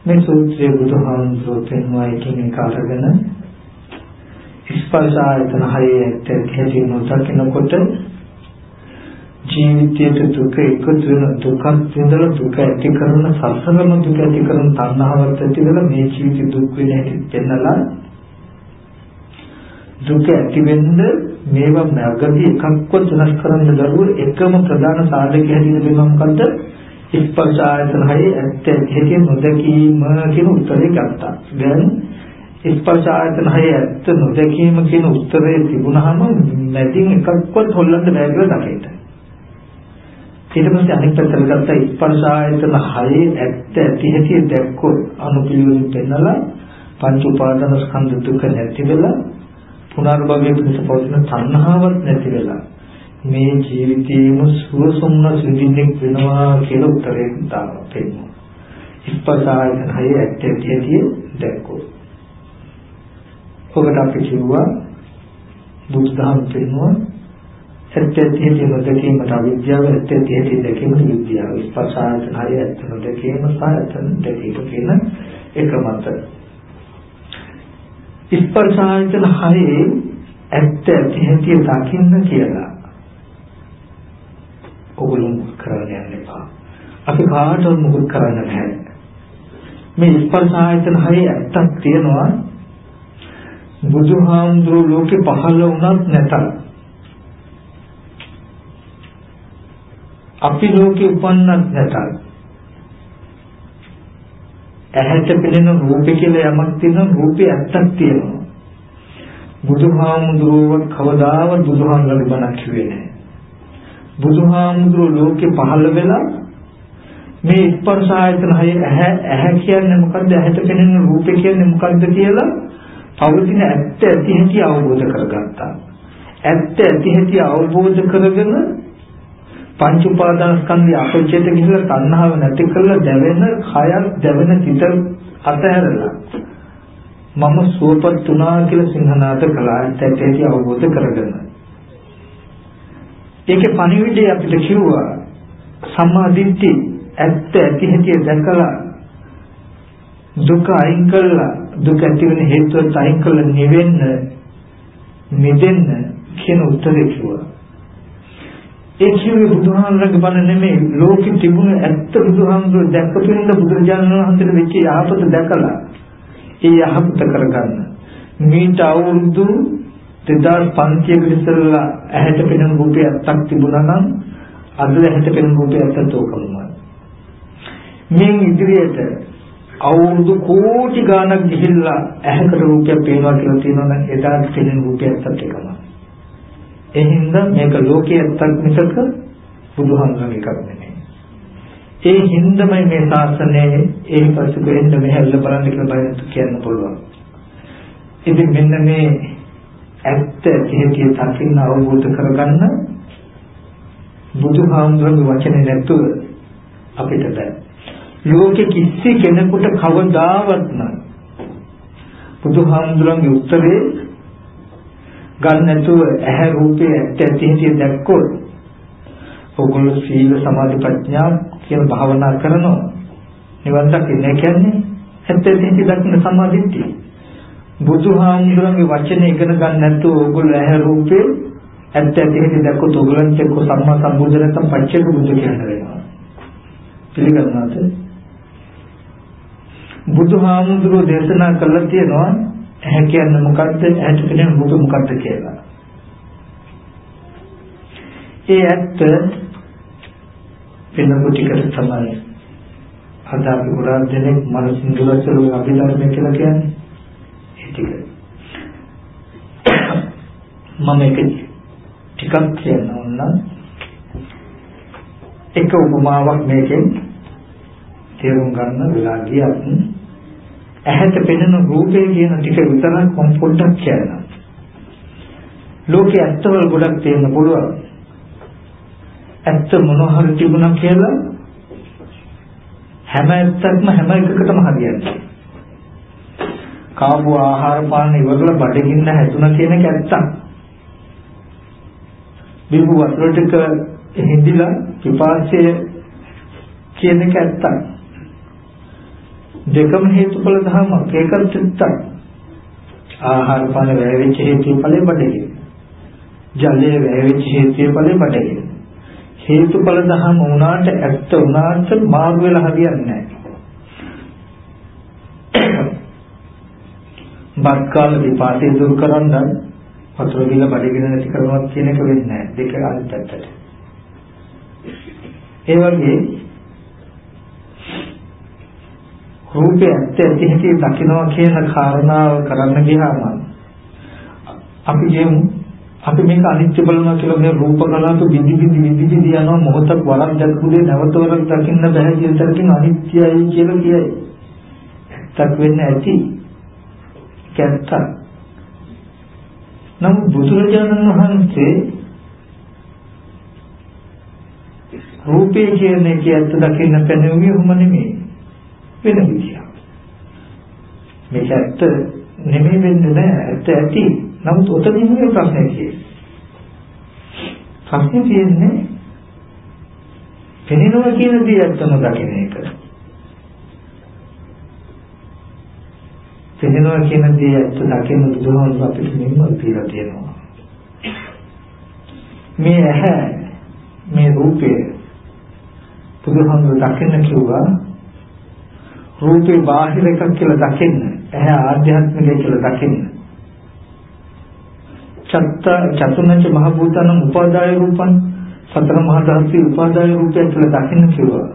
මේ සූත්‍රයේ බුදුහාමුදුරුවෝ පෙන්වා එකින් එක අරගෙන ස්පර්ශ ආයතන හයේ ඇත්ත හැටි නොදකිනකොට ජීවිතයේ දුක එකතු වෙන දුකක් විඳලා දුක ඇති කරන සසරම දුක ඇති කරන තණ්හාවත් ඇති වෙලා මේ ජීවිත දුක් වෙන හැටි පෙන්නලා දුක ඇති වෙන්න මේවා මගදී එකක්වත් වෙනස් කරන්න බැරුව එකම ප්‍රධාන සාධකය හැටියට වෙනවා මොකද්ද? ස්පර්ශ ආයතන හයේ ඇත්ත හැටියට නොදැකීම කියන උත්තරේ ගත්තා. දැන් ස්පර්ශ ආයතන හයේ ඇත්ත නොදැකීම කියන උත්තරේ තිබුණාම නැතිනම් එකක්වත් හොල්ලන්න බෑ කියලා දකින්න. ඊට පස්සේ අනිත් පැත්තට ගත්ත ස්පර්ශ ආයතන හයේ ඇත්ත ඇති හැටි දැක්කොත් අනුපිළිවෙලින් පෙන්නලා පංච උපාදාන ස්කන්ධ දුක නැති වෙලා පුනර්භවයේ පිණිස පවතින තණ්හාවක් නැති වෙලා මේ ජීවිතේම සුවසොම්නස් විඳින්නෙක් වෙනවා කියලා උත්තරේ දානවා පෙන්නනවා. ඉස්පසායන හය ඇත්තටිය දැක්කෝ. ඔකට අපි කිව්වා බුදුදහම පෙන්වන ඇත්ත ඇති නොදැකීමට අවිද්‍යාව ඇත්ත ඇති දැකීමට විද්‍යාව ස්පර්ශ ආයතන හය ඇත්ත නොදැකීම සහ ඇත්ත දැකීම කියන එක මත ස්පර්ශ ආයතන හයේ ඇත්ත ඇති හැටි දකින්න කියලා ඔගොල්ලෝ කරන්න යන්න එපා. අපි කාටවත් මොකද කරන්න බෑ. මේ ස්පර්ශ ආයතන හයේ ඇත්තක් තියෙනවා. බුදුහාමුදුරුවෝ ලෝකේ පහළ වුණත් නැතත් අපි ලෝකේ උපන්නත් නැතත් ඇහැට පෙනෙන රූපේ කියලා යමක් තියෙනවා රූපේ ඇත්තක් තියෙනවා. බුදුහාමුදුරුවෝ කවදාවත් බුදුහාමුදුරුවෝ බණක් කිව්වේ නැහැ. බුදුහාමුදුරුවෝ ලෝකේ පහළ වෙලා මේ ස්පර්ශ ආයතන හය ඇහැ ඇහැ කියන්නේ මොකද්ද ඇහැට පෙනෙන රූපේ කියන්නේ මොකද්ද කියලා පවතින ඇත්ත ඇති හැටි අවබෝධ කරගත්තා. ඇත්ත ඇති හැටි අවබෝධ කරගෙන පංච උපාදාන ස්කන්ධය අපච්චයට ගිහිල්ලා තණ්හාව නැති කරලා දැවෙන කයක් දැවෙන චිත අතහැරලා මම සුවපත් වුණා කියලා සිංහනාද කළා ඇත්ත ඇති අවබෝධ කරගන්න. ඒකේ පණිවිඩය අපිට කිව්වා සම්මා දිට්ඨි ඇත්ත ඇති හැටි දැකලා දුක අයින් කළා දුක ඇති වෙන හේතුවත් අයින් කළා නිවෙන්න මිදෙන්න කියන උත්තරේ කිව්වා. ඒ කිව්වේ බුදුහාමරගේ බණ නෙමෙයි ලෝකෙ තිබුණ ඇත්ත බුදුහාමර දැක්කපින්ද බුදුරජාණන් වහන්සේට වෙච්ච යහපත දැකලා ඒ යහපත කරගන්න. මීට අවුරුදු 2500කට ඉස්සෙල්ලා ඇහැට පෙනෙන රූපය ඇත්තක් තිබුණා නම් අද ඇහැට පෙනෙන රූපය ඇත්තට ඕකමයි. මේ ඉදිරියට අවුරුදු කෝටි ගාණක් ගිහිල්ලා ඇහැකට රූපයක් පේනවා කියලා තියෙනවා නම් එදාට පෙනෙන රූපය ඇත්තට එකමයි. ඒ හින්දා මේක ලෝකයේ ඇත්තක් මිසක බුදුහාමුදුරන්ගේ එකක් නෙමෙයි. ඒ හින්දාමයි මේ ශාසනයේ ඒ පසුක එන්න මෙහෙල්ල බලන්න කියලා බයත් කියන්න පුළුවන්. ඉතින් මෙන්න මේ ඇත්ත හේතිය දකින්න අවබෝධ කරගන්න බුදුහාමුදුරගේ වචනේ නැතුව අපිට බෑ. ලෝකෙ කිසි කෙනෙකුට කවදාවත් නම් බුදුහාමුදුරන්ගේ උත්තරේ ගන්න නැතුව ඇහැ රූපේ ඇත්ත ඇති හේතිය දැක්කොත් ඔගොල්ලෝ සීල සමාධි ප්‍රඥා කියන භාවනා කරනවා. නිවන් දකින්න කියන්නේ ඇත්ත ඇති හේතිය දකින්න සමාධිත්‍යය. බුදුහාමුදුරන්ගේ වචන ඉගෙන ගන්න නැතුව ඕගොල්ලෝ ඇහැ රූපේ ඇත්ත ඇති හැටි දැක්කොත් ඕගොල්ලන්ට එක්ක සම්මා සම්බුද්ධ නැත්නම් පච්චේක බුදු කියන වෙනවා. පිළිගන්නවද? බුදුහාමුදුරුවෝ දේශනා කළා තියෙනවා ඇහැ කියන්නේ මොකද්ද? ඇහැට පෙනෙන රූප මොකද්ද කියලා. ඒ ඇත්ත වෙනකොට ටිකට තමයි අද අපි ගොඩාක් දෙනෙක් මනසින් දුරස්වල අභිධර්මය කියලා කියන්නේ. ටික මම එක ටිකක් කියන්න ඕන එක උපමාවක් මේකෙන් තේරුම් ගන්න වෙලා ගියත් ඇහැට පෙනෙන රූපේ කියන ටික විතරක් මම පොඩ්ඩක් කියන්නම් ලෝකයේ ඇත්තවල ගොඩක් තියෙන්න පුළුවන් ඇත්ත මොනවා හරි තිබුණා කියලා හැම ඇත්තක්ම හැම එකකටම හරියන්නේ කාපු ආහාර පාන ඉවරලා බඩගින්න හැදුනා කියන එක ඇත්තක්. බිම්බු වතුර ටික හිඳිලා පිපාසය කියන එක ඇත්තක්. දෙකම හේතුඵල ධර්මයක් ඒකත් ඇත්තක්. ආහාර පාන වැයවිච්ච හේතුඵලෙ බඩගින්න. ජලයේ වැයවිච්ච හේතුඵලෙ බඩගින්න. හේතුඵල ධර්ම වුණාට ඇත්ත වුණාට මාර්ග වෙලා හරියන්නේ නැහැ. බත් කාල විපාසය දුරු කරන්න වතුර බිල බඩගින නැති කරනවා කියන එක වෙන්නේ නැහැ. දෙක අනිත් පැත්තට. ඒ වගේ රූපය ඇත්ත ඇති හැටි දකිනවා කියන කාරණාව කරන්න ගියාම අපි කියමු අපි මේක අනිත්‍ය බලනවා කියලා මේ රූප කලාප විදි විදි විදි විදි යනවා මොහොතක් වරක් දැක්කුනේ නැවත වරක් දකින්න බෑ කියන තරකින් අනිත්‍යයි කියලා කියයි. ඇත්තක් වෙන්න ඇති. ඇත්ත. නමුත් බුදුරජාණන් වහන්සේ රූපේ කියන එක ඇත්ත දකින්න පැනෙන්නේ ඔහොම නෙමෙයි. වෙන විදියක්. මේක ඇත්ත නෙමෙයි වෙන්නේ නෑ ඇත්ත ඇති. නමුත් ඔතනින් මේ ප්‍රශ්නේ තියෙන්නේ. ප්‍රශ්නේ තියෙන්නේ පෙනෙනවා කියන දේ ඇත්තම දකින්න එක. පෙනෙනවා කියන දේ ඇත්ත දකින්න බුදුහාමුදුරුවෝ අපිට මෙන්න කියලා තියෙනවා. මේ ඇහැ මේ රූපය බුදුහාමුදුරුවෝ දකින්න කිව්වා රූපේ බාහිර එකක් කියලා දකින්න. ඇහැ ආධ්‍යාත්මිකයි කියලා දකින්න. චත්ත චතුනංච මහ භූතන උපාදාය රූපං සතර මහා ධාතු උපාදාය රූපය කියලා දකින්න කිව්වා.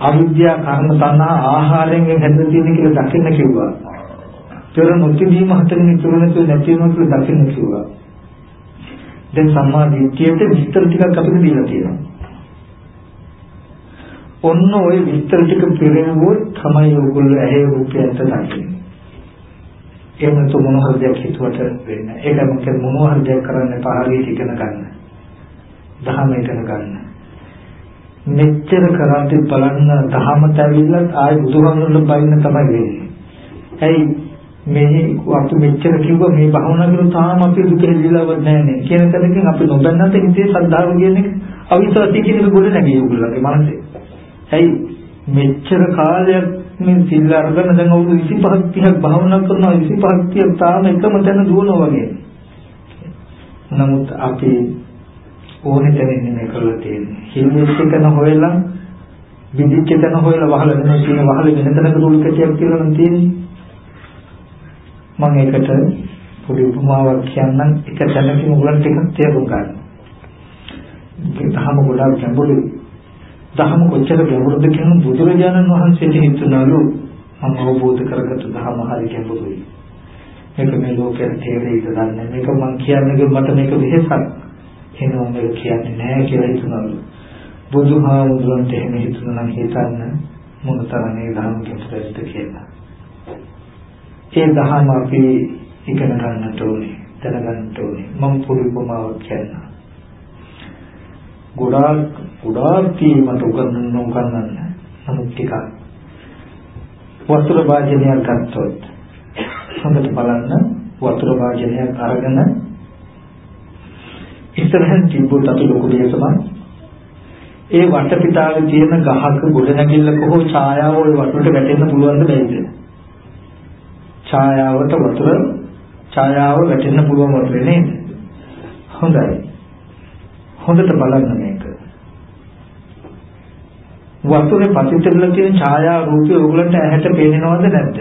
අවිද්‍යා කර්ම තණ්හා ආහාරයෙන් හැදෙන තියෙන කියලා දකින්න කිව්වා. පෙර නොතිබීම හතරින් ඉතුරු නැතුව නැති වෙනවා කියලා දකින්න කිව්වා. දැන් සම්මා දිට්ඨියට විස්තර ටිකක් අපිට දීලා තියෙනවා. ඔන්න ওই විස්තර ටික පිරෙවුවොත් තමයි ඔයගොල්ලෝ ඇහි රූපයන්ට දකින්නේ. එහෙම තු මොන හරි දෙයක් හිතුවට වෙන්නේ. ඒක මොකද මොන හරි දෙයක් කරන්න පහළියට ඉගෙන ගන්න. දහම ඉගෙන ගන්න. මෙච්චර කරාටි බලන්න දහමට ඇවිල්ලා ආයි බුදුහාමුදුරුවෝ බයින්න තමයි වෙන්නේ. ඇයි මේ අපි මෙච්චර කිව්වා මේ භවනා කරන තාම අපි දුක හෙලිලවත් නැහැ නේ. කියන තැනකින් අපි නොදන්නත් හිතේ ශ්‍රද්ධාව කියන එක අවිශ්වාසී කියන එක ගොඩ නැගී උගලගේ මනසේ. ඇයි මෙච්චර කාලයක් මේ සිල් අරගෙන දැන් අවුරුදු 25ක් 30ක් භාවනා කරනවා 25ක් 30ක් තාම එකම තැන දුවනවා වගේ. නමුත් අපි ඕනේ තැනින් නෙමෙයි කරලා තියෙන්නේ. හිල්වෙච්ච එකන හොයලා විදිච්ච තැන හොයලා වහලා වෙන කියන වහල වෙන තැනක රුල් කැටියක් කියලා නම් තියෙන්නේ. මම ඒකට පොඩි උපමාවක් කියන්නම් එක තැනකින් උගලන්ට ටිකක් තේරුම් ගන්න. ඒක තහම ගොඩාක් ගැඹුරුයි. දහම කොච්චර ගැඹුරුද කියන බුදුරජාණන් වහන්සේට හිතුණලු මම අවබෝධ කරගත්තු දහම හරි ගැඹුරුයි. මේක මේ ලෝකයට තේරෙයිද දන්නේ මේක මම කියන්නේ මට මේක වෙහෙසක්. එහෙනම් මේක කියන්නේ නැහැ කියලා හිතුණලු. බුදුහාමුදුරන්ට එහෙම හිතුණා නම් හිතන්න මොනතරම් මේ ධර්ම ගැඹුරුද කියලා. ඒ දහම අපි ඉගෙන ගන්නට ඕනේ, දැනගන්නට ඕනේ. මම පොඩි උපමාවක් කියන්නම්. ගොඩාක් ගොඩාක් කීමට උගන්වන්න උගන්වන්න නමුත් ටිකක් වතුර වාජනයක් ගත්තොත් හොඳට බලන්න වතුර වාජනයක් අරගෙන ඉස්සරහින් තිබ්බොත් අපි ලොකු දෙයකම ඒ වටපිටාවේ තියෙන ගහක ගොඩ නැගිල්ලක හෝ ඡායාව ওই වතුරට වැටෙන්න පුළුවන්ද බැයිද? ඡායාවට වතුර ඡායාව වැටෙන්න පුළුවන් වතුරේ නේද? හොඳයි. හොඳට බලන්න මේක. වතුරේ පතිත වෙලා තියෙන ඡායා රූපය ඕගලන්ට ඇහැට පේනවද නැද්ද?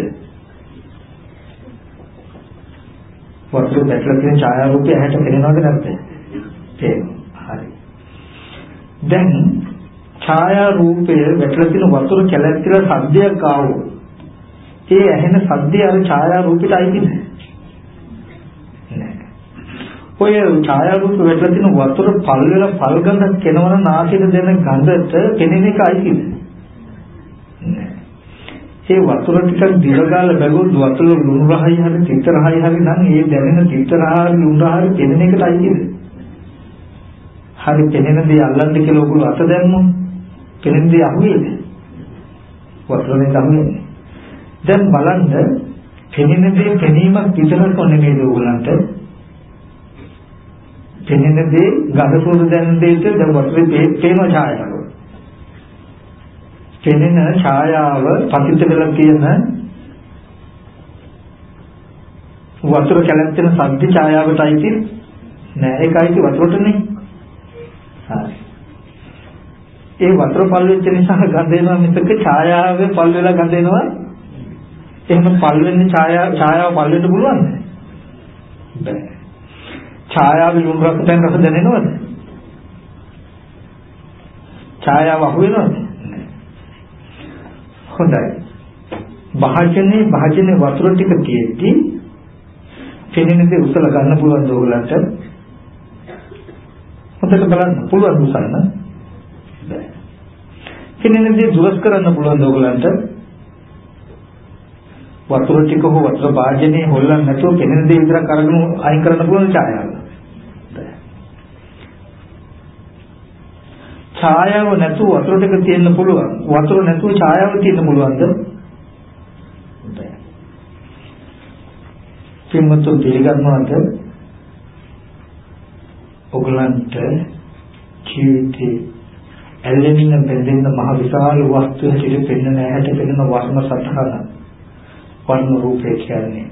වතුරේ පැටලලා තියෙන ඡායා රූපය ඇහැට පේනවද නැද්ද? පේනවා. හරි. දැන් ඡායා රූපය වැටලා තියෙන වතුර කැලැත්තිලා සද්දයක් ආවොත් ඒ ඇහෙන සද්දය අර ඡායා රූපෙට අයිතිද? ඔය ඡායාරූප වැටලා තියෙන වතුර පල් වෙලා පල් ගඳක් කෙනවන නාසයට දෙන ගඳට පෙනෙන එක අයිතිද? ඒ වතුර ටිකක් දිලගාලා බැලුවොත් වතුර ලුණු රහයි හරි තිත රහයි හරි නම් ඒ දැනෙන තිත රහයි ලුණු රහයි පෙනෙන එකට අයිතිද? හරි පෙනෙන දේ අල්ලන්න කියලා ඔයගොල්ලෝ අත දැම්මොත් පෙනෙන දේ අහුවේද? වතුරේ අහුවේද? දැන් බලන්න පෙනෙන දේ පෙනීමක් විතරක් නෙමෙයි ඔයගොල්ලන්ට පෙනෙන දේ ගඳ සුවඳ දැනෙන දෙයට දැන් වතුරේ පේන ඡායාව. පෙනෙන ඡායාව පතිත වෙලා තියෙන වතුර කැලැත්තෙන සද්ද ඡායාවටයි තියෙන්නේ නෑ ඒකයි වතුරටනේ. හරි. ඒ වතුර පල් වෙච්ච නිසා ගඳ එනවා මිසක ඡායාවේ පල් වෙලා ගඳ එනවා. එහෙම පල් වෙන්නේ ඡායාව ඡායාව පල් වෙන්න පුළුවන්ද? බෑ. ඡායාවේ ලුණු රස දැන් රස දැනෙනවද? ඡායාව අහු වෙනවද? හොඳයි. භාජනේ භාජනේ වතුර ටික තියෙද්දි කෙනෙක් දේ උසල ගන්න පුළුවන් දෝගලන්ට හොඳට බලන්න පුළුවන් උසන්න බෑ. කෙනෙක් දේ දුරස් කරන්න පුළුවන් දෝගලන්ට වතුර ටික හෝ වතුර භාජනේ හොල්ලන්න නැතුව කෙනෙක් දේ විතරක් අරගෙන අයින් කරන්න පුළුවන් ඡායාව. ඡායාව නැතුව වතුර ටික තියෙන්න පුළුවන්. වතුර නැතුව ඡායාව තියෙන්න පුළුවන්ද? පින්ම පින්වත්තු පිළිගන්නවද ඔගලන්ට ජීවිතේ ඇලෙන්න බැඳෙන්න මහ විශාල වස්තු හැටියට පෙන්වන ඇහැට පෙනෙන වර්ණ සතහන වර්ණ රූපේ කියන්නේ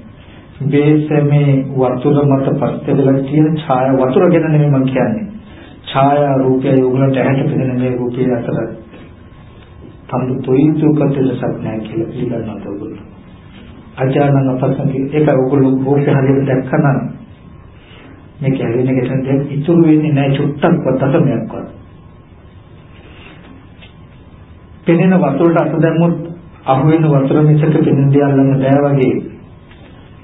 බේසමේ වතුර මත පස්තෙදලා තියෙන ඡාය වතුර ගැන නෙමෙයි මම කියන්නේ ඡායා රූපය ඔයගලන්ට ඇහැට පෙනෙන මේ රූපය අතර තඹු තොයිතුකට ලසක් නැහැ කියලා පිළිගන්නවා ඔයගොල්ලෝ අජානන අපසංගි ඒක ඔයගොල්ලෝ රූපය හරියට දැක්කනම් මේ කැලෙන ගැටෙන දෙයක් ඉතුරු වෙන්නේ නැහැ චුට්ටක්වත් දශමයක්වත් පෙනෙන වතුරට අත දැම්මොත් අහු වෙන වතුර මිසක පෙනෙන දේ අල්ලන්න බෑ වගේ.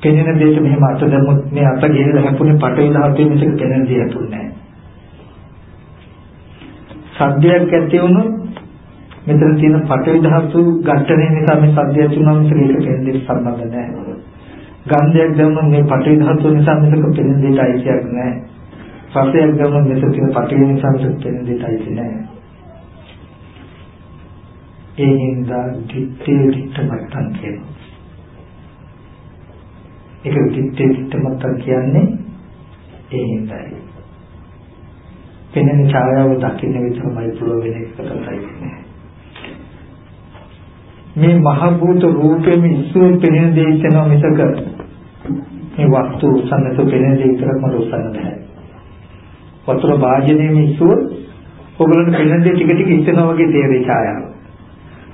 පෙනෙන දෙයට මෙහෙම අත දැම්මොත් මේ අත ගිහලා හැපුණේ පටවි ධාතුවේ මිසක පෙනෙන දේ හැපුන්නේ නැහැ. සද්දයක් ඇති වුණොත් මෙතන තියෙන පටවි ධාතු ඝට්ටනය නිසා මේ සද්දය තුනම මිසක ඒක පෙනෙන දෙයට සම්බන්ධ නැහැ ගන්ධයක් දැම්මොත් මේ පටවි ධාතුව නිසා මිසක පෙනෙන දෙයට අයිතියක් නැහැ රසයක් දැම්මොත් මෙතන තියෙන පටවි නිසා මිසක පෙනෙන දෙයට අයිති නැහැ ඒ හින්දා දිත්තේ දිත්ත මත්තන් කියනවා. ඒක දිත්තේ දිත්ත මත්තන් කියන්නේ ඒ හින්දායි. පෙනෙන ඡායාව දකින්න විතරමයි පුළුවන් වෙන එක කතායි නෑ. මේ මහ භූත රූපෙම ඉස්සුවෙන් පෙනෙන දේ ඉතනවා මිසක මේ වස්තු උසන්නත පෙනෙන දේ විතරක්ම උසන්න බෑ. වතුර වාජනයේ ඉස්සුව ඔයගොල්ලන්ට පෙනෙන දේ ටික ටික ඉතනවා වගේ තේරෙයි ඡායාව.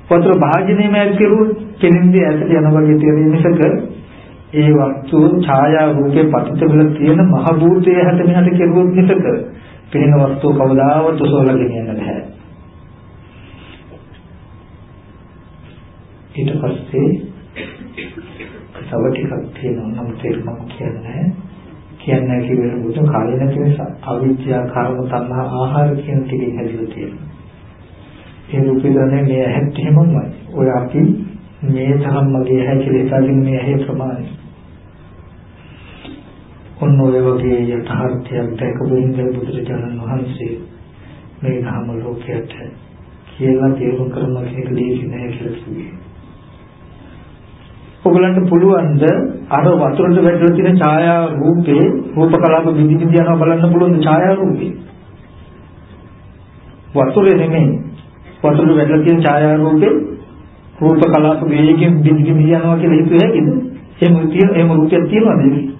වතුර භාජනයේ මෑත් කෙරුවොත් කෙලින්දී ඇසට යන වගේ තේරෙන මිසක ඒ වස්තු ඡායා රූපේ පතිත වෙලා තියෙන මහ භූතයේ හැට මෙහාට කෙරුවොත් මිසක පිළින වස්තුව කවදාවත් උසවලා ගෙනියන්න බෑ. ඊට පස්සේ තව ටිකක් තියෙනවා නම් තේරුම් කියන්නේ කියන්නේ කිව්වෙන බුදු කාලේ නැති නිසා අවිද්‍යා කර්ම තණ්හා ආහාර කියන ටිකෙන් හැදිලා තියෙනවා. ඒ රූපේ මේ ඇහත් එහෙමමයි. ඔය අපි මේ තරම් මගේ ඇහැ කියලා හිතාගෙන මේ ඇහි ප්‍රමාණය. ඔන්න ඔය වගේ යථාර්ථයක් දැකපු ඉඳන් බුදුරජාණන් වහන්සේ මේ ධර්ම ලෝකයට කියලා තේරුම් කරන කෙනෙක් ලේසි නෑ කියලා කිව්වේ. ඔයගලන්ට පුළුවන්ද අර වතුරට වැටලා තියෙන ඡායා රූපේ රූප කලාප විදි විදි යනවා බලන්න පුළුවන් ඡායා රූපේ. වතුරේ නෙමෙයි වතුර වැටලා තියෙන ඡායා රූපේ රූප කලාප වේගයෙන් බිඳිග යනවා කියලා හිතුව හැකිද? එහෙම තියෙන එහෙම රූපයක් තියෙනවද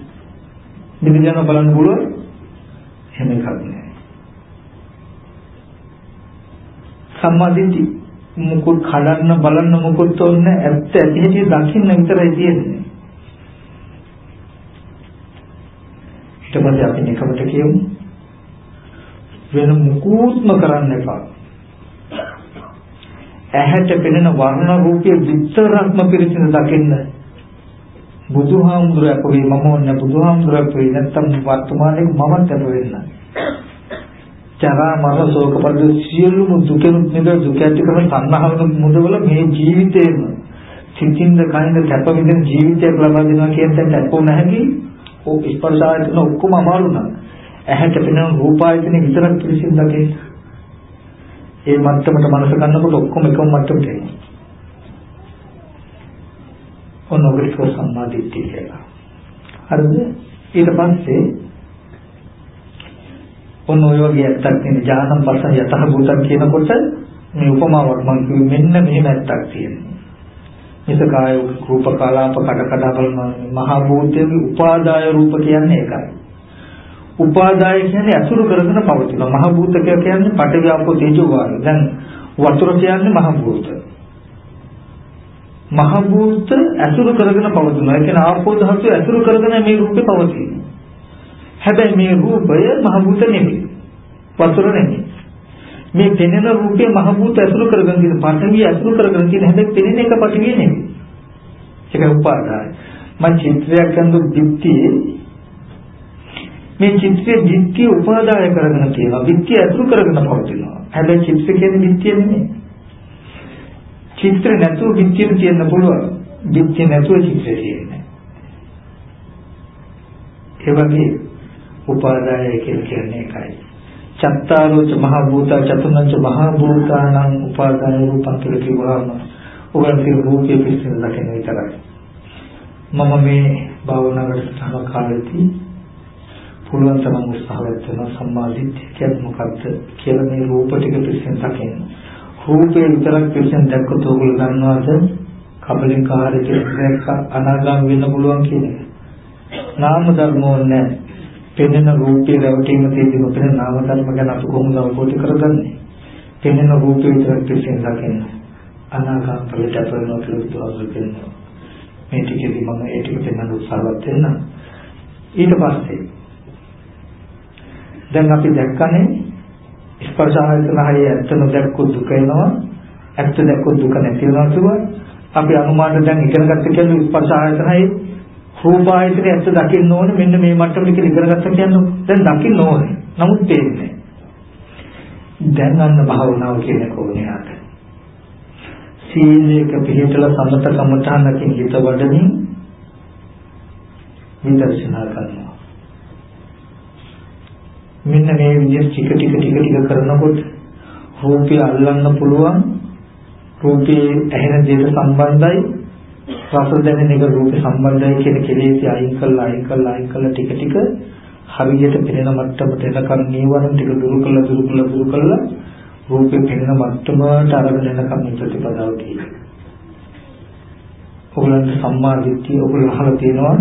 ඒක? බිඳිග යනවා බලන්න පුළුවන්? එහෙම එකක් නෑ. සම්මාදිට්ඨි මුකුත් කඩන්න බලන්න මුකුත් ඕනේ ඇත්ත ඇති හැටි දකින්න විතරයි තියෙන්නේ. ඊට පස්සේ අපි නිකමට කියමු වෙන මුකුත්ම කරන්න එපා. ඇහැට පෙනෙන වර්ණ රූපයේ විතරක්ම පිළිසින දකින්න බුදුහාමුදුරුවෝ අපේ මම ඕනේ බුදුහාමුදුරුවෝ අපේ නැත්තම් වර්තමානයේ මමත් අර වෙන්න. ජරා මරණ ශෝක පරිදු සියලුම දුකෙන් නිද දුක ඇති කරන සංහාවන මුදවල මේ ජීවිතේම සිතින්ද කයින්ද කැප විදින ජීවිතයක් ලබා දෙනවා කියන තැනට අපෝ නැහැකි ඕ ස්පර්ශ ආයතන ඔක්කොම අමාරු නම් ඇහැට පෙනෙන රූපායතන විතරක් පිළිසින් දකින්න ඒ මට්ටමට මනස ගන්නකොට ඔක්කොම එකම මට්ටමට එනවා. ඔන්න ඔබට සම්මා දිට්ඨිය කියලා. හරිද? ඊට පස්සේ ඔන්න ඔය වගේ ඇත්තක් තියෙන ජාතම් පස්සන යතහ භූතම් කියනකොට මේ උපමාවක් මම කිව්වේ මෙන්න මෙහෙම ඇත්තක් තියෙනවා. මිසකාය රූප කලාප කඩ කඩ බලන මහා භූතයේ උපාදාය රූප කියන්නේ ඒකයි. උපාදාය කියන්නේ අසුරු කරගෙන පවතින මහ භූතකය කියන්නේ පඨවි ආපෝ තේජෝ වායු. දැන් වතුර කියන්නේ මහ භූත. මහ භූත අසුරු කරගෙන පවතින. ඒ කියන්නේ ආපෝ ධාතුව අසුරු කරගෙන මේ රූපේ පවතින. හැබැයි මේ රූපය මහ භූත නෙමෙයි. වතුර නෙමෙයි. මේ පෙනෙන රූපේ මහ භූත අසුරු කරගෙන තියෙන පඨවි අසුරු කරගෙන තියෙන හැබැයි පෙනෙන එක පඨවි නෙමෙයි. ඒක උපාදාය. මම චිත්‍රයක් ගන්න දිට්ඨියේ මේ චිත්‍රයේ ධිට්ඨිය උපාදාය කරගෙන තියෙනවා. ධිට්ඨිය අතුරු කරගෙන පවතිනවා. හැබැයි චිත්‍ර කියන්නේ ධිට්ඨිය නෙමෙයි. චිත්‍ර නැතුව ධිට්ඨිය තියෙන්න පුළුවන්. ධිට්ඨිය නැතුව චිත්‍රය තියෙන්නේ. ඒ වගේ උපාදාය කියන්නේ ඒකයි. චත්තාරෝච මහ භූත චතුර්ණංච මහ භූතානං උපාදාය රූපං කියලා කිව්වහම ඔයගොල්ලෝ රූපයේ පිළිසින දකින විතරයි. මම මේ භාවනා වැඩසටහන කාලෙදී පුළුවන් තරම් උත්සාහවත් වෙන සම්මාදිට්ඨිය කියන්නේ මොකක්ද කියලා මේ රූප ටික පිළිසෙන් දකින්න. රූපේ විතරක් පිළිසෙන් දැක්කොත් ඕගොල්ලෝ දන්නවද කබලින්කාරයේ දැක්ක අනාගාම වෙන්න පුළුවන් කියන එක. නාම ධර්මෝ නැහැ. පෙනෙන රූපේ රැවටීම තියෙදි මොකද නාම ධර්ම ගැන අපි කොහොමද අවබෝධ කරගන්නේ? පෙනෙන රූපේ විතරක් පිළිසෙන් දකින්න. අනාගාම ඵලයට අපරණ කියලා කියනවා. මේ ටිකේදී මම ඒ ටික පෙන්වන්න උත්සාහවත් වෙනවා. ඊට පස්සේ දැන් අපි දැක්කනේ ස්පර්ශ ආයතන හයේ ඇත්ත නොදැක්කොත් දුක එනවා. ඇත්ත දැක්කොත් දුක නැති වෙනවා කිව්වා. අපි අනුමාන දැන් ඉගෙන ගත්ත කියන්නේ ස්පර්ශ ආයතන හයේ රූප ආයතන ඇත්ත දකින්න ඕනේ මෙන්න මේ මට්ටමට කියලා ඉගෙන ගත්ත කියන්නේ දැන් දකින්න ඕනේ. නමුත් තේන්නේ දැන් අන්න භාවනාව කියන්නේ කොහොමද යාට? සීලයක පිළිතල සමත කමඨානකින් හිත වඩමින් විදර්ශනා කරනවා. මෙන්න මේ විදිහට ටික ටික ටික ටික කරනකොට රූපය අල්ලන්න පුළුවන්. රූපේ ඇහෙන දේට සම්බන්ධයි. රස දැනෙන එක රූපේ සම්බන්ධයි කියන කෙලෙස් අයින් කළා අයින් කළා අයින් කළා ටික ටික හරියට පෙනෙන මට්ටමට එනකන් නීවරණ ටික දුරු කළා දුරු කළා දුරු කළා. රූපේ පෙනෙන මට්ටමට අරගෙන එනකන් ප්‍රතිපදාව තියෙනවා. ඔයගලන්ට සම්මා දිට්ඨිය ඔයගොල්ලෝ අහලා තියෙනවා.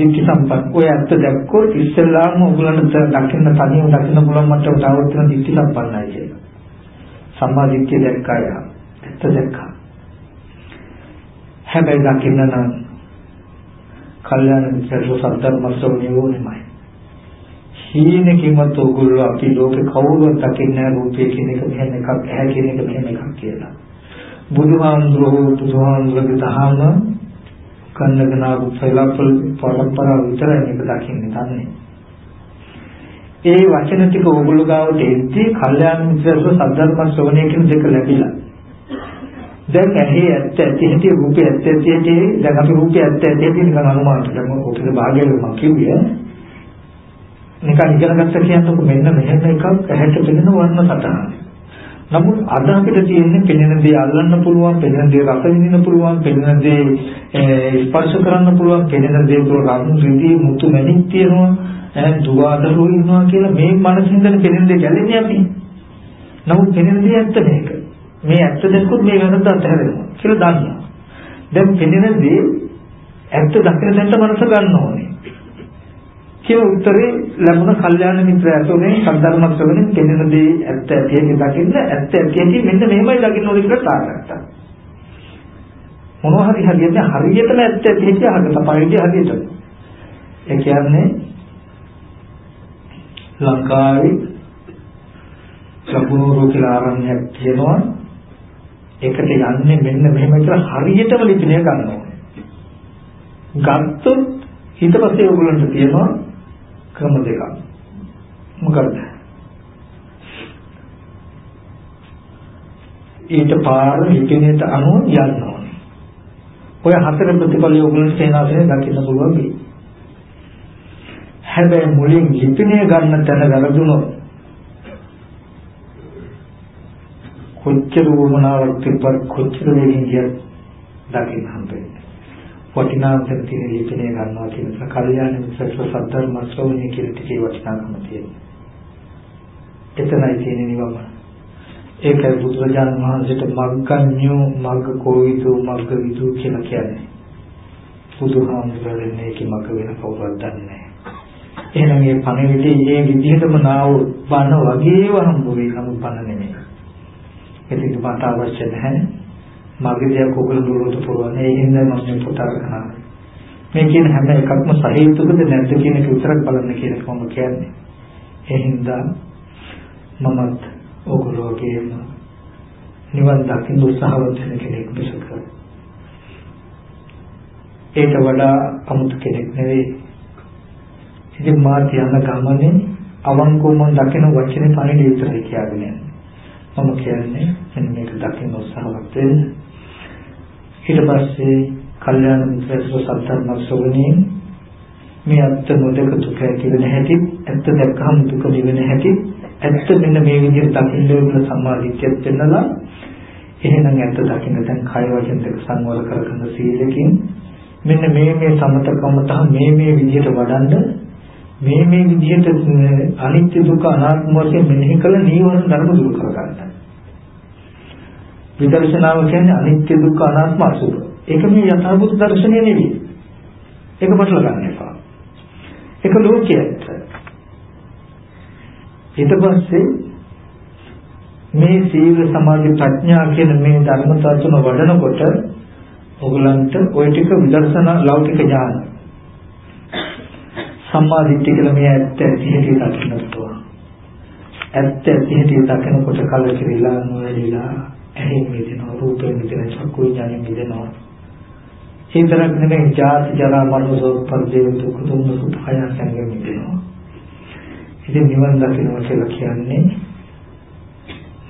දිට්ඨි සම්පන්න. ඔය ඇත්ත දැක්කොත් ඉස්සෙල්ලාම ඔයගලන්ට දකින්න තනියම දකින්න පුළුවන් මට්ටමට આવුත් වෙන දිට්ඨි සම්පන්නයි කියලා. සම්මා දිට්ඨිය දැක්කය. ඇත්ත දැක්කා. හැබැයි දකින්න නම් කල්යාණ මිත්‍රව සද්ධර්ම ශ්‍රවණය වුණෙමයි. හීනකින්වත් ඔයගොල්ලෝ අපි ලෝකේ කවුරුවත් දකින්නේ නැහැ රූපය කියන එක මෙහෙම එකක් ඇහැ කියන එක මෙහෙම එකක් කියලා. බුදුහාමුදුරුවෝ බුදුහාමුදුරුවෝ දහම කන්නගෙන ආපු සෛලපල් පරම්පරාව විතරයි මේක දකින්නේ තන්නේ. ඒ වචන ටික ඕගොල්ලෝ ගාවට එද්දී කල්යාණ මිත්‍රව සද්ධර්ම ශ්‍රවණය කියන දෙක ලැබිලා. දැන් ඇහි ඇත්ත ඇති හිතේ රූපේ ඇත්ත ඇති හිතේ දැන් අපි රූපේ ඇත්ත ඇති හිතේ නිකන් අනුමාන කරමු ඔතන භාගය මම කිව්වේ නිකන් ඉගෙන ගත්ත කියන්නකො මෙන්න මෙහෙම එකක් ඇහැට පෙනෙන වර්ණ සටහන. නමුත් අද අපිට තියෙන්නේ පෙනෙන දේ අල්ලන්න පුළුවන්, පෙනෙන දේ රස විඳින්න පුළුවන්, පෙනෙන දේ ස්පර්ශ කරන්න පුළුවන්, පෙනෙන දේ තුළ රතු රිදී මුතු මැණික් තියෙනවා, එහෙනම් දුවාදරුවෝ ඉන්නවා කියලා මේ මනසින් දැන පෙනෙන දේ ගැලෙන්නේ අපි. නමුත් පෙනෙන දේ ඇත්ත මේක. මේ ඇත්ත දැක්කොත් මේ වැරද්ද අත්හැරෙනවා කියලා දන්නවා. දැන් පෙනෙන දේ ඇත්ත දකින දැන්ට මනස ගන්න ඕනේ. කියන උත්තරේ ලැබුණ කල්යාණ මිත්‍ර ඇතුලේ සද්ධර්ම ශ්‍රවණය පෙනෙන දේ ඇත්ත ඇතියි දකින්න ඇත්ත ඇතියි මෙන්න මෙහෙමයි දකින්න ඕනේ කියලා තාරගත්තා. මොනවා හරි හරියට හරියටම ඇත්ත ඇති කියලා අහකට පරිදි හරියට. ඒ කියන්නේ ලංකාවේ ලකුණු කියලා ආරණ්‍යයක් තියෙනවා ඒකට යන්නේ මෙන්න මෙහෙම කියලා හරියටම ලිපිනය ගන්න ඕනේ. ගත්තොත් ඊට පස්සේ ඔයගොල්ලන්ට තියෙනවා ක්‍රම දෙකක්. මොකද? ඊට පාර ලිපිනයට අනුව යන්න ඕනේ. ඔය හතර ප්‍රතිපලයේ ඔයගොල්ලන්ට සේනාසනේ දකින්න පුළුවන් වෙයි. හැබැයි මුලින් ලිපිනය ගන්න තැන වැරදුනොත් කොච්චර වමනාවක් තිබ්බත් කොච්චර වෙලින් ගියත් දකින්න හම්බෙන්නේ. වටිනාකම තියෙන ලිපිනය ගන්නවා කියන එක කල්යාණ මිත්‍ර සද්ධර්ම ශ්‍රවණය කියන ටිකේ වටිනාකම තියෙනවා. එතනයි තියෙන නිවම. ඒකයි බුදුරජාණන් වහන්සේට මග්ගඤ්ඤෝ මග්ග කෝවිදෝ මග්ග විදු කියලා කියන්නේ. බුදුහාමුදුරනේ මේකේ මග වෙන කවුරුවත් දන්නේ නැහැ. එහෙනම් මේ පණිවිඩේ මේ විදිහටම නාව බන වගේව හම්බ වෙයි නමුත් බන නෙමෙයි. ඒක මට අවශ්‍ය නැහැ. මගේ දෙයක් ඔයගොල්ලෝ දුරට පුරවන. ඒ හින්දා මම මේ පොත අරගෙන මේ කියන හැම එකක්ම සහේතුකද නැද්ද කියන එක විතරක් බලන්න කියන එක මම කියන්නේ. ඒ හින්දා මමත් ඔයගොල්ලෝ වගේම නිවන් දකින්න උත්සාහවත් වෙන කෙනෙක් මිසක ඒක වඩා අමුතු කෙනෙක් නෙවෙයි. ඉතින් මා තියන ගමනේ අවංකවම දකින වචනේ පණිවිඩ විතරයි කියන්නේ. මම කියන්නේ මෙන්න මේක දකින්න උත්සාහවත් වෙන්න. ඊට පස්සේ කල්යාණ මිත්‍රස්ව සත්‍යර්ම ශ්‍රවණේ මේ අත්ත නොදක දුක ඇති වෙන හැටි, ඇත්ත දැක්කම දුක නිවෙන හැටි, ඇත්ත මෙන්න මේ විදිහට දකින්න ඕන සම්මාදිට්ඨියත් වෙන්නලා එහෙනම් ඇත්ත දකින්න දැන් කය වචන දෙක සංවර කරගෙන සීලකින් මෙන්න මේ මේ සමතකම තහ මේ මේ විදිහට වඩන්න මේ මේ විදිහට අනිත්‍ය දුක්ඛ අනාත්ම වශයෙන් මෙනෙහි කළ නීවරණ ධර්ම දුරු කරගන්න. විදර්ශනාව කියන්නේ අනිත්‍ය දුක්ඛ අනාත්ම අසුර. ඒක මේ යථාභූත දර්ශනය නෙවෙයි. ඒක පටල ගන්න එපා. ඒක ලෝකයට. ඊට පස්සේ මේ සීල සමාධි ප්‍රඥා කියන මේ ධර්මතා තුන වඩනකොට ඔයගලන්ට ওই ටික විදර්ශනා ලෞකික ඥාන සම්මා දිට්ඨිය කියලා මේ ඇත්ත ඇති හැටි දකින්නට ඇත්ත ඇති හැටි දකිනකොට කලකිරිලා නොවැළිලා ඇහෙන් මිදෙනවා රූපයෙන් මිදෙනවා චක්කු විඥාණයෙන් මිදෙනවා ඒ තරක් නෙමෙයි ජාති ජරා මරණ ශෝක පරිදේව දුක් දුන්න සුඛ හයයන්ගෙන් මිදෙනවා ඉතින් නිවන් දකින්නවා කියලා කියන්නේ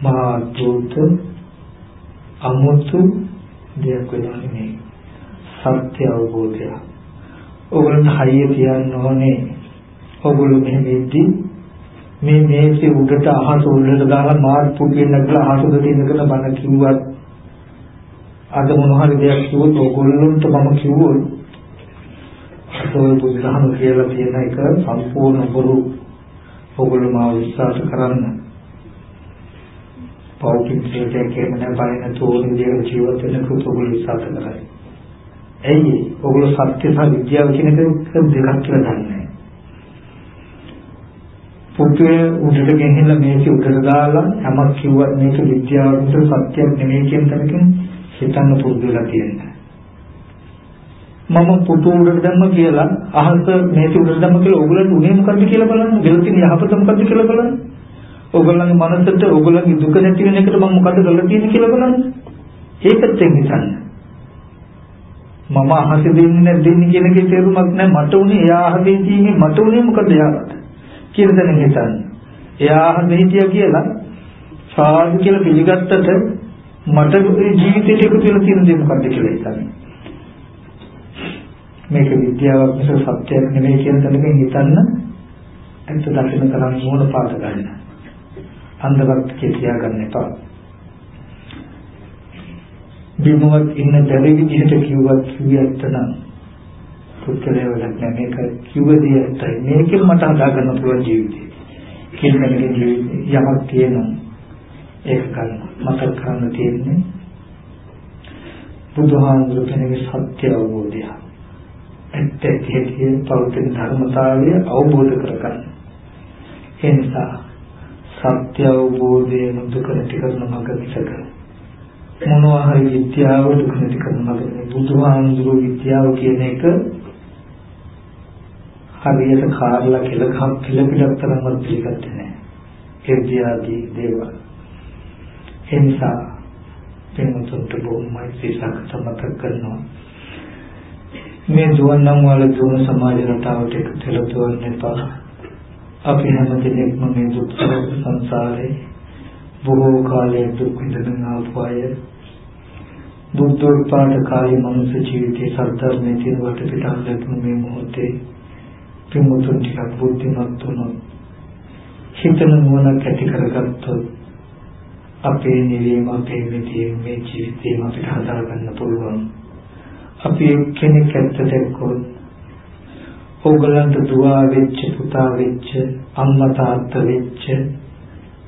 මහා දුත අමුතු දෙයක් වෙනවා නෙමෙයි සත්‍ය අවබෝධය. ඕගොල්ලෝ හයිය කියන්න ඕනේ. ඕගොල්ලෝ මෙහෙම ඉද්දි මේ මේසේ උඩට අහස උඩට දාලා මාත් පුටියෙන් නැගලා අහසද තියෙනකල බන කිව්වත් අද මොන හරි දෙයක් කිව්වොත් ඕගොල්ලන්ට මම කිව්වොත් අතෝය බුදුදහම කියලා තියෙන එක සම්පූර්ණ බොරු ඕගොල්ලෝ මාව විශ්වාස කරන්න පෞද්ගලික ජීවිතයක් එහෙම නැබයි නැතෝන විදියට ජීවත් වෙන කුතු ඔයගොල්ලෝ විශ්වාස කරයි. ඇයි ඔයගොල්ලෝ සත්‍ය සහ විද්‍යාව කියන එක දෙකක් කියලා දන්නේ. පුතුයේ උඩට ගෙනහිල්ලා මේක උඩට දාලා යමක් කිව්වත් මේක විද්‍යාවට සත්‍යයක් නෙමෙයි කියන තැනකින් හිතන්න පුරුදු වෙලා තියෙනවා. මම පුතු උඩට දැම්ම කියලා අහස මේක උඩට දැම්ම කියලා ඕගොල්ලන්ට උනේ මොකද්ද කියලා බලන්න. ගෙලතින යහපත මොකද්ද කියලා බලන්න. ඕගොල්ලන්ගේ මනසට ඕගොල්ලන්ගේ දුක නැති වෙන එකට මම මොකද කරලා තියෙන්නේ කියලා බලන්න. ඒකත් හිතන්න. මම අහසේ දෙන්නේ නැද්ද කියන එකේ තේරුමක් නැහැ. මට උනේ එයා අහසේ තියෙන්නේ මට උනේ මොකද එයාට කියලා දැන හිතන්න. එයා අහසේ හිටියා කියලා සාදු කියලා පිළිගත්තට මට ජීවිතේට එකතු වෙලා තියෙන දේ මොකද්ද කියලා හිතන්න. මේක විද්‍යාවක් මිස සත්‍යයක් නෙමෙයි කියන තැනකින් හිතන්න ඇත්ත දකින්න තරම් මොන පාට ගන්න. අන්ධවත් කියා ගන්න එපා. බිමුවක් ඉන්න බැරි විදිහට කිව්වත් කිව්වත් නම් පුත්‍රය වැඩක් නෑ මේක කිව්වදී ඇත්තයි මේකෙන් මට හදා ගන්න පුළුවන් ජීවිතේ. කිල්මනේ ජීවිතේ යමක් තියෙනවා ඒක ගන්න මතක කරන්න තියෙන්නේ බුදුහාමුදුරු කෙනෙකුගේ සත්‍ය අවබෝධය. ඇත්ත ඇති පෞද්ගලික ධර්මතාවය අවබෝධ කරගන්න. ඒ නිසා සත්‍ය අවබෝධය මුදු කර ටිකන මඟ මිසක මොනවා හරි විද්‍යාව දුක නැති කරන මඟ බුදුහාමුදුරු විද්‍යාව කියන එක හරියට කාර්ලා කියලා කම් පිළ පිටක් තරම්වත් පිළිගත්තේ නැහැ. ඒ විද්‍යාදී දේවල්. ඒ නිසා වෙනතුන්ට බොහොමයි සිසකට මතක් කරනවා. මේ දුවන්නම් වල දුවන සමාජ රටාවට එකතු වෙලා දුවන්න එපා. අපි හැම දෙනෙක්ම මේ දුක් සංසාරේ බොහෝ කාලයක් දුක් විඳගෙන ආපු අය බුද්ධෝත්පාද කාලේ මනුෂ්‍ය ජීවිතයේ සත්‍යර්මයේ තියෙන වට පිටක් ලැබුණු මේ මොහොතේ පිමුතුන් ටිකක් බුද්ධිමත් වුණොත් හිතන නුවණක් ඇති කරගත්තොත් අපේ නිවීම අපේ මිදීම මේ ජීවිතේම අපිට හදාගන්න පුළුවන්. අපි කෙනෙක් ඇත්ත දැක්කොත් ඕගලන්ට දුව වෙච්ච පුතා වෙච්ච අම්මා තාත්තා වෙච්ච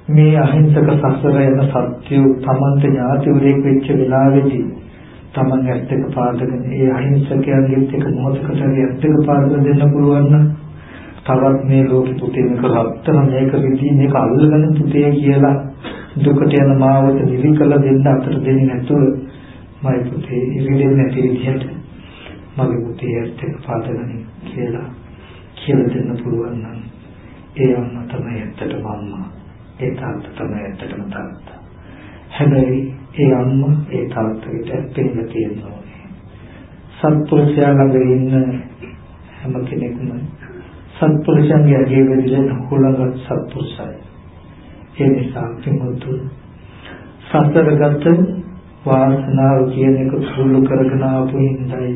මේ අහිංසක සසර යන සත්‍යය තමන්ට ඥාතිවරයෙක් වෙච්ච වෙලාවේදී තමන් ඇත්තක පාදගෙන ඒ අහිංසකයන්ගෙත් එක මොහොතකට ඇත්තක පාදගෙන දෙන්න පුළුවන් නම් තවත් මේ ලෝකෙ පුතේ මේක රත්තරන් මේක විදී මේක අල්ලගෙන පුතේ කියලා දුකට යන මාවත නිවි කළ දෙන්න අතර දෙන්නේ නැතුව මයි පුතේ ඉරිදෙන්නේ නැති විදිහට මගේ පුතේ ඇත්තක පාදගෙන කියලා කියලා දෙන්න පුළුවන් නම් ඒ අම්මා තමයි ඇත්තටම අම්මා ඒ තාත්තා තමයි ඇත්තටම තාත්තා. හැබැයි ඒ අම්මා ඒ තාත්තට පෙන්න තියෙනවා. සත්පුරුෂයා ළඟ ඉන්න හැම කෙනෙකුම සත්පුරුෂයන්ගේ අගේ වෙදිලා හොලඟ සත්පුරුෂයි. ඒ නිසා කිමුතු සතරගත වාසනාව කියන එක සුළු කරගෙන ආපු ඉඳයි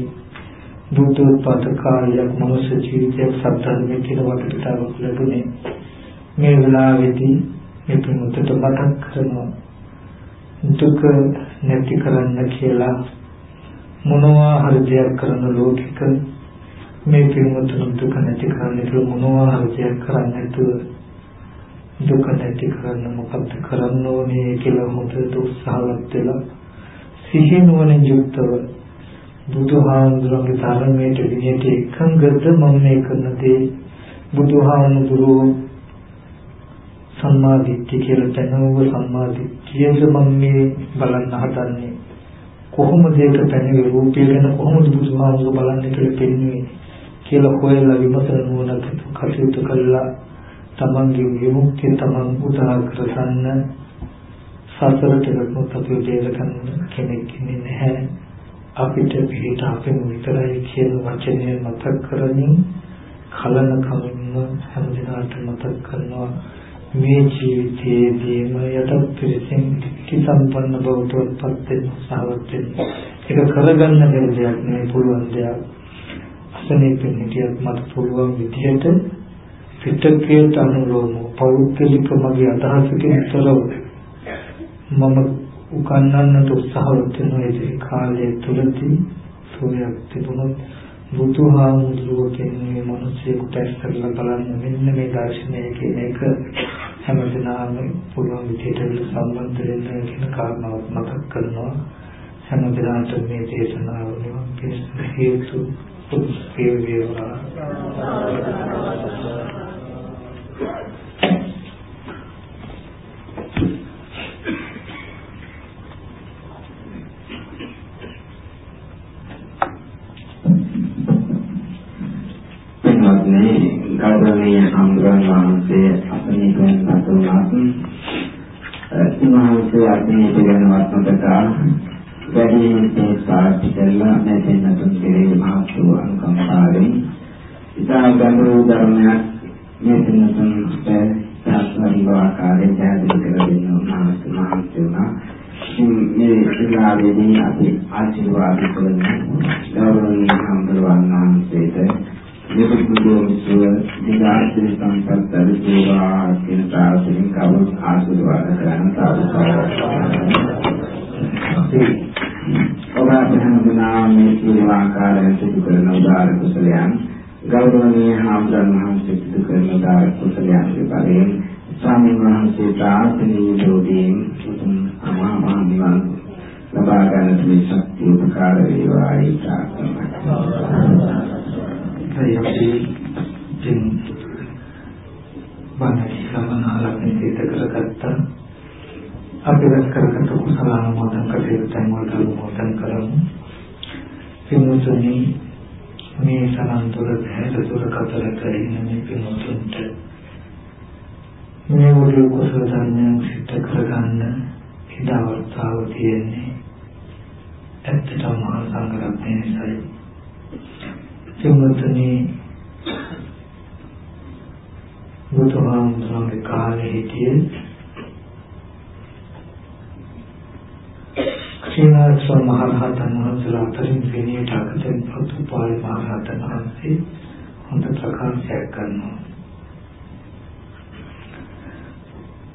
බුද්ධෝත්පාද කාලයක් මනුෂ්‍ය ජීවිතයක් සත්‍යන්නේ කියලා වටපිටාවක් ලැබුණේ මේ වෙලාවේදී මේ පිටුට මතක් කරනවා දුක නැති කරන්න කියලා මොනවා හරි දෙයක් කරන ලෝකික මේ පින්වතුන් දුක නැති කරන්න කියලා මොනවා හරි දෙයක් කරන්නේ නැතුව දුක නැති කරන්න මොකක්ද කරන්න ඕනේ කියලා හොඳට උත්සාහවත් වෙලා සිහි නුවණින් යුක්තව බුදුහාමුදුරන්ගේ ධර්මයට විදියට එකඟද මම මේ කරන දේ? බුදුහාමුදුරුවෝ සම්මා දිට්ඨිය කියලා දැනුව සම්මා දිට්ඨියද මම මේ බලන්න හදන්නේ. කොහොමද ඒක පැනවේ රූපය ගැන කොහොමද බුදුහාමුදුරුවෝ බලන්නේ කියලා පෙන්වන්නේ කියලා හොයලා විමසන නුවණට කටයුතු කළා. තමන්ගේ විමුක්තිය තමන් උදා කරගන්න සසරට වැටුණත් අපි දෙල ගන්න කෙනෙක් ඉන්නේ නැහැ. අපිට පිට අපෙන් විතරයි කියන වචනය මතක් කරමින් කලන කමින්ම හැමදිනාට මතක් කරනවා. මේ ජීවිතයේදීම යටත් පිළිසින් කිසම්පන්න බවටපත් වෙන උත්සාහවත් වෙන. ඒක කරගන්න බැරි දෙයක් නෙවෙයි පුළුවන් දෙයක්. අසනීපෙන් හිටියත් මට පුළුවන් විදිහට පිටකයට අනුලෝම පෞද්ගලික මගේ අදහසකින් තොරව මම උගන්වන්නට උත්සාහවත් වෙන ඒ කාලය තුලදී සෝයක් තිබුණොත් බුදුහාමුදුරුවෝ කියන්නේ මිනිස්සුන්ට ඇස්සරලා බලන්න මෙන්න මේ දර්ශනය කියන එක හැමදෙනාම පුළුවන් විදිහට සම්බන්ධ වෙන්න කියන කාරණාවක් මතක් කරනවා. හැමදෙනාට මේ දේශනාව නිවන් පිණිස හේතු උත්පේ වේවා. පින්වත්නි ගෞරවනීය හමුදුරන් වහන්සේ අපණිකෙන් පසුනාත් ඉමහාන්සේ අධ්‍යයනය ගැන වත්නතකා වැඩි මේ සාර්ථක කළා මේ දෙන්නතුන් කෙරෙහි මහත් වූ අනුකම්පාවෙන් ඉතා ගැඹුරු ධර්මයක් මේ දෙන්නතුන් සාස්ත්‍රීය ආකාරයෙන් පැහැදිලි කර දෙන්න උන්වහන්සේ මහන්සි වුණා. මේ ඉලාවේදී අපි ආශිර්වාද කරමු. ගෞරවනීය හමුදුරන් වහන්සේට නිකුත්කෝමිසුව දිගාස්ත්‍රි සංසත් දරිදේවා කියන ප්‍රාර්ථනෙන් කවුරුත් ආශිර්වාද කරන තාවකාරයි. ඔබ අපහඳුනා මේ සියලු ආකාරයෙන් සිදු කරන උදාර කුසලයන් ගෞරවනීය හාමුදුරන් වහන්සේ සිදු කරන උදාර කුසලයන් විපරයෙන් ස්වාමීන් වහන්සේ ප්‍රාර්ථනීය දෝදීන් උතුම් අමා මහ නිවන් ලබා ගන්නට මේ ශක්තිය උපකාර වේවා ඒ ප්‍රාර්ථනා ඒකයි අපි ඉතින් බණටි සමනාලක් නිසිත කරගත්තා. අපි රැස් කරගත්ත කුසල අනුමෝදන් කටයුතු තැන් වලට අනුමෝදන් කරමු. පින්වතුනි මේ සනන්තර හැද දුර කතරක ඉන්න මේ පින්වතුන්ට මේ වගේ කුසල ධර්මයන් සිද්ධ කරගන්න ඉඩවර්තාව තියෙන්නේ ඇත්තටම මහා සංඝරත්නය නිසායි. පින්වත්නි බුදුහාමුදුරන්ගේ කාලේ හිටියේ. ශ්‍රීනාථ මහරහතන් වහන්සේලා අතරින් විනයට අගතෙන් පුතුපාල මහරහතන් වහන්සේ හොඳ ප්‍රකාශයක් කරනවා.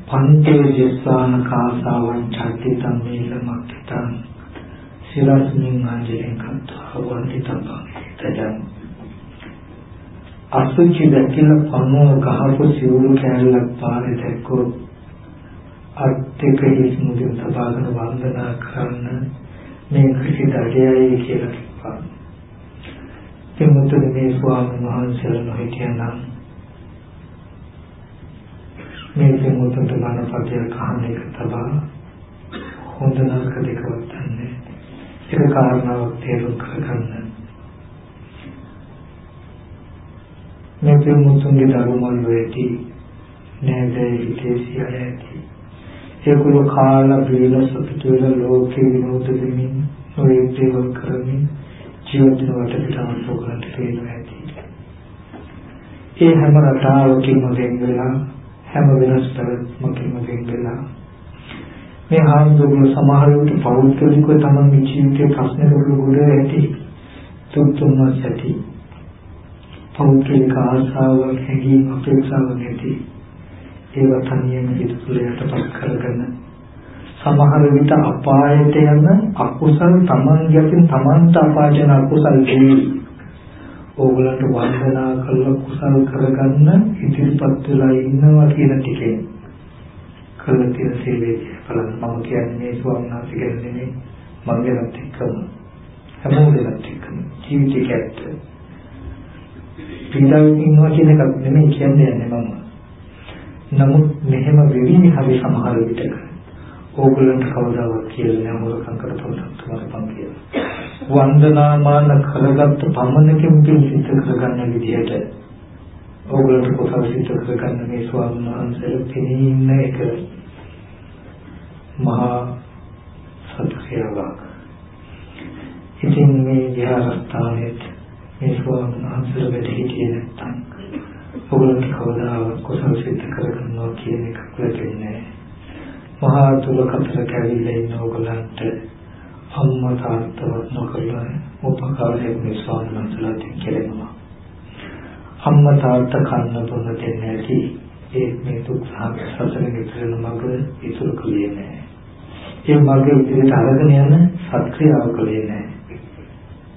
පංචේ ජස්සාන කාසාවන් චක්කිතම් මේලමක්කිතං සිරස්මින් ආජෙන් කත්වා වන්ති තබ්බං තජං අසුචි දැකින පණුව ගහපු සිවුරු කෑල්ලක් පාරේ දැක්කොත් අත්‍යක හිස් මුදින් තබාගෙන වන්දනා කරන්න මේ කිසිදගයයි කියලා කිව්වා. එමුතුනේ මේ ස්වාමීන් වහන්සේලා නොහිටියනම් මේ දෙමුතුන්ට මනපතිය කහන එක තබා හොඳ නරක දෙකවත් නැහැ. ඒක කාරණාවක් තේරුම් කරගන්න. මේ පින්මුතුන්ගේ ධර්මවල වෙටි නෑදෑ? හිතේ සියය ඇති. ඒගොල්ලෝ කාලා බීලා සතුට වෙලා ලෝකේ විනෝද දෙමින් ඔය දේවල් කරමින් ජීවිත වට පිටාම සෝකරට තේරෙනවා ඇති. ඒ හැම රටාවකින්ම වෙන් වෙලා හැම වෙනස් පැවැත්මකින්ම වෙන් වෙලා මේ හාමුදුරුවෝ සමහර විට පෞද්ගලිකව තමන්ගේ ජීවිතේ ප්‍රශ්න වලට ඇති තුන්තුන්වත් ඇති. පෞද්ගලික ආශාවල් හැඟීම් අපේක්ෂාවල් නැති ඒවා තනියම හිත තුළ යටපත් කරගෙන සමහර විට අපායට යන අකුසල් තමන්ගෙන් තමන්ට අපායන අකුසල් දෙවි. ඕගලන්ට වන්දනා කරලා කුසල් කරගන්න ඉදිරිපත් වෙලා ඉන්නවා කියන ටිකේ. කළ තියෙන සේවයේ බලන්න මම කියන්නේ ස්වාමීන් වහන්සේ කියන්නේ මගේවත් එක්කම හැමෝගෙත් එක්කම ජීවිතේ කැත්ත. පිටාවෙන් ඉන්නවා කියන එක නෙමෙයි කියන්නේ මම. නමුත් මෙහෙම වෙවි හරි සමහර විටක ඕගලන්ට කවදාවත් කියලා නෑ මොකක්ද කරතොත් තුමාපන් කියලා. වන්දනාමාන කරගත්ත පමණකින් පින් සිත කරගන්න විදිහට ඕගලන්ට කොටස් සිත කරගන්න මේ ස්වාමීන් වහන්සේ පිළිින්න එක මහා සත්‍යයක්. ඉතින් මේ විහාරස්ථානයේ මේ ස්වාමීන් වහන්සේ වැඩ හිටියේ නැත්නම් ඕගලන්ට කවදාවත් කොටස් සිත කරගන්නවා කියන එක වෙන්නේ නෑ. මහා දුරකතර කැවිලා ඉන්න ඕගලන්ට අම්මා තාත්තවත් නොකරලා උපකාරයක් මේ ස්වාමීන් වහන්සේලාට කෙරෙනවා. අම්මා තාත්තා කන්න බොන්න දෙන්නේ නැති ඒ මේ දුක් සසර විතරන මග ඉතුරු කළේ නැහැ. ඒ මග ඉදිරියට අරගෙන යන සත්‍ක්‍රියාව කළේ නැහැ.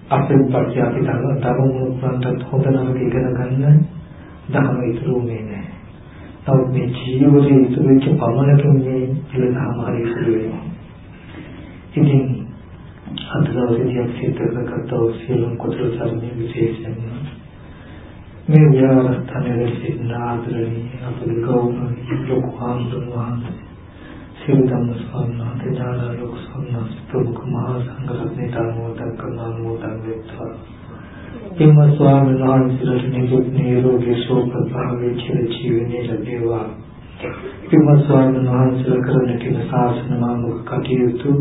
අපේ පස්සේ අපි තව තව මොනක්ද හොඳ නරක ඉගෙන ගන්න දහම ඉතුරු වෙන්නේ නැහැ. නමුත් මේ ජීවිතයේ ඉතුරු වෙච්ච පමණකින් මේ ඉලක්කම හරි ඉතුරු වෙනවා. ඉතින් අද දවසේදී අපි සිතන කතාව සියලුම කොටස් සම්මේ විශේෂයෙන්ම මේ විහාරස්ථානයේ සිටින ආදරණීය අපේ ගෞරවනීය ලොකු ආන්දරවහන්සේ සියලු ධම්ම ස්වාමීන් වහන්සේ ඥාන ලොකු ස්වාමීන් වහන්සේ ප්‍රමුඛ මහා සංඝරත්නයේ ධර්මෝදක් කරන අනුමෝදන් වෙත්වා පින්ව ස්වාමීන් වහන්සේලාට නිදුක් නිරෝගී සුවපත් භාවයේ චිර ජීවනයේ ලැබේවා. පින්ව ස්වාමීන් වහන්සේලා කරන කින ශාසන මාමුක කටයුතු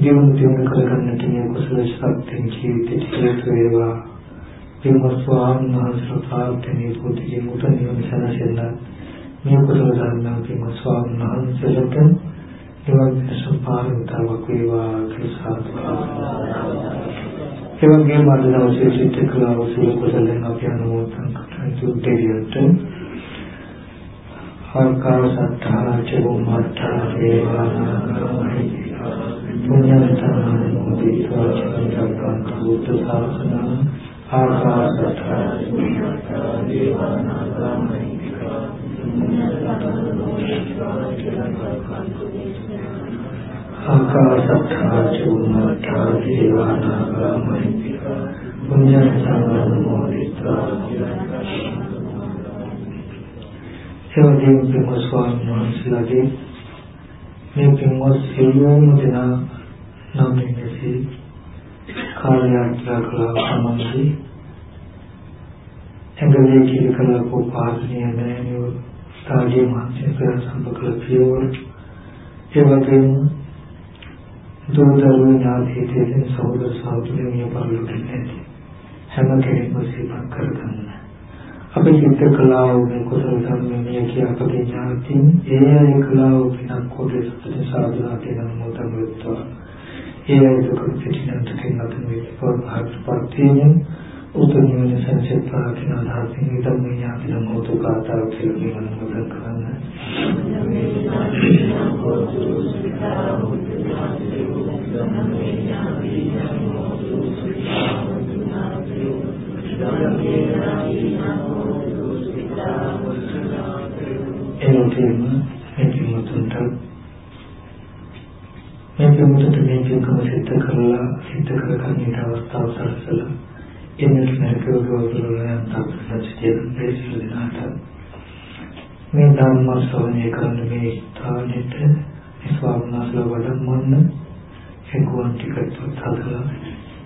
දියුණු දියුණු කරගන්නට මේ කුසල ශක්තිය ජීවිතේ හේතු වේවා. පින්ව ස්වාමීන් වහන්සේලා ප්‍රාර්ථනීය පුතිගේ මුත නිවන සැනසෙන්න මේ කුසල ධර්ම පින්ව ස්වාමීන් වහන්සේලාට එවන් සුපාරමිතාවක් වේවා කියලා සාදු ඒ වගේම අද දවසේ සිට කළා වූ කුසලයන් අපි අනුමෝදන් කරන දෙවියන්ට ආකාශත්තා චුම්මත්තා දේවානාගාමයි පුඤ්ඤන්තං මොදිत्वा චිත්තං බුද්ධ ශාසනං ආකාශත්තා චුම්මත්තා දේවානාගාමයි පුඤ්ඤන්තං මොදිत्वा චිත්තං ආකාශත්තා චුම්මත්තා දේවානාගාමහිතික පුඤ්ඤසංගමෝදිත්වා සේවදීන් පින්වස්වාමීන් වහන්සේලාගේ මේ පින්වත් සියලුම දෙනා නම් මෙසේ කාර්යයක් කළා සමන්දී ඇඟලේ කිරිකලා පොපාසනීය නෑනියෝ සාජේ මාංශය සම්පකල පියවර ඒ වගේම දුරදරුව ඥාතිතෙන් සහෝදර සහෝදරියන් මේ පරිලෝකෙන් නැති හැම කෙනෙක්ම සිතක් කරගන්න. අපි සිත කලාව මේ කුසල ධර්මයේ කිය අපගේ ඥාතින්. ඒ අය කලාව පිටක් කොටේ සත්‍ය සාධනා කියන මොතම වෙත්වා ඒ අය දුක පිටිනන්ට කෙනත් මේ පොරහත් පත්‍යයෙන් උතුම් නිවන සංසෙත් ප්‍රාර්ථනා ධාතින් ඉදම් මේ ඥාතින මොතු කාතාව කියලා කියන මොතක් කරන්න එනෝටම මේ පින්වතුන්ට මේ පින්වතුන්ට මේ පින්කම සිද්ධ කරලා සිද්ධ කරගන්න අවස්ථාව සැලසලා එන්නට නැකව ගෞරවයෙන් තත්ත්වයෙන් ප්‍රේසල දිනාට මේ ධර්ම ශ්‍රවණය කරන මේ ස්ථානෙට ස්වාමීන් වහන්සේලා වඩම්මන්න එකුවන් ටිකට් හදලා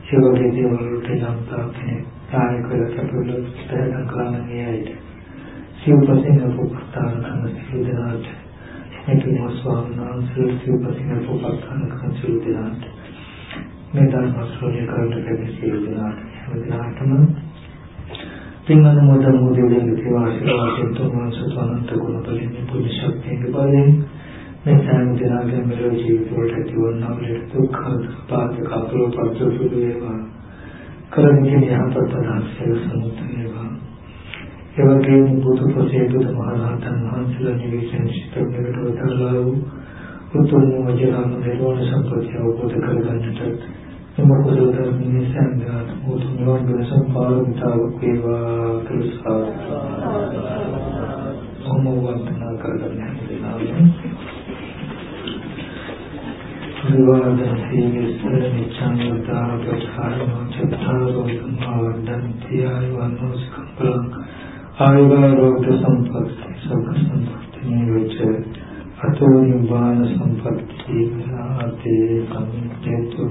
ඒ වගේ දේවල් වලට යම්තා කෙනෙක් කායික කැපවල ස්ථාන කරන නියයිද සිව්පසින් උපස්ථාන කරන සියලු දෙනාට එතුම ස්වාමීන් වහන්සේ සිව්පසින් උපස්ථාන කරන සියලු දෙනාට මේ ධර්ම ශ්‍රවණය කරන්න කැමති සියලු දෙනාට හැම දිනකටම පින්වන මොද මොදෙලින් දේවා ආශිර්වාදයෙන් තුමන් සතුනන්ත ගුණ බලයෙන් පුණ්‍ය ශක්තියෙන් බලයෙන් මේ සෑම දිනකටම මෙලොව ජීවිත වලට ඇතිවන්නා වූ දුක්ඛ පාද කපලෝ පරිසුදු වේවා. කරන්නේ යහපත් අදහස් සමුත් වේවා. එවැගේම බුදු ප්‍රසේ බුදු මහරහතන් වහන්සේලා නිවිසෙන් සිට මෙලොව තරලා වූ උතුම් වජිරාම නිරෝධ සම්පත්‍ය අවබෝධ කරගන්නට එම කුසල ධර්මයේ සංගාත උතුම් නිවන් ගුණ සම්පාදිතාවක් වේවා කියලා සාදු කරගන්න විවාදසීස නිච්ඡං වදාපචාරෝ චත්තාරෝ සම්මාවන්තන්ති ආයවනෝස්කම්පලං ආයුරෝග්‍ය සම්පත්ති සබ්බ සම්පත්ති නිරෝච අතෝ නිබ්බාන සම්පත්ති ආතේ කම්මේතු